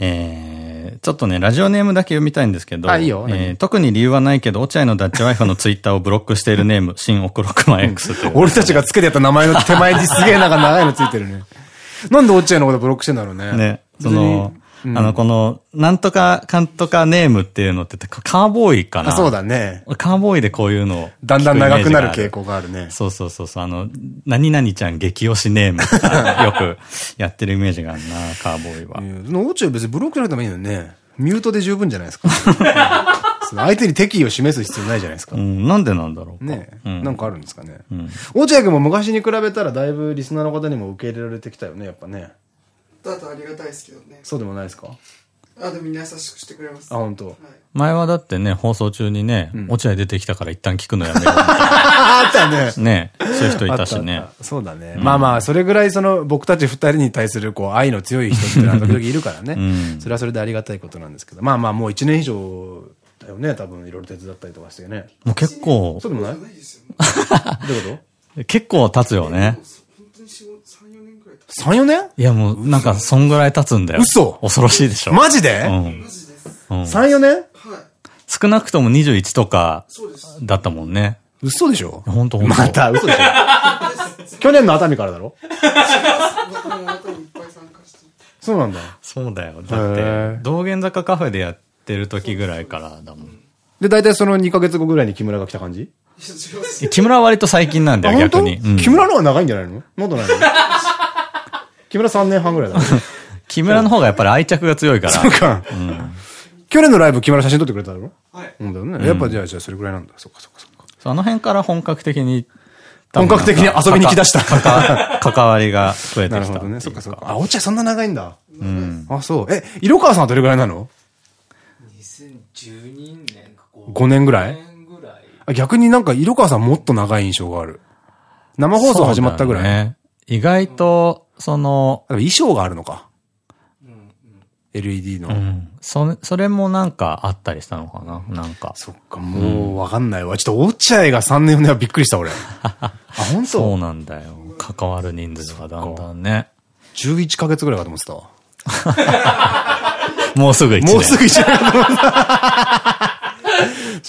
えー、ちょっとね、ラジオネームだけ読みたいんですけど、いいよえー、特に理由はないけど、落合のダッチワイフのツイッターをブロックしているネーム、新オクロクマ X という。俺たちがつけてやった名前の手前にすげえなんか長いのついてるね。なんで落合のことブロックしてんだろうね。ね。その、あの、この、なんとか、かんとかネームっていうのって、カーボーイかなそうだね。カーボーイでこういうのだんだん長くなる傾向があるね。そうそうそうそう。あの、何々ちゃん激推しネーム よくやってるイメージがあるな、カーボーイは。その、オチは別にブロックじゃなくてもいいのね。ミュートで十分じゃないですか。相手に敵意を示す必要ないじゃないですか。うん、なんでなんだろうね、うん、なんかあるんですかね。落合君も昔に比べたらだいぶリスナーの方にも受け入れられてきたよね、やっぱね。だとありがたいですけどね。そうでもないですか？あ、でもみんな優しくしてくれます。あ、本当。はい、前はだってね、放送中にね、落合出てきたから一旦聞くのやめよう。あったね。ねそういう人いたしね。そうだね。まあまあ、それぐらいその、僕たち二人に対するこう、愛の強い人っていうのは時々いるからね。それはそれでありがたいことなんですけど。まあまあ、もう一年以上だよね、多分いろいろ手伝ったりとかしてね。もう結構。そうでもない？どういうこと？結構経つよね。3、4年？いやもう、なんか、そんぐらい経つんだよ。嘘恐ろしいでしょ。マジで？うん。3、4年？はい。少なくとも21とか、だったもんね。嘘でしょ？本当本当また嘘でしょ？去年の熱海からだろ？そうなんだ。そうだよ。だって、道玄坂カフェでやってる時ぐらいからだもん。で、大体その2ヶ月後ぐらいに木村が来た感じ？木村は割と最近なんだよ、逆に。木村の方が長いんじゃないの？もっとないの？木村3年半ぐらいだ、ね。木村の方がやっぱり愛着が強いから。そうか。うん、去年のライブ木村写真撮ってくれたのはい。うんだよね。やっぱじゃあ、じゃあそれぐらいなんだ。そっかそっかそっか。あの辺から本格的に、本格的に遊びに来だした。関わりが増えてきた。なるほどね。そっかそっか。あ、お茶そんな長いんだ。うん。あ、そう。え、色川さんはどれぐらいなの ?2012 年か5年ぐらい ?5 年ぐらい？逆になんか色川さんもっと長い印象がある。生放送始まったぐらい？ね。意外と、その、衣装があるのか。LED の。うん。そ、それもなんかあったりしたのかな？なんか。そっか、もうわかんないわ。ちょっと落合が3年4年はびっくりした俺。あ、本当？そうなんだよ。関わる人数がだんだんね。11ヶ月ぐらいかと思ってたわ。もうすぐ1年。もうすぐ1年かと思った。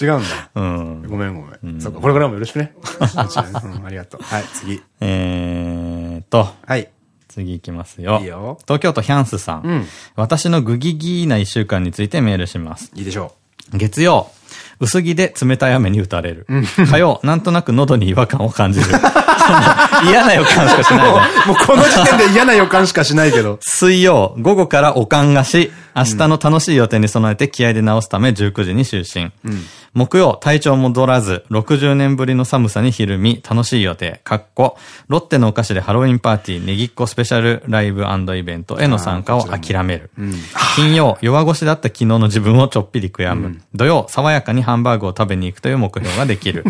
違うんだ。うん。ごめんごめん。そっか、これからもよろしくね。ありがとう。はい、次。えーと。はい。次行きますよ。いいよ。東京都ヒャンスさん。うん、私のグギギーな一週間についてメールします。いいでしょう。月曜。薄着で冷たい雨に打たれる。火曜、なんとなく喉に違和感を感じる。嫌な予感しかしない。もうこの時点で嫌な予感しかしないけど。水曜、午後からおかんがし、明日の楽しい予定に備えて気合で直すため19時に就寝。うん、木曜、体調戻らず、60年ぶりの寒さにひるみ、楽しい予定、かっこ、ロッテのお菓子でハロウィンパーティー、ネギっ子スペシャルライブイベントへの参加を諦める。うん、金曜、弱腰だった昨日の自分をちょっぴり悔やむ。うん、土曜、爽やかにハンバーグを食べに行くという目標ができる。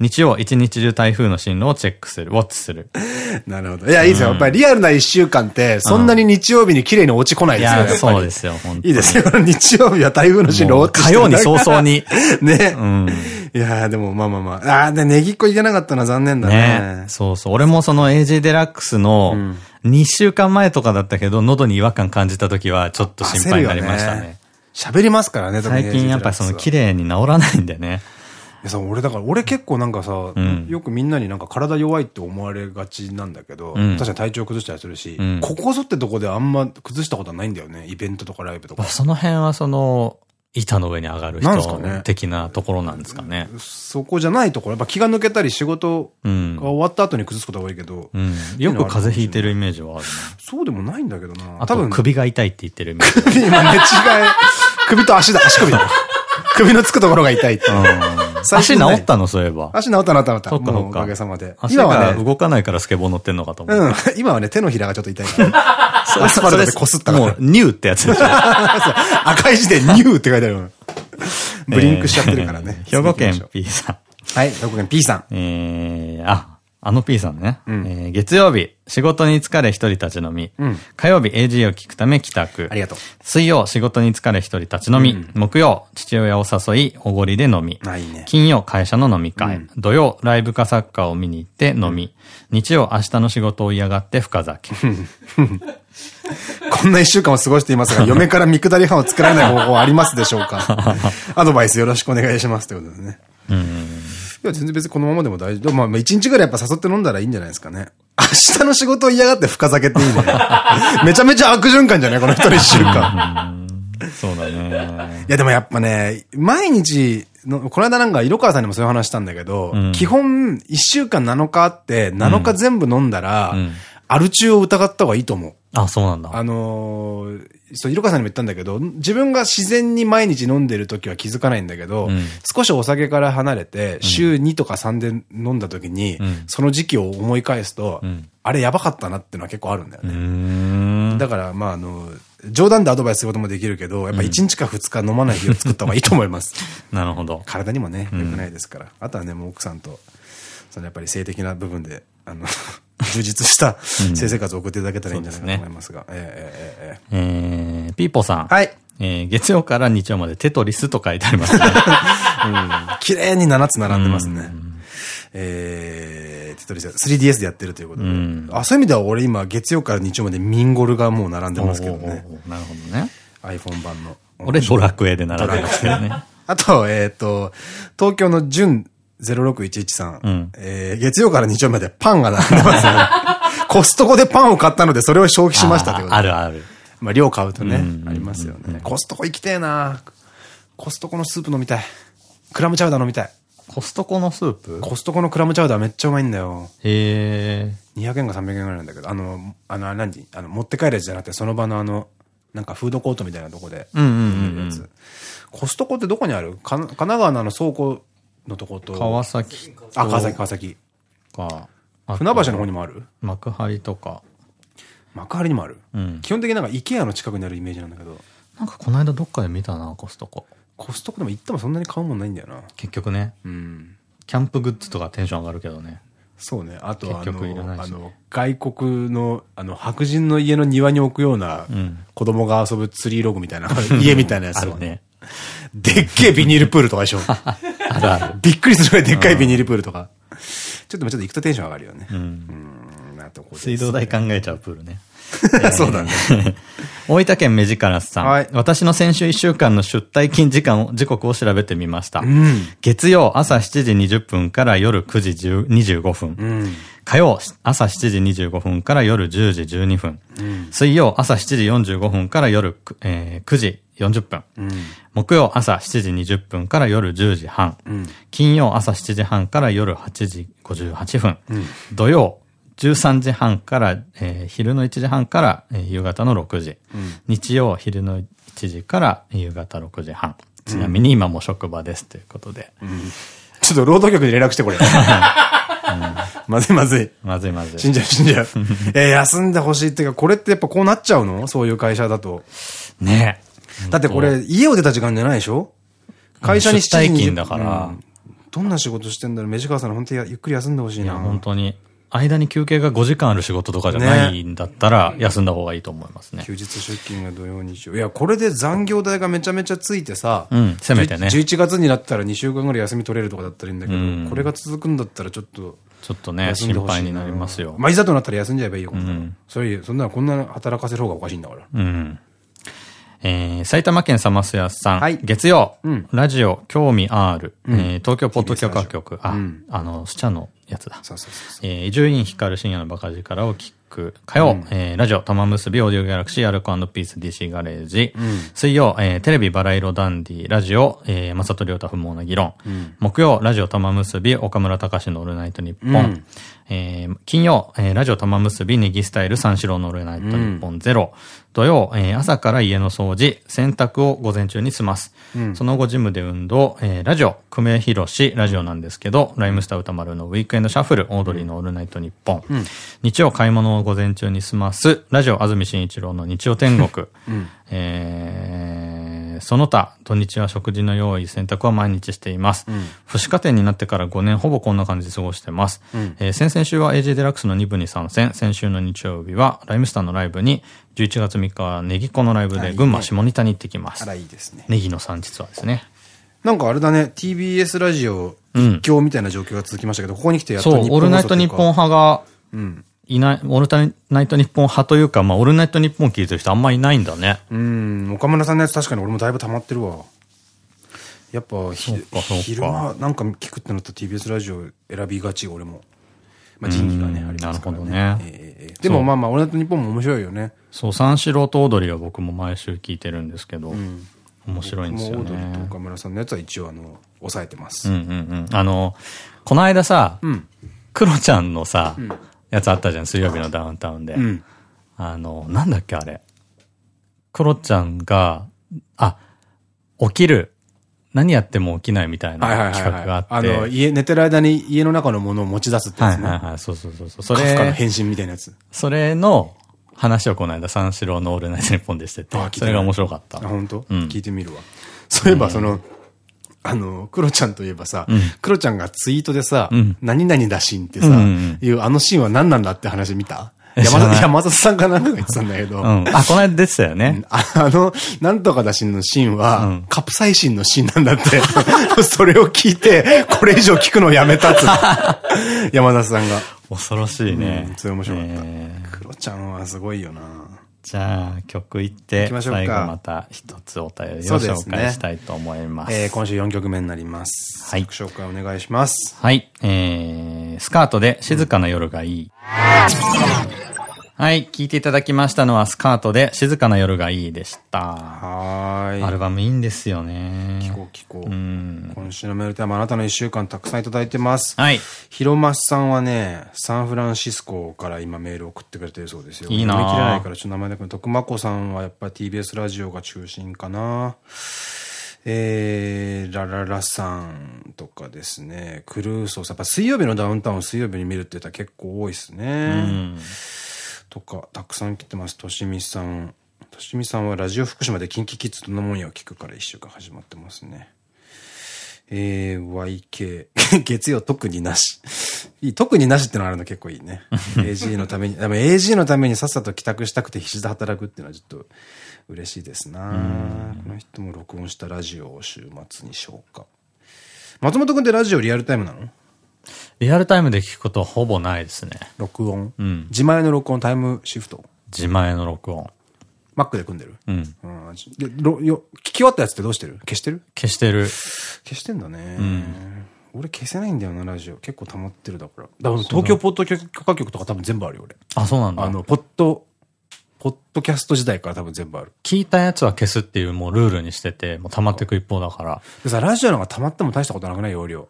日曜、一日中台風の進路をチェックする、ウォッチする。なるほど。いや、いいですよ。やっぱりリアルな一週間って、そんなに日曜日に綺麗に落ちこないですよね。そうですよ、本当に。いいですよ。日曜日は台風の進路をウォッチ火曜に早々に。ね。うん。いやでもまあまあまあ。ああ、で、ネギっ子いけなかったのは残念だね。ねそうそう。俺もその AJ デラックスの2週間前とかだったけど、喉に違和感感じた時はちょっと心配になりましたね。喋りますからね、最近やっぱその綺麗に治らないんでね。いやさ、俺だから、俺結構なんかさ、うん、よくみんなになんか体弱いって思われがちなんだけど、うん、確かに体調崩したりするし、うん、ここぞってとこであんま崩したことはないんだよね。イベントとかライブとか。その辺はその、板の上に上がる人的なところなんですかね。そこじゃないところ、やっぱ気が抜けたり仕事が終わった後に崩すことが多いけど。うん、よく風邪ひいてるイメージはあるそうでもないんだけどな。多分首が痛いって言ってるイメージ。今ね、違い。首と足だ、足首だ。首のつくところが痛いって。足治ったの？そういえば。足治った治った治った。そっかそっか。おかげさまで。足が動かないからスケボー乗ってんのかと思う。うん。今はね、手のひらがちょっと痛いから。アスファルトで擦ったから。もう、ニューってやつでしょ。赤い字でニューって書いてある。ブリンクしちゃってるからね。兵庫県 P さん。はい、兵庫県 P さん。えー、あ、あの P さんね。えー月曜日、仕事に疲れ一人立ち飲み。火曜日、AG を聞くため帰宅。ありがとう。水曜、仕事に疲れ一人立ち飲み。木曜、父親を誘い、おごりで飲み。あいいね金曜、会社の飲み会。土曜、ライブかサッカーを見に行って飲み。日曜、明日の仕事を嫌がって深酒。こんな一週間を過ごしていますが、嫁から見下り班を作らない方法はありますでしょうか？アドバイスよろしくお願いしますということでね。いや、全然別にこのままでも大丈夫。まあ、まあ一日ぐらいやっぱ誘って飲んだらいいんじゃないですかね。明日の仕事を嫌がって深酒っていいね。めちゃめちゃ悪循環じゃないこの人の一週間。そうだね。いやでもやっぱね、毎日の、この間なんか色川さんにもそういう話したんだけど、ん基本1週間7日あって、7日全部飲んだら、んアル中を疑った方がいいと思う。あ、そうなんだ。あのーそう、色川さんにも言ったんだけど、自分が自然に毎日飲んでる時は気づかないんだけど、ん少しお酒から離れて、週2とか3で飲んだ時に、んその時期を思い返すと、んあれやばかったなっていうのは結構あるんだよね。ん。だから、まあ、あの、冗談でアドバイスすることもできるけど、やっぱ1日か2日飲まない日を作った方がいいと思います。なるほど。体にもね、良くないですから。あとはね、もう奥さんと、そのやっぱり性的な部分で、あの、充実した性生活を送っていただけたらいいんじゃないかと思いますが。えええええええー、ピーポさん。はい。えー月曜から日曜までテトリスと書いてありますね。綺麗に7つ並んでますね。えー、テトリス 3DS でやってるということで。んあ、そういう意味では俺今月曜から日曜までミンゴルがもう並んでますけどね。なるほどね。iPhone 版の。俺ドラクエで並んでますけどね。あと、えっ、と、東京の純06113さん。うんえー月曜から日曜までパンが並んでますね。コストコでパンを買ったので、それを消費しましたということであるある。まあ、量買うとねうん、ありますよね。コストコ行きてえなコストコのスープ飲みたい。クラムチャウダー飲みたい。コストコのスープ？コストコのクラムチャウダーめっちゃうまいんだよ。へえ。200円か300円ぐらいなんだけど、あの、あの、何あの、持って帰るやつじゃなくて、その場のあの、なんかフードコートみたいなとこで、うんうんうんうん。コストコってどこにある？か神奈川のあの倉庫のとこと。川崎あ、川崎、川崎。か。船橋の方にもある？幕張とか。幕張にもある？うん。基本的になんか IKEA の近くにあるイメージなんだけど、なんかこの間どっかで見たな、コストコ。コストコでも行ってもそんなに買うもんないんだよな。結局ね。うん。キャンプグッズとかテンション上がるけどね。そうね。あとはあ結局いらないの、あの、外国の、あの、白人の家の庭に置くような、ん子供が遊ぶツリーログみたいな、家みたいなやつあるね。でっけえビニールプールとかでしょ。あるある。びっくりするぐらいでっかいビニールプールとか。ちょっと、ちょっと行くとテンション上がるよね。うん。うん、なとこ水道代考えちゃうプールね。そうだね。大分県目力さん。はい私の先週1週間の出退勤時間を、時刻を調べてみました。うん。月曜朝7時20分から夜9時10 25分。うん。火曜朝7時25分から夜10時12分。水曜朝7時45分から夜、えー9時40分。うん。木曜朝7時20分から夜10時半。うん。金曜朝7時半から夜8時58分。土曜13時半から、えー昼の1時半から、えー夕方の6時。日曜昼の1時から夕方6時半。ちなみに今も職場ですということで。ちょっと労働局に連絡してこれ。まずいまずい。まずいまずい。死んじゃう死んじゃう。えー、休んでほしいっていうか、これってやっぱこうなっちゃうの？そういう会社だと。ねだってこれ、家を出た時間じゃないでしょ？会社に出退勤だから。うん。どんな仕事してんだろう？目川さん本当にゆっくり休んでほしいな。本当に。間に休憩が5時間ある仕事とかじゃないんだったら、休んだ方がいいと思いますね。休日出勤が土曜日曜。いや、これで残業代がめちゃめちゃついてさ、うん。せめてね。じゅ11月になったら2週間ぐらい休み取れるとかだったらいいんだけど、うん。これが続くんだったらちょっと、ちょっとね、心配になりますよ。まあ、いざとなったら休んじゃえばいいよ、うん。それ、そんなのこんな働かせる方がおかしいんだから。うん。えー、埼玉県サマスヤさん。はい月曜、うんラジオ、興味ある。えー東京ポッド許可局。あ、うんあの、スチャのやつだ。そうそうそうそう。えー、伊集院光深夜のバカ力を聞く。火曜、えーラジオ、玉結び、オーディオギャラクシー、アルコピース、DC ガレージ。水曜、えーテレビ、バラ色ダンディ、ラジオ、えー、まさとりょうた不毛な議論。木曜、ラジオ、玉結び、岡村隆史のオールナイトニッポン。うんえー金曜、えーラジオ玉結び、ネギスタイル、三四郎のオールナイトニッポンゼロ。土曜、えー朝から家の掃除、洗濯を午前中に済ます。その後、ジムで運動、えーラジオ、久米宏ラジオなんですけど、ライムスター宇多丸のウィークエンドシャッフル、オードリーのオールナイトニッポン。日曜、買い物を午前中に済ます。ラジオ、安住紳一郎の日曜天国。えーその他、土日は食事の用意、洗濯は毎日しています。父子家庭になってから5年ほぼこんな感じで過ごしてます。えー先々週は AJ デラックスの2部に参戦、先週の日曜日はライムスターのライブに、11月3日はネギコのライブで群馬下仁田に行ってきます。あら、いいですね。ネギの産地ツアーですね。なんかあれだね、TBS ラジオ一強みたいな状況が続きましたけど、ここに来てやっとそう、オールナイト日本派。派が、うん。いない、オールナイト日本派というか、まあ、オールナイト日本聞いてる人あんまいないんだね。うん、岡村さんのやつ確かに俺もだいぶ溜まってるわ。やっぱ昼間なんか聞くってなったら TBS ラジオ選びがち、俺も。まあ人気がね、うんありますからね。なるほどねええええでもまあまあ、オールナイト日本も面白いよね。そう、三四郎とオードリーは僕も毎週聞いてるんですけど、面白いんですよもうオードリーとね。岡村さんのやつは一応あの、抑えてます。うんうんうん。あの、この間さ、んクロちゃんのさ、やつあったじゃん、水曜日のダウンタウンで。うん。あの、なんだっけあれ。クロちゃんが、あ、起きる。何やっても起きないみたいな企画があって。はい。あの、家、寝てる間に家の中のものを持ち出すってやつね。はいはいはい、そうそうそうそう。それ、変身みたいなやつ。それの話をこの間三四郎のオールナイトニッポンでしててそれが面白かった。あ、本当？うん聞いてみるわ。そういえば、その、あの、クロちゃんといえばさ、クロちゃんがツイートでさ、ん何々だシーンってさ、いうあのシーンは何なんだって話見た？山里山里さんかなんかが言ってたんだけど、うん。あ、この間出てたよね。ああの、なんとかだしんのシーンは、うんカプサイシンのシーンなんだって。それを聞いて、これ以上聞くのをやめたっつ 山田さんが。恐ろしいねうん。それ面白かったえークロちゃんはすごいよな。じゃあ、曲いって、最後また一つお便りを紹介したいと思います。えー、今週4曲目になります。はい曲紹介お願いします。はい。えー、スカートで静かな夜がいい。はい。聴いていただきましたのはスカートで静かな夜がいいでした。はーい。アルバムいいんですよね。聞こう聞こう。うん。今週のメールテーマあなたの一週間たくさんいただいてます。はい。ひろまさんはね、サンフランシスコから今メール送ってくれてるそうですよ。いいなぁ読み切れないからちょっと名前だけど、徳間子さんはやっぱり TBS ラジオが中心かな。えー、ラララさんとかですね、クルーソーさん、やっぱ水曜日のダウンタウンを水曜日に見るって言ったら結構多いですね。うん。とか、たくさん来てます。としみさん。としみさんはラジオ福島でキンキキッズどんなもんやを聞くから一週間始まってますね。えー、YK。月曜特になし。いい、特になしってのがあるの結構いいね。AG のために、でも AG のためにさっさと帰宅したくて必死で働くっていうのはちょっと嬉しいですなこの人も録音したラジオを週末に消化。松本くんってラジオリアルタイムなの？リアルタイムで聞くことはほぼないですね。録音？うん。自前の録音タイムシフト？自前の録音。Mac で組んでる？うん。うんでろよ聞き終わったやつってどうしてる？消してる？消してる。消してんだね。俺消せないんだよな、ラジオ。結構溜まってるだから。だから東京ポッド許可局とか多分全部あるよ、俺。あ、そうなんだ。あの、ポッド、ポッドキャスト時代から多分全部ある。聞いたやつは消すっていうもうルールにしてて、もう溜まっていく一方だから。でさ、ラジオなんか溜まっても大したことなくない容量。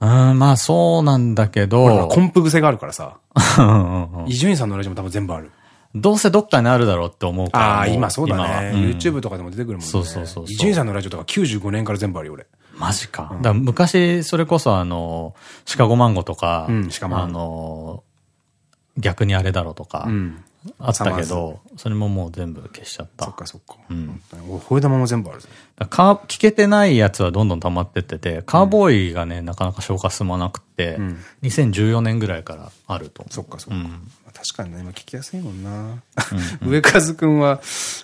うん、まあそうなんだけど、コンプ癖があるからさ。伊集院さんのラジオも多分全部ある。どうせどっかにあるだろうって思うから。ああ、も今そうだね。YouTube とかでも出てくるもんね。そうそうそう伊集院さんのラジオとか95年から全部あるよ、俺。マジか。だ昔、それこそあの、シカゴマンゴとか、うんシカマンあの、逆にあれだろうとか、うん。あったけど、それももう全部消しちゃった。そっかそっか。ん俺、吠え玉も全部あるぜ。だからカー聞けてないやつはどんどん溜まってってて、カーボーイがね、なかなか消化進まなくて、ん2014年ぐらいからあると。そっかそっか。確かにね、今聞きやすいもんな。上和くんは、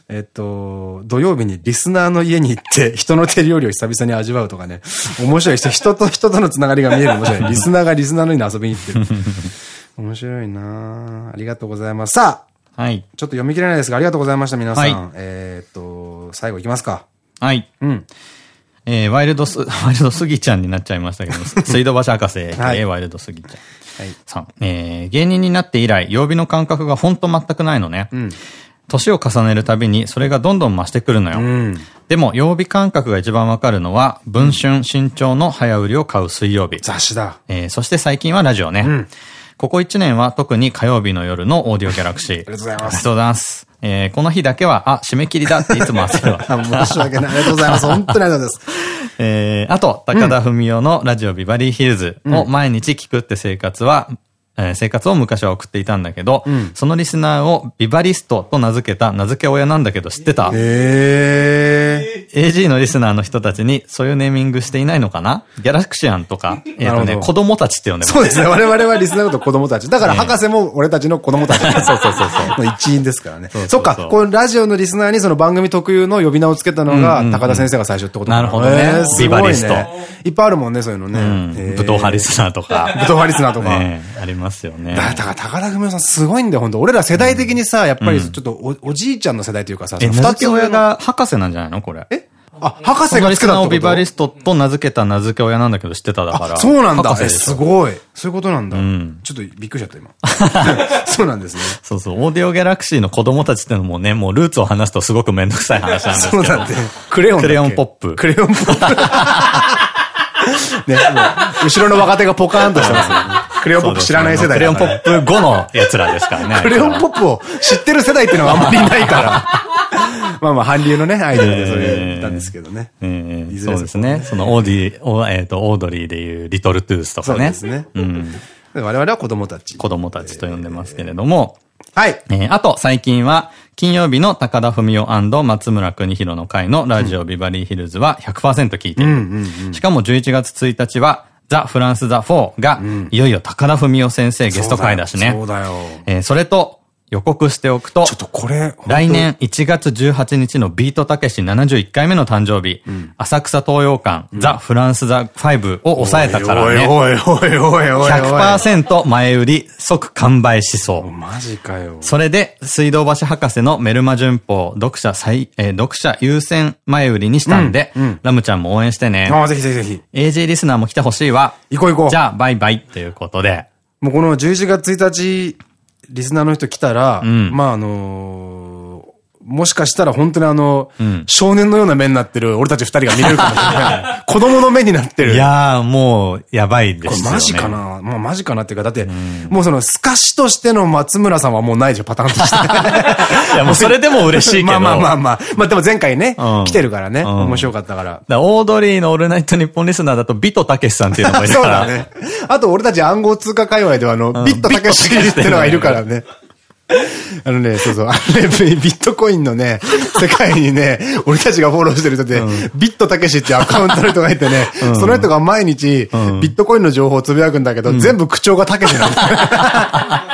えっと、土曜日にリスナーの家に行って、人の手料理を久々に味わうとかね、面白い人、人と人とのつながりが見える面白い。リスナーがリスナーの家に遊びに行ってる。面白いなありがとうございます。さあ、はい。ちょっと読み切れないですが、ありがとうございました、皆さん。はいえっと、最後いきますか。はい。うん。えー、ワイルドス、ワイルドスギちゃんになっちゃいましたけど、水道橋博士、はいえーワイルドスギちゃん。はい。さん、えー、芸人になって以来、曜日の感覚がほんと全くないのね。うん。年を重ねるたびに、それがどんどん増してくるのよ。うん。でも、曜日感覚が一番わかるのは、文春新潮の早売りを買う水曜日。雑誌だ。えー、そして最近はラジオね。んここ1年は特に火曜日の夜のオーディオギャラクシー。ありがとうございますありがとうございます。えー、この日だけは、あ、締め切りだっていつも焦るわ。申し訳ない。ありがとうございます。本当にありがとうございます。えー、あと、高田文夫のラジオビバリーヒルズを毎日聞くって生活は、えー生活を昔は送っていたんだけど、そのリスナーをビバリストと名付けた名付け親なんだけど知ってた？え AG のリスナーの人たちにそういうネーミングしていないのかな？ギャラクシアンとか、えっとね、子供たちって呼んでます。そうですね。我々はリスナーと子供たち。だから博士も俺たちの子供たち。そうそうそうそう。の一員ですからね。そっか、このラジオのリスナーにその番組特有の呼び名をつけたのが高田先生が最初ってことなるほどね。ビバリスト。いっぱいあるもんね、そういうのね。武闘派リスナーとか。武闘派リスナーとか。ありますよね。だから高田文夫さんすごいんだよ、本当俺ら世代的にさ、やっぱりちょっとおおじいちゃんの世代というかさ、二つ親が博士なんじゃないのこれ？え？あ、博士がつけたビバリストと名付けた名付け親なんだけど知ってただから。そうなんだ。え、すごい。そういうことなんだ。ちょっとびっくりしちゃった今。そうなんですね。そうそう。オーディオギャラクシーの子供たちってのもね、もうルーツを話すとすごくめんどくさい話なんですけど。そうだって。クレヨンクレヨンポップ。クレヨンポップ。ね、後ろの若手がポカーンとしてますよね。クレヨンポップ知らない世代クレヨンポップ5の奴らですからね。クレヨンポップを知ってる世代っていうのはあんまりいないから。まあまあ、韓流のね、アイドルでそれ言ったんですけどね。そうですね。そのオーディ、えっと、オードリーでいうリトルトゥースとかね。そうですね。うん。我々は子供たち。子供たちと呼んでますけれども。はい。えー、あと、最近は、金曜日の高田文夫松村邦弘の会のラジオビバリーヒルズは100%聞いている。しかも11月1日は、ザ・フランス・ザ・フォーが、いよいよ高田文夫先生ゲスト会だしね。そうだよ。えー、それと、予告しておくと、ちょっとこれ、来年1月18日のビートたけし71回目の誕生日、うん、浅草東洋館、うん、ザ・フランス・ザ・ファイブを抑えたからね。おいおいおいおいおい。100%前売り、即完売しそう。マジかよ。それで、水道橋博士のメルマ旬報、読者最、えー、読者優先前売りにしたんで、うん、ラムちゃんも応援してね。ああ、ぜひぜひぜひ。AJ リスナーも来てほしいわ。行こう行こう。じゃあ、バイバイということで。もうこの11月1日、リスナーの人来たら、うん、まああのーもしかしたら本当にあの、うん、少年のような目になってる俺たち二人が見れるかもしれない。子供の目になってる。いやー、もう、やばいですよ、ね。マジかなもうマジかなっていうか、だって、うん、もうその、透かしとしての松村さんはもうないでしょ、パターンとして。いや、もうそれでも嬉しいけど。まあまあまあまあ。まあでも前回ね、うん、来てるからね、面白かったから。らオードリーのオールナイトニッポンリスナーだと、ビトたけしさんっていうのもいるから。そうだね。あと俺たち暗号通貨界隈ではあの、ビットたけしっていうのがいるからね。あのね、そうそう、あれ、ビットコインのね、世界にね、俺たちがフォローしてる人で、うん、ビットたけしっていうアカウントの人がいてね、うん、その人が毎日、ビットコインの情報をつぶやくんだけど、うん、全部口調がたけしなん。だ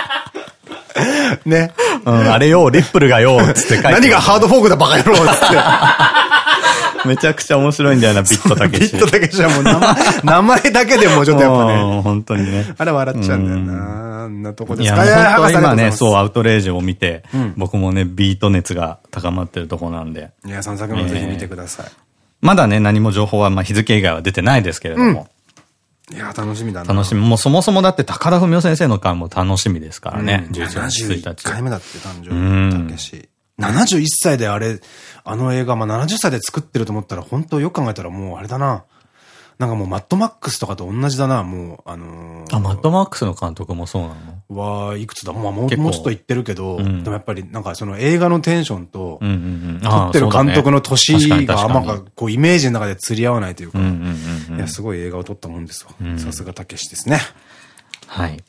ね。あれよ、リップルがよ、つって書いて。何がハードフォークだバカ野郎つって。めちゃくちゃ面白いんだよな、ビットたけし。ビットたけしはもう名前、名前だけでもちょっとやっぱね。本当にね。あれ笑っちゃうんだよな。あんなとこですか。いや、本当今ね、そう、アウトレイジを見て、僕もね、ビート熱が高まってるとこなんで。いや、3作目もぜひ見てください。まだね、何も情報は、まあ日付以外は出てないですけれども。いや、楽しみだな。楽しみ。もうそもそもだって高田文夫先生の回も楽しみですからね。11月1日。1回目だって誕生日。たけし。71歳であれ、あの映画、まあ、70歳で作ってると思ったら、本当よく考えたらもうあれだな。なんかもうマッドマックスとかと同じだな、もう、あのー、あ、マッドマックスの監督もそうなの？は、いくつだ？まあもう、もうちょっと言ってるけど、うん、でもやっぱりなんかその映画のテンションと、撮ってる監督の年がまこうイメージの中で釣り合わないというか、いや、すごい映画を撮ったもんですわ。さすがたけしですね。はい。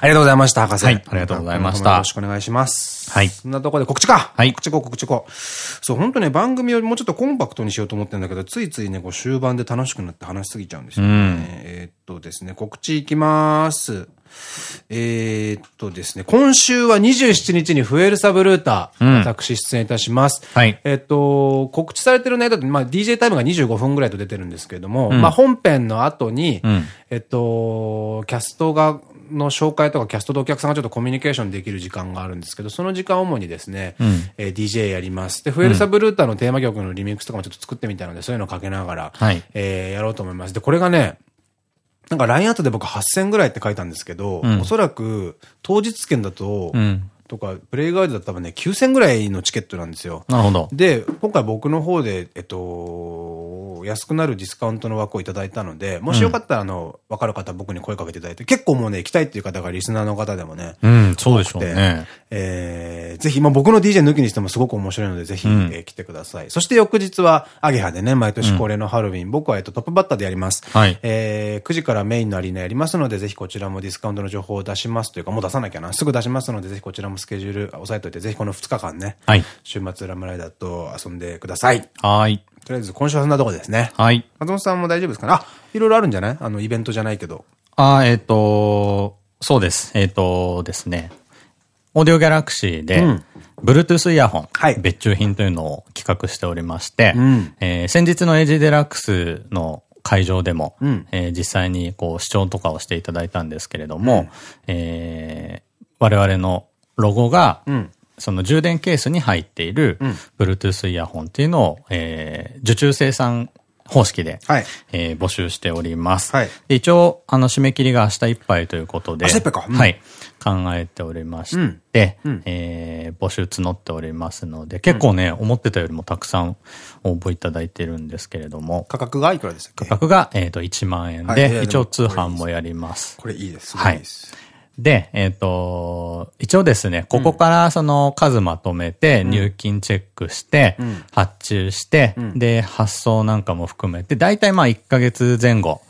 ありがとうございました、博士。はい、ありがとうございました。よろしくお願いします。はい。そんなところで告知かはい。告知こう、告知こう。そう、本当ね、番組をもうちょっとコンパクトにしようと思ってるんだけど、ついついね、こう終盤で楽しくなって話しすぎちゃうんですよね。うん、えっとですね、告知いきます。えー、っとですね、今週は27日にフエルサブルーター、うん、私出演いたします。はい。えっと、告知されてるネタって、まあ DJ タイムが25分ぐらいと出てるんですけれども、うん、まあ本編の後に、うん、えっと、キャストがの紹介とかキャストとお客さんがちょっとコミュニケーションできる時間があるんですけど、その時間主にですね、うん、えー、DJ やります。で、フエルサブルーターのテーマ曲のリミックスとかもちょっと作ってみたので、そういうのをかけながら、はい、えー、やろうと思います。で、これがね、なんか LINE アートで僕8000ぐらいって書いたんですけど、うん、おそらく当日券だと、うんとか、プレイガイドだったらね、9000ぐらいのチケットなんですよ。なるほど。で、今回僕の方で、えっと、安くなるディスカウントの枠をいただいたので、もしよかったら、あの、わかる方僕に声かけていただいて、結構もうね、行きたいっていう方がリスナーの方でもね。うん、そうでしょうね。えー、ぜひ、まあ僕の DJ 抜きにしてもすごく面白いので、ぜひ、うん、えー、来てください。そして翌日は、アゲハでね、毎年恒例のハロウィン、うん、僕は、えっと、トップバッターでやります。はい。えー、9時からメインのアリーナやりますので、ぜひこちらもディスカウントの情報を出しますというか、もう出さなきゃな。すぐ出しますので、ぜひこちらもスケジュール押さえといて、ぜひこの2日間ね、はい。週末ラムライダーと遊んでください。はい。とりあえず今週はそんなとこですね。はい。松本さんも大丈夫ですか？ねあ、いろいろあるんじゃない？あの、イベントじゃないけど。あ、えっ、と、そうです。えっ、とですね。オーディオギャラクシーで、うん Bluetooth イヤホン、はい別注品というのを企画しておりまして、うんえー先日のエイジデラックスの会場でも、うんえー実際にこう視聴とかをしていただいたんですけれども、えー我々のロゴが、うん。その充電ケースに入っているうん Bluetooth イヤホンっていうのを、えー受注生産方式で、はい。えー募集しております。はいで一応、あの、締め切りが明日いっぱいということで、明日いっぱいかうんはい。考えておりまして、うんうんえー募集募っておりますので、結構ね、思ってたよりもたくさん応募いただいてるんですけれども、価格がいくらでしたっけ？価格が、えっ、と、1万円で、はい一応通販もやります。これいいです。すごいいいでえっ、と、一応ですね、ここからその数まとめて、入金チェックして、ん発注して、で、発送なんかも含めて、だいたいまあ1ヶ月前後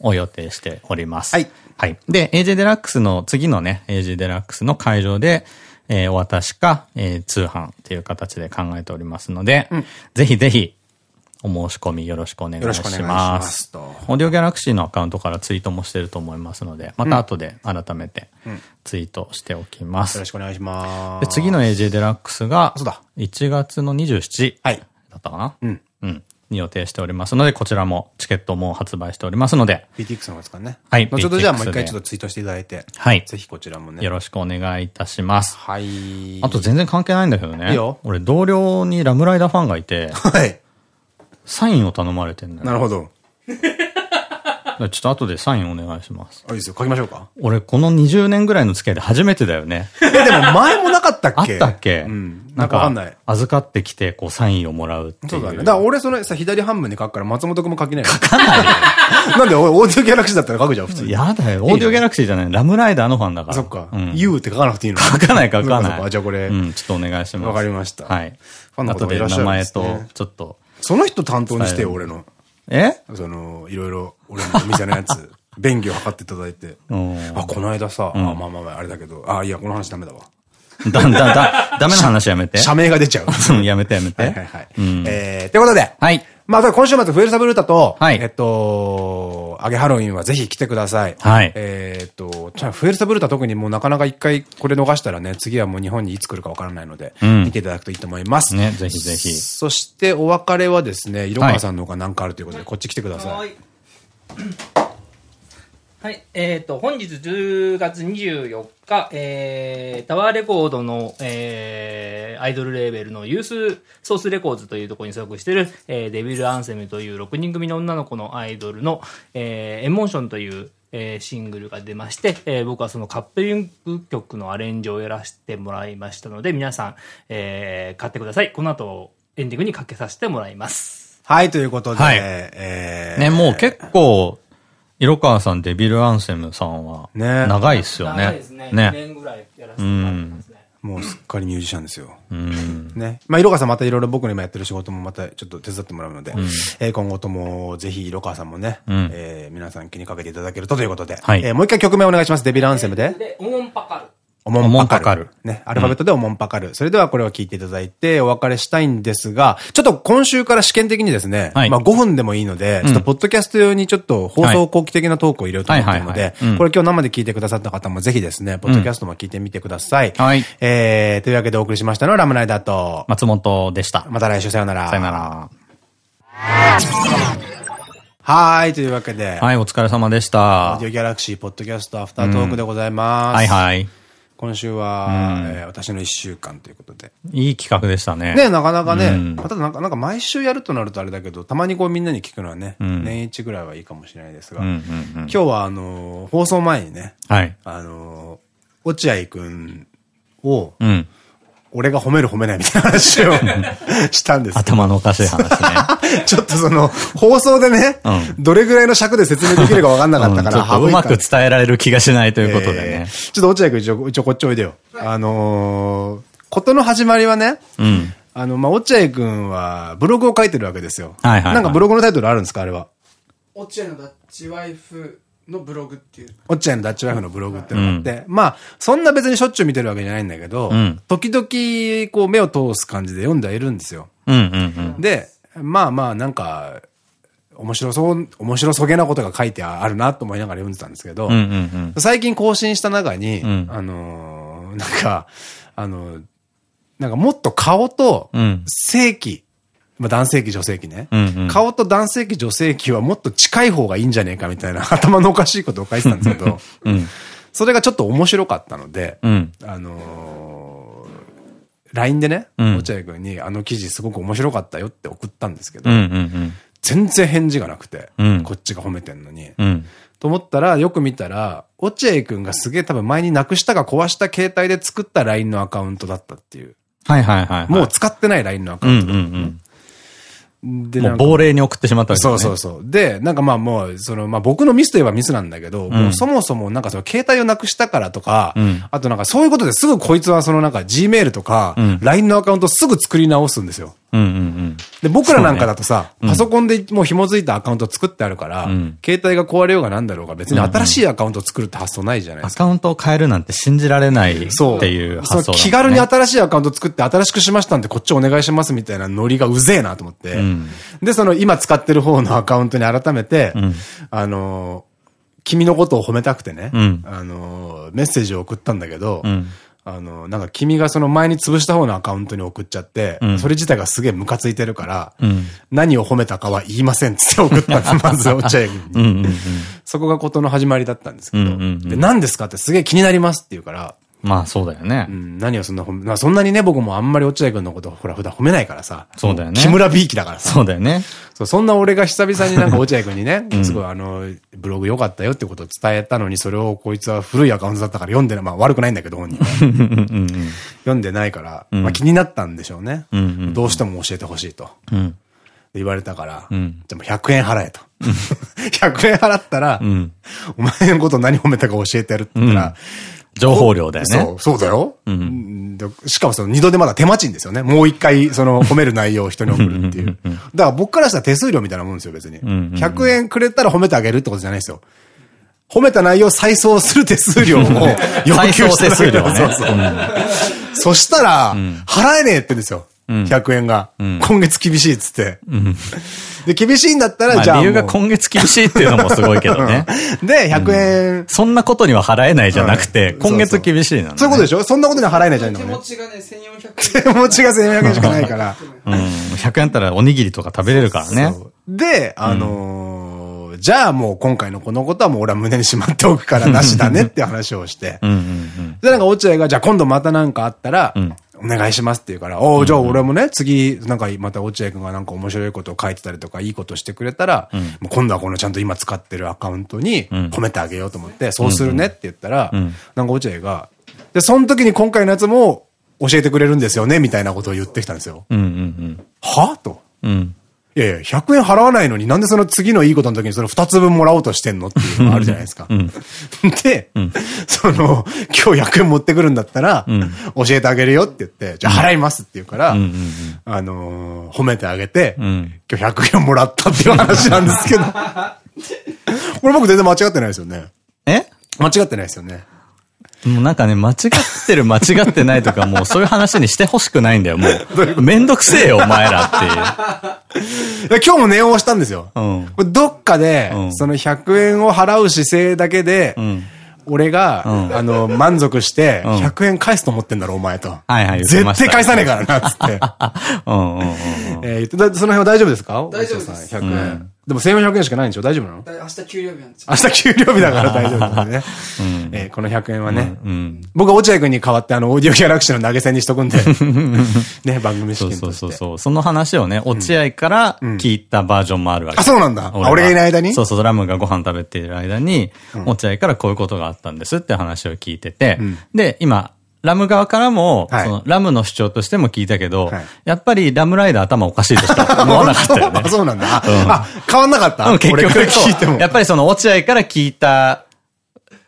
を予定しております。はい。はい。で、AJ デラックスの次のね、AJ デラックスの会場で、えーお渡しか、えー通販っていう形で考えておりますので、ぜひぜひ、お申し込みよろしくお願いよろしくお願いししま。ますすと。オーディオギャラクシーのアカウントからツイートもしてると思いますので、また後で改めてツイートしておきます。よろしくお願いしま。です次の AJ デラックスがそうだ、1月の27はい。だったかな？うん。うん。に予定しておりますので、こちらもチケットも発売しておりますので、BTX の方ですかね。はい後ほどじゃあもう一回でちょっとツイートしていただいて。はいぜひこちらもね。よろしくお願いいたします。はい。あと全然関係ないんだけどね。いいよ俺同僚にラムライダーファンがいて、はい。サインを頼まれてんだよ。なるほど。ちょっと後でサインお願いします。あ、いいですよ。書きましょうか。俺この20年ぐらいの付き合いで初めてだよね。え、でも前もなかったっけ？あったっけ？うん。なんかわかんない。預かってきて、こう、サインをもらうっていう。そうだね。だから俺そのさ、左半分に書くから松本くんも書きない。書かない なんで俺、オーディオギャラクシーだったら書くじゃん、普通に。やだよ。オーディオギャラクシーじゃない。ラムライダーのファンだから。そっかうん。。U って書かなくていいの書かない書かない。じゃあこれう、ん、ちょっとお願いします。わかりましたはい。ファンの方後で名前と、ちょっと。その人担当にしてよ、俺の。え？その、いろいろ、俺のお店のやつ、便宜を図っていただいて。うん。あ、この間さ、あ、まあまあまあ、あれだけど、あ、いや、この話ダメだわ。だ、だ、だ、ダメな話やめて。社名が出ちゃう。うんやめてやめて。はいはいはい。うんえー、ということで、はい。まあ、今週末、フエルサブルータと、はいえっと、アゲハロウィンはぜひ来てください。はいえっと、じゃあフエルサブルータ特にもうなかなか一回これ逃したらね、次はもう日本にいつ来るかわからないので、うん見ていただくといいと思います。ね、ぜひぜひ。そして、お別れはですね、色川さんの方が何かあるということで、こっち来てください。はい。はい。えっ、と、本日10月24日、えー、タワーレコードの、えー、アイドルレーベルのユースソースレコーズというところに所属している、えー、デビルアンセムという6人組の女の子のアイドルの、えー、エモーションという、えーシングルが出まして、えー僕はそのカップリング曲のアレンジをやらせてもらいましたので、皆さん、えー、買ってください。この後、エンディングにかけさせてもらいます。はい、ということで、はいえーね、もう結構、色川さん、デビルアンセムさんは、ね長いっすよね。長いですね。2ね。年ぐらいやらせてもらってますね。もうすっかりミュージシャンですよ。うん。ね。まあ、色川さんまたいろいろ僕の今やってる仕事もまたちょっと手伝ってもらうので、えー今後ともぜひ色川さんもね、んえー皆さん気にかけていただけるとということで、はいえーもう一回曲名お願いします。デビルアンセムで。で、オモンパカル。おもんぱかるる。ね。アルファベットでおもんぱかる。それではこれを聞いていただいてお別れしたいんですが、ちょっと今週から試験的にですね、はいまあ5分でもいいので、ちょっとポッドキャスト用にちょっと放送後期的なトークを入れようと思っているのでこれ今日生で聞いてくださった方もぜひですね、ポッドキャストも聞いてみてください。はいえー、というわけでお送りしましたのはラムライダーと、松本でした。また来週さよなら。さよなら。はーい、というわけで、はい、お疲れ様でしオたーディ。オギャラクシーポッドキャストアフタートークでございます。はいはい。今週は、えー私の一週間ということで。いい企画でしたね。ね、なかなかね、うんまあただなんか、なんか毎週やるとなるとあれだけど、たまにこうみんなに聞くのはね、ん年一ぐらいはいいかもしれないですが、うんうんうん。今日はあのー放送前にね、はい。あのー落合くんを、うん。俺が褒める褒めないみたいな話を したんです頭のおかしい話ね。ちょっとその、放送でね、うどれぐらいの尺で説明できるか分かんなかったから、うんちょっとうまく伝えられる気がしないということでね。えーちょっと落合くん一応、一応こっちおいでよ。あのー、ことの始まりはね、うん。あの、まあ、落合くんはブログを書いてるわけですよ。はいはいはいなんかブログのタイトルあるんですかあれは。落合のダッチワイフのブログっていう。落合のダッチワイフのブログってのがあって、まあ、そんな別にしょっちゅう見てるわけじゃないんだけど、うん時々、こう、目を通す感じで読んではいるんですよ。うんうんうん。で、まあまあ、なんか、面白そう、面白そげなことが書いてあるなと思いながら読んでたんですけど、最近更新した中に、うん、あのー、なんか、あのー、なんかもっと顔と性器、うん、まあ男性器、女性器ね。顔と男性器、女性器はもっと近い方がいいんじゃねえかみたいな 頭のおかしいことを書いてたんですけど、うん、それがちょっと面白かったので、あのー、LINE でね、落合君にあの記事すごく面白かったよって送ったんですけど、全然返事がなくて、うん、こっちが褒めてんのに。うん、と思ったら、よく見たら、落合くんがすげえ多分前になくしたか壊した携帯で作った LINE のアカウントだったっていう。はいはいはい、もう使ってない LINE のアカウントだった。で、もう亡霊に送ってしまったわけですね。そうそうそう。で、なんかまあもう、その、まあ僕のミスといえばミスなんだけど、うん、もうそもそもなんかその携帯をなくしたからとか、うん、あとなんかそういうことですぐこいつはそのなんか Gmail とか、LINE のアカウントすぐ作り直すんですよ。で、僕らなんかだとさ、ね、パソコンでもう紐づいたアカウント作ってあるから、うん、携帯が壊れようがなんだろうが別に新しいアカウント作るって発想ないじゃないですか。アカウントを変えるなんて信じられないっていう発想、ね、気軽に新しいアカウント作って新しくしましたんでこっちお願いしますみたいなノリがうぜえなと思って。うん、で、その今使ってる方のアカウントに改めて、うん、あの、君のことを褒めたくてね、あの、メッセージを送ったんだけど、あの、なんか君がその前に潰した方のアカウントに送っちゃって、うん、それ自体がすげえムカついてるから、うん、何を褒めたかは言いませんって送ったんです、まず落合君に。そこがことの始まりだったんですけど、で、何ですかってすげえ気になりますって言うから、まあそうだよね。うん、何をそんな褒め、まあそんなにね、僕もあんまり落合君のことほら普段褒めないからさ。そうだよね。木村ビーキだからさ。そうだよね。そう、そんな俺が久々になんか 落合君にね、すごいあの、ブログ良かったよってことを伝えたのに、それをこいつは古いアカウントだったから読んでない、まあ悪くないんだけど、本人読んでないから、まあ気になったんでしょうね。どうしても教えてほしいと。言われたから、じゃあもう100円払えと。100円払ったら、お前のこと何褒めたか教えてやるって言ったら、情報量だよね。そう、そうだよ。うん、しかもその二度でまだ手間賃ですよね。もう一回その褒める内容を人に送るっていう。だから僕からしたら手数料みたいなもんですよ、別に。100円くれたら褒めてあげるってことじゃないですよ。褒めた内容を再送する手数料を要求して手数料ね。そうそう。そしたら、払えねえってですよ。100円が。今月厳しいっつって。で、厳しいんだったら、じゃあ。理由が今月厳しいっていうのもすごいけどね。で、100円。そんなことには払えないじゃなくて、今月厳しいなそういうことでしょ？そんなことには払えないじゃないの手持ちがね、1400円。手持ちが1400円しかないから。うん。100円あったらおにぎりとか食べれるからね。で、あのじゃあもう今回のこのことはもう俺は胸にしまっておくからなしだねって話をして。で、なんか落合が、じゃあ今度またなんかあったら、お願いしますって言うから、おお、じゃあ俺もね、次、なんかまた落合君がなんか面白いことを書いてたりとか、いいことしてくれたら、うん、もう今度はこのちゃんと今使ってるアカウントに褒めてあげようと思って、そうするねって言ったら、なんか落合が、で、その時に今回のやつも教えてくれるんですよね、みたいなことを言ってきたんですよ。は？と。うんいやいや、100円払わないのになんでその次のいいことの時にその2つ分もらおうとしてんのっていうのがあるじゃないですか。で、うん、その、今日100円持ってくるんだったら、うん、教えてあげるよって言って、じゃあ払いますって言うから、あのー、褒めてあげて、うん、今日100円もらったっていう話なんですけど。これ僕全然間違ってないですよね。え？間違ってないですよね。もうなんかね、間違ってる間違ってないとか、もうそういう話にしてほしくないんだよ、もう。めんどくせえよ、お前らっていう。今日も念を押したんですよ。うん、どっかで、その100円を払う姿勢だけで、うん俺が、あの、満足して、100円返すと思ってんだろ、お前と。はいはい、絶対返さねえからな、つって。えその辺は大丈夫ですか？大丈夫です。100円。でも1400円しかないんでしょ？大丈夫なの？明日給料日なんですよ。明日給料日だから大丈夫ですね。えこの100円はね。僕は落合君に代わってあの、オーディオギャラクシーの投げ銭にしとくんで。ね、番組資金として。そうそうそう。その話をね、落合から聞いたバージョンもあるわけ。あ、そうなんだ。俺がいない間に？そうそう、ラムがご飯食べている間に、落合からこういうことがあったんですって話を聞いてて、で、今、ラム側からも、はい、そのラムの主張としても聞いたけど、はい、やっぱりラムライダー頭おかしいとし か思わなかったよね。そうなんだ。うん、あ、変わんなかった、うん、結局聞いても。やっぱりその落合から聞いた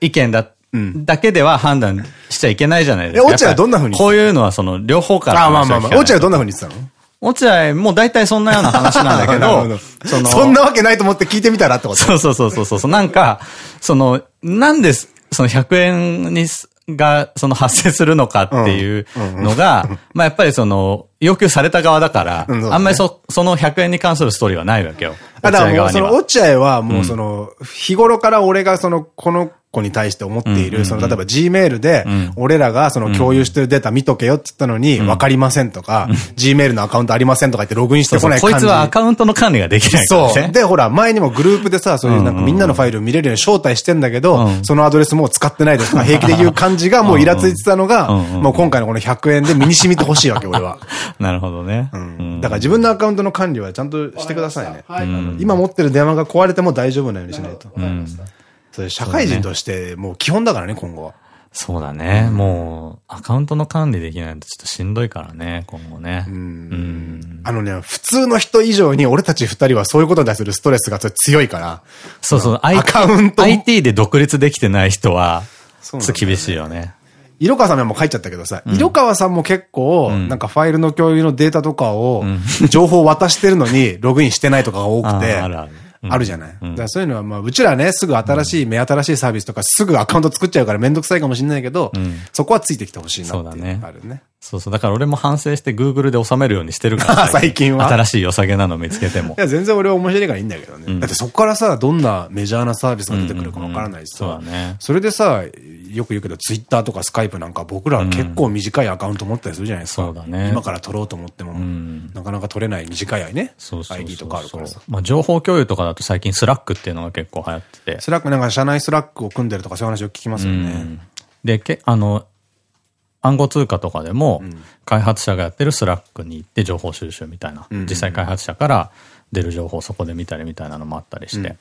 意見だうん、だけでは判断しちゃいけないじゃないですか。え、落合はどんな風にこういうのはその両方から。あ、まあまあまあ。落合はどんな風に言ってたの？落合、もう大体そんなような話なんだけ ど、その、そんなわけないと思って聞いてみたらってこと？そうそうそうそうそう。なんか、その、なんで、その100円にが、その発生するのかっていうのが、まあやっぱりその、要求された側だから、うんね。あんまりそ、その100円に関するストーリーはないわけよ。あ、だからもう、その、落合はもうその、日頃から俺がその、この子に対して思っている、その、例えば Gmail で、俺らがその共有してるデータ見とけよって言ったのに、わかりませんとか、Gmail のアカウントありませんとか言ってログインしてこない感じ。こいつはアカウントの管理ができないからね。そう。で、ほら、前にもグループでさ、そういうなんかみんなのファイルを見れるように招待してんだけど、そのアドレスもう使ってないですとか平気で言う感じがもうイラついてたのが、もう今回のこの100円で身に染みてほしいわけ、俺は。なるほどね。うんだから自分のアカウントの管理はちゃんとしてくださいね。今持ってる電話が壊れても大丈夫なようにしないと。わかりました。それ社会人としてもう基本だからね、今後は。そうだね。もう、アカウントの管理できないとちょっとしんどいからね、今後ね。うん。あのね、普通の人以上に俺たち二人はそういうことに対するストレスが強いから。そうそう、アカウント IT で独立できてない人は、そうね厳しいよね。色川さんも書いちゃったけどさ、色川さんも結構、なんかファイルの共有のデータとかを、情報を渡してるのに、ログインしてないとかが多くて、ああるあるうんあるじゃない。だからそういうのは、まあ、うちらね、すぐ新しい、目新しいサービスとか、すぐアカウント作っちゃうからめんどくさいかもしれないけど、そこはついてきてほしいなっていうのがあるね。そうそう。だから俺も反省して Google で収めるようにしてるから。最近は新しい良さげなの見つけてもい。や、全然俺は面白いからいいんだけどね。だってそこからさ、どんなメジャーなサービスが出てくるかわからないしそうさだ。ね。それでさ、よく言うけど、ツイッターとかスカイプなんか僕らは結構短いアカウント持ったりするじゃないですか。そうだね今から取ろうと思っても、なかなか取れない短いね。そうそうそうそう。ID とかあるからさ。まあ情報共有とかだと最近スラックっていうのが結構流行ってて。スラックなんか社内スラックを組んでるとかそういう話を聞きますよね。うんで、け、あの、暗号通貨とかでも、開発者がやってるスラックに行って情報収集みたいな、実際開発者から出る情報をそこで見たりみたいなのもあったりして、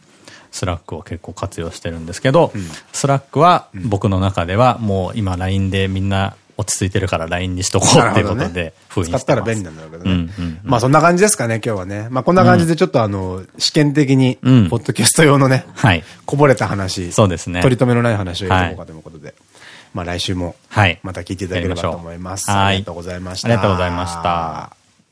スラックを結構活用してるんですけど、スラックは僕の中ではもう今 LINE でみんな落ち着いてるから LINE にしとこうっていうことで封印してます。使ったら便利なんだろうけどね。まあそんな感じですかね、今日はね。まあこんな感じでちょっとあの、試験的に、ポうんッドキャスト用のね、はい。こぼれた話、そうですね。取り留めのない話をやっていこうかということで。まあ来週も、はい。また聞いていただければと思います。はいありがとうございました。ありがとうございました。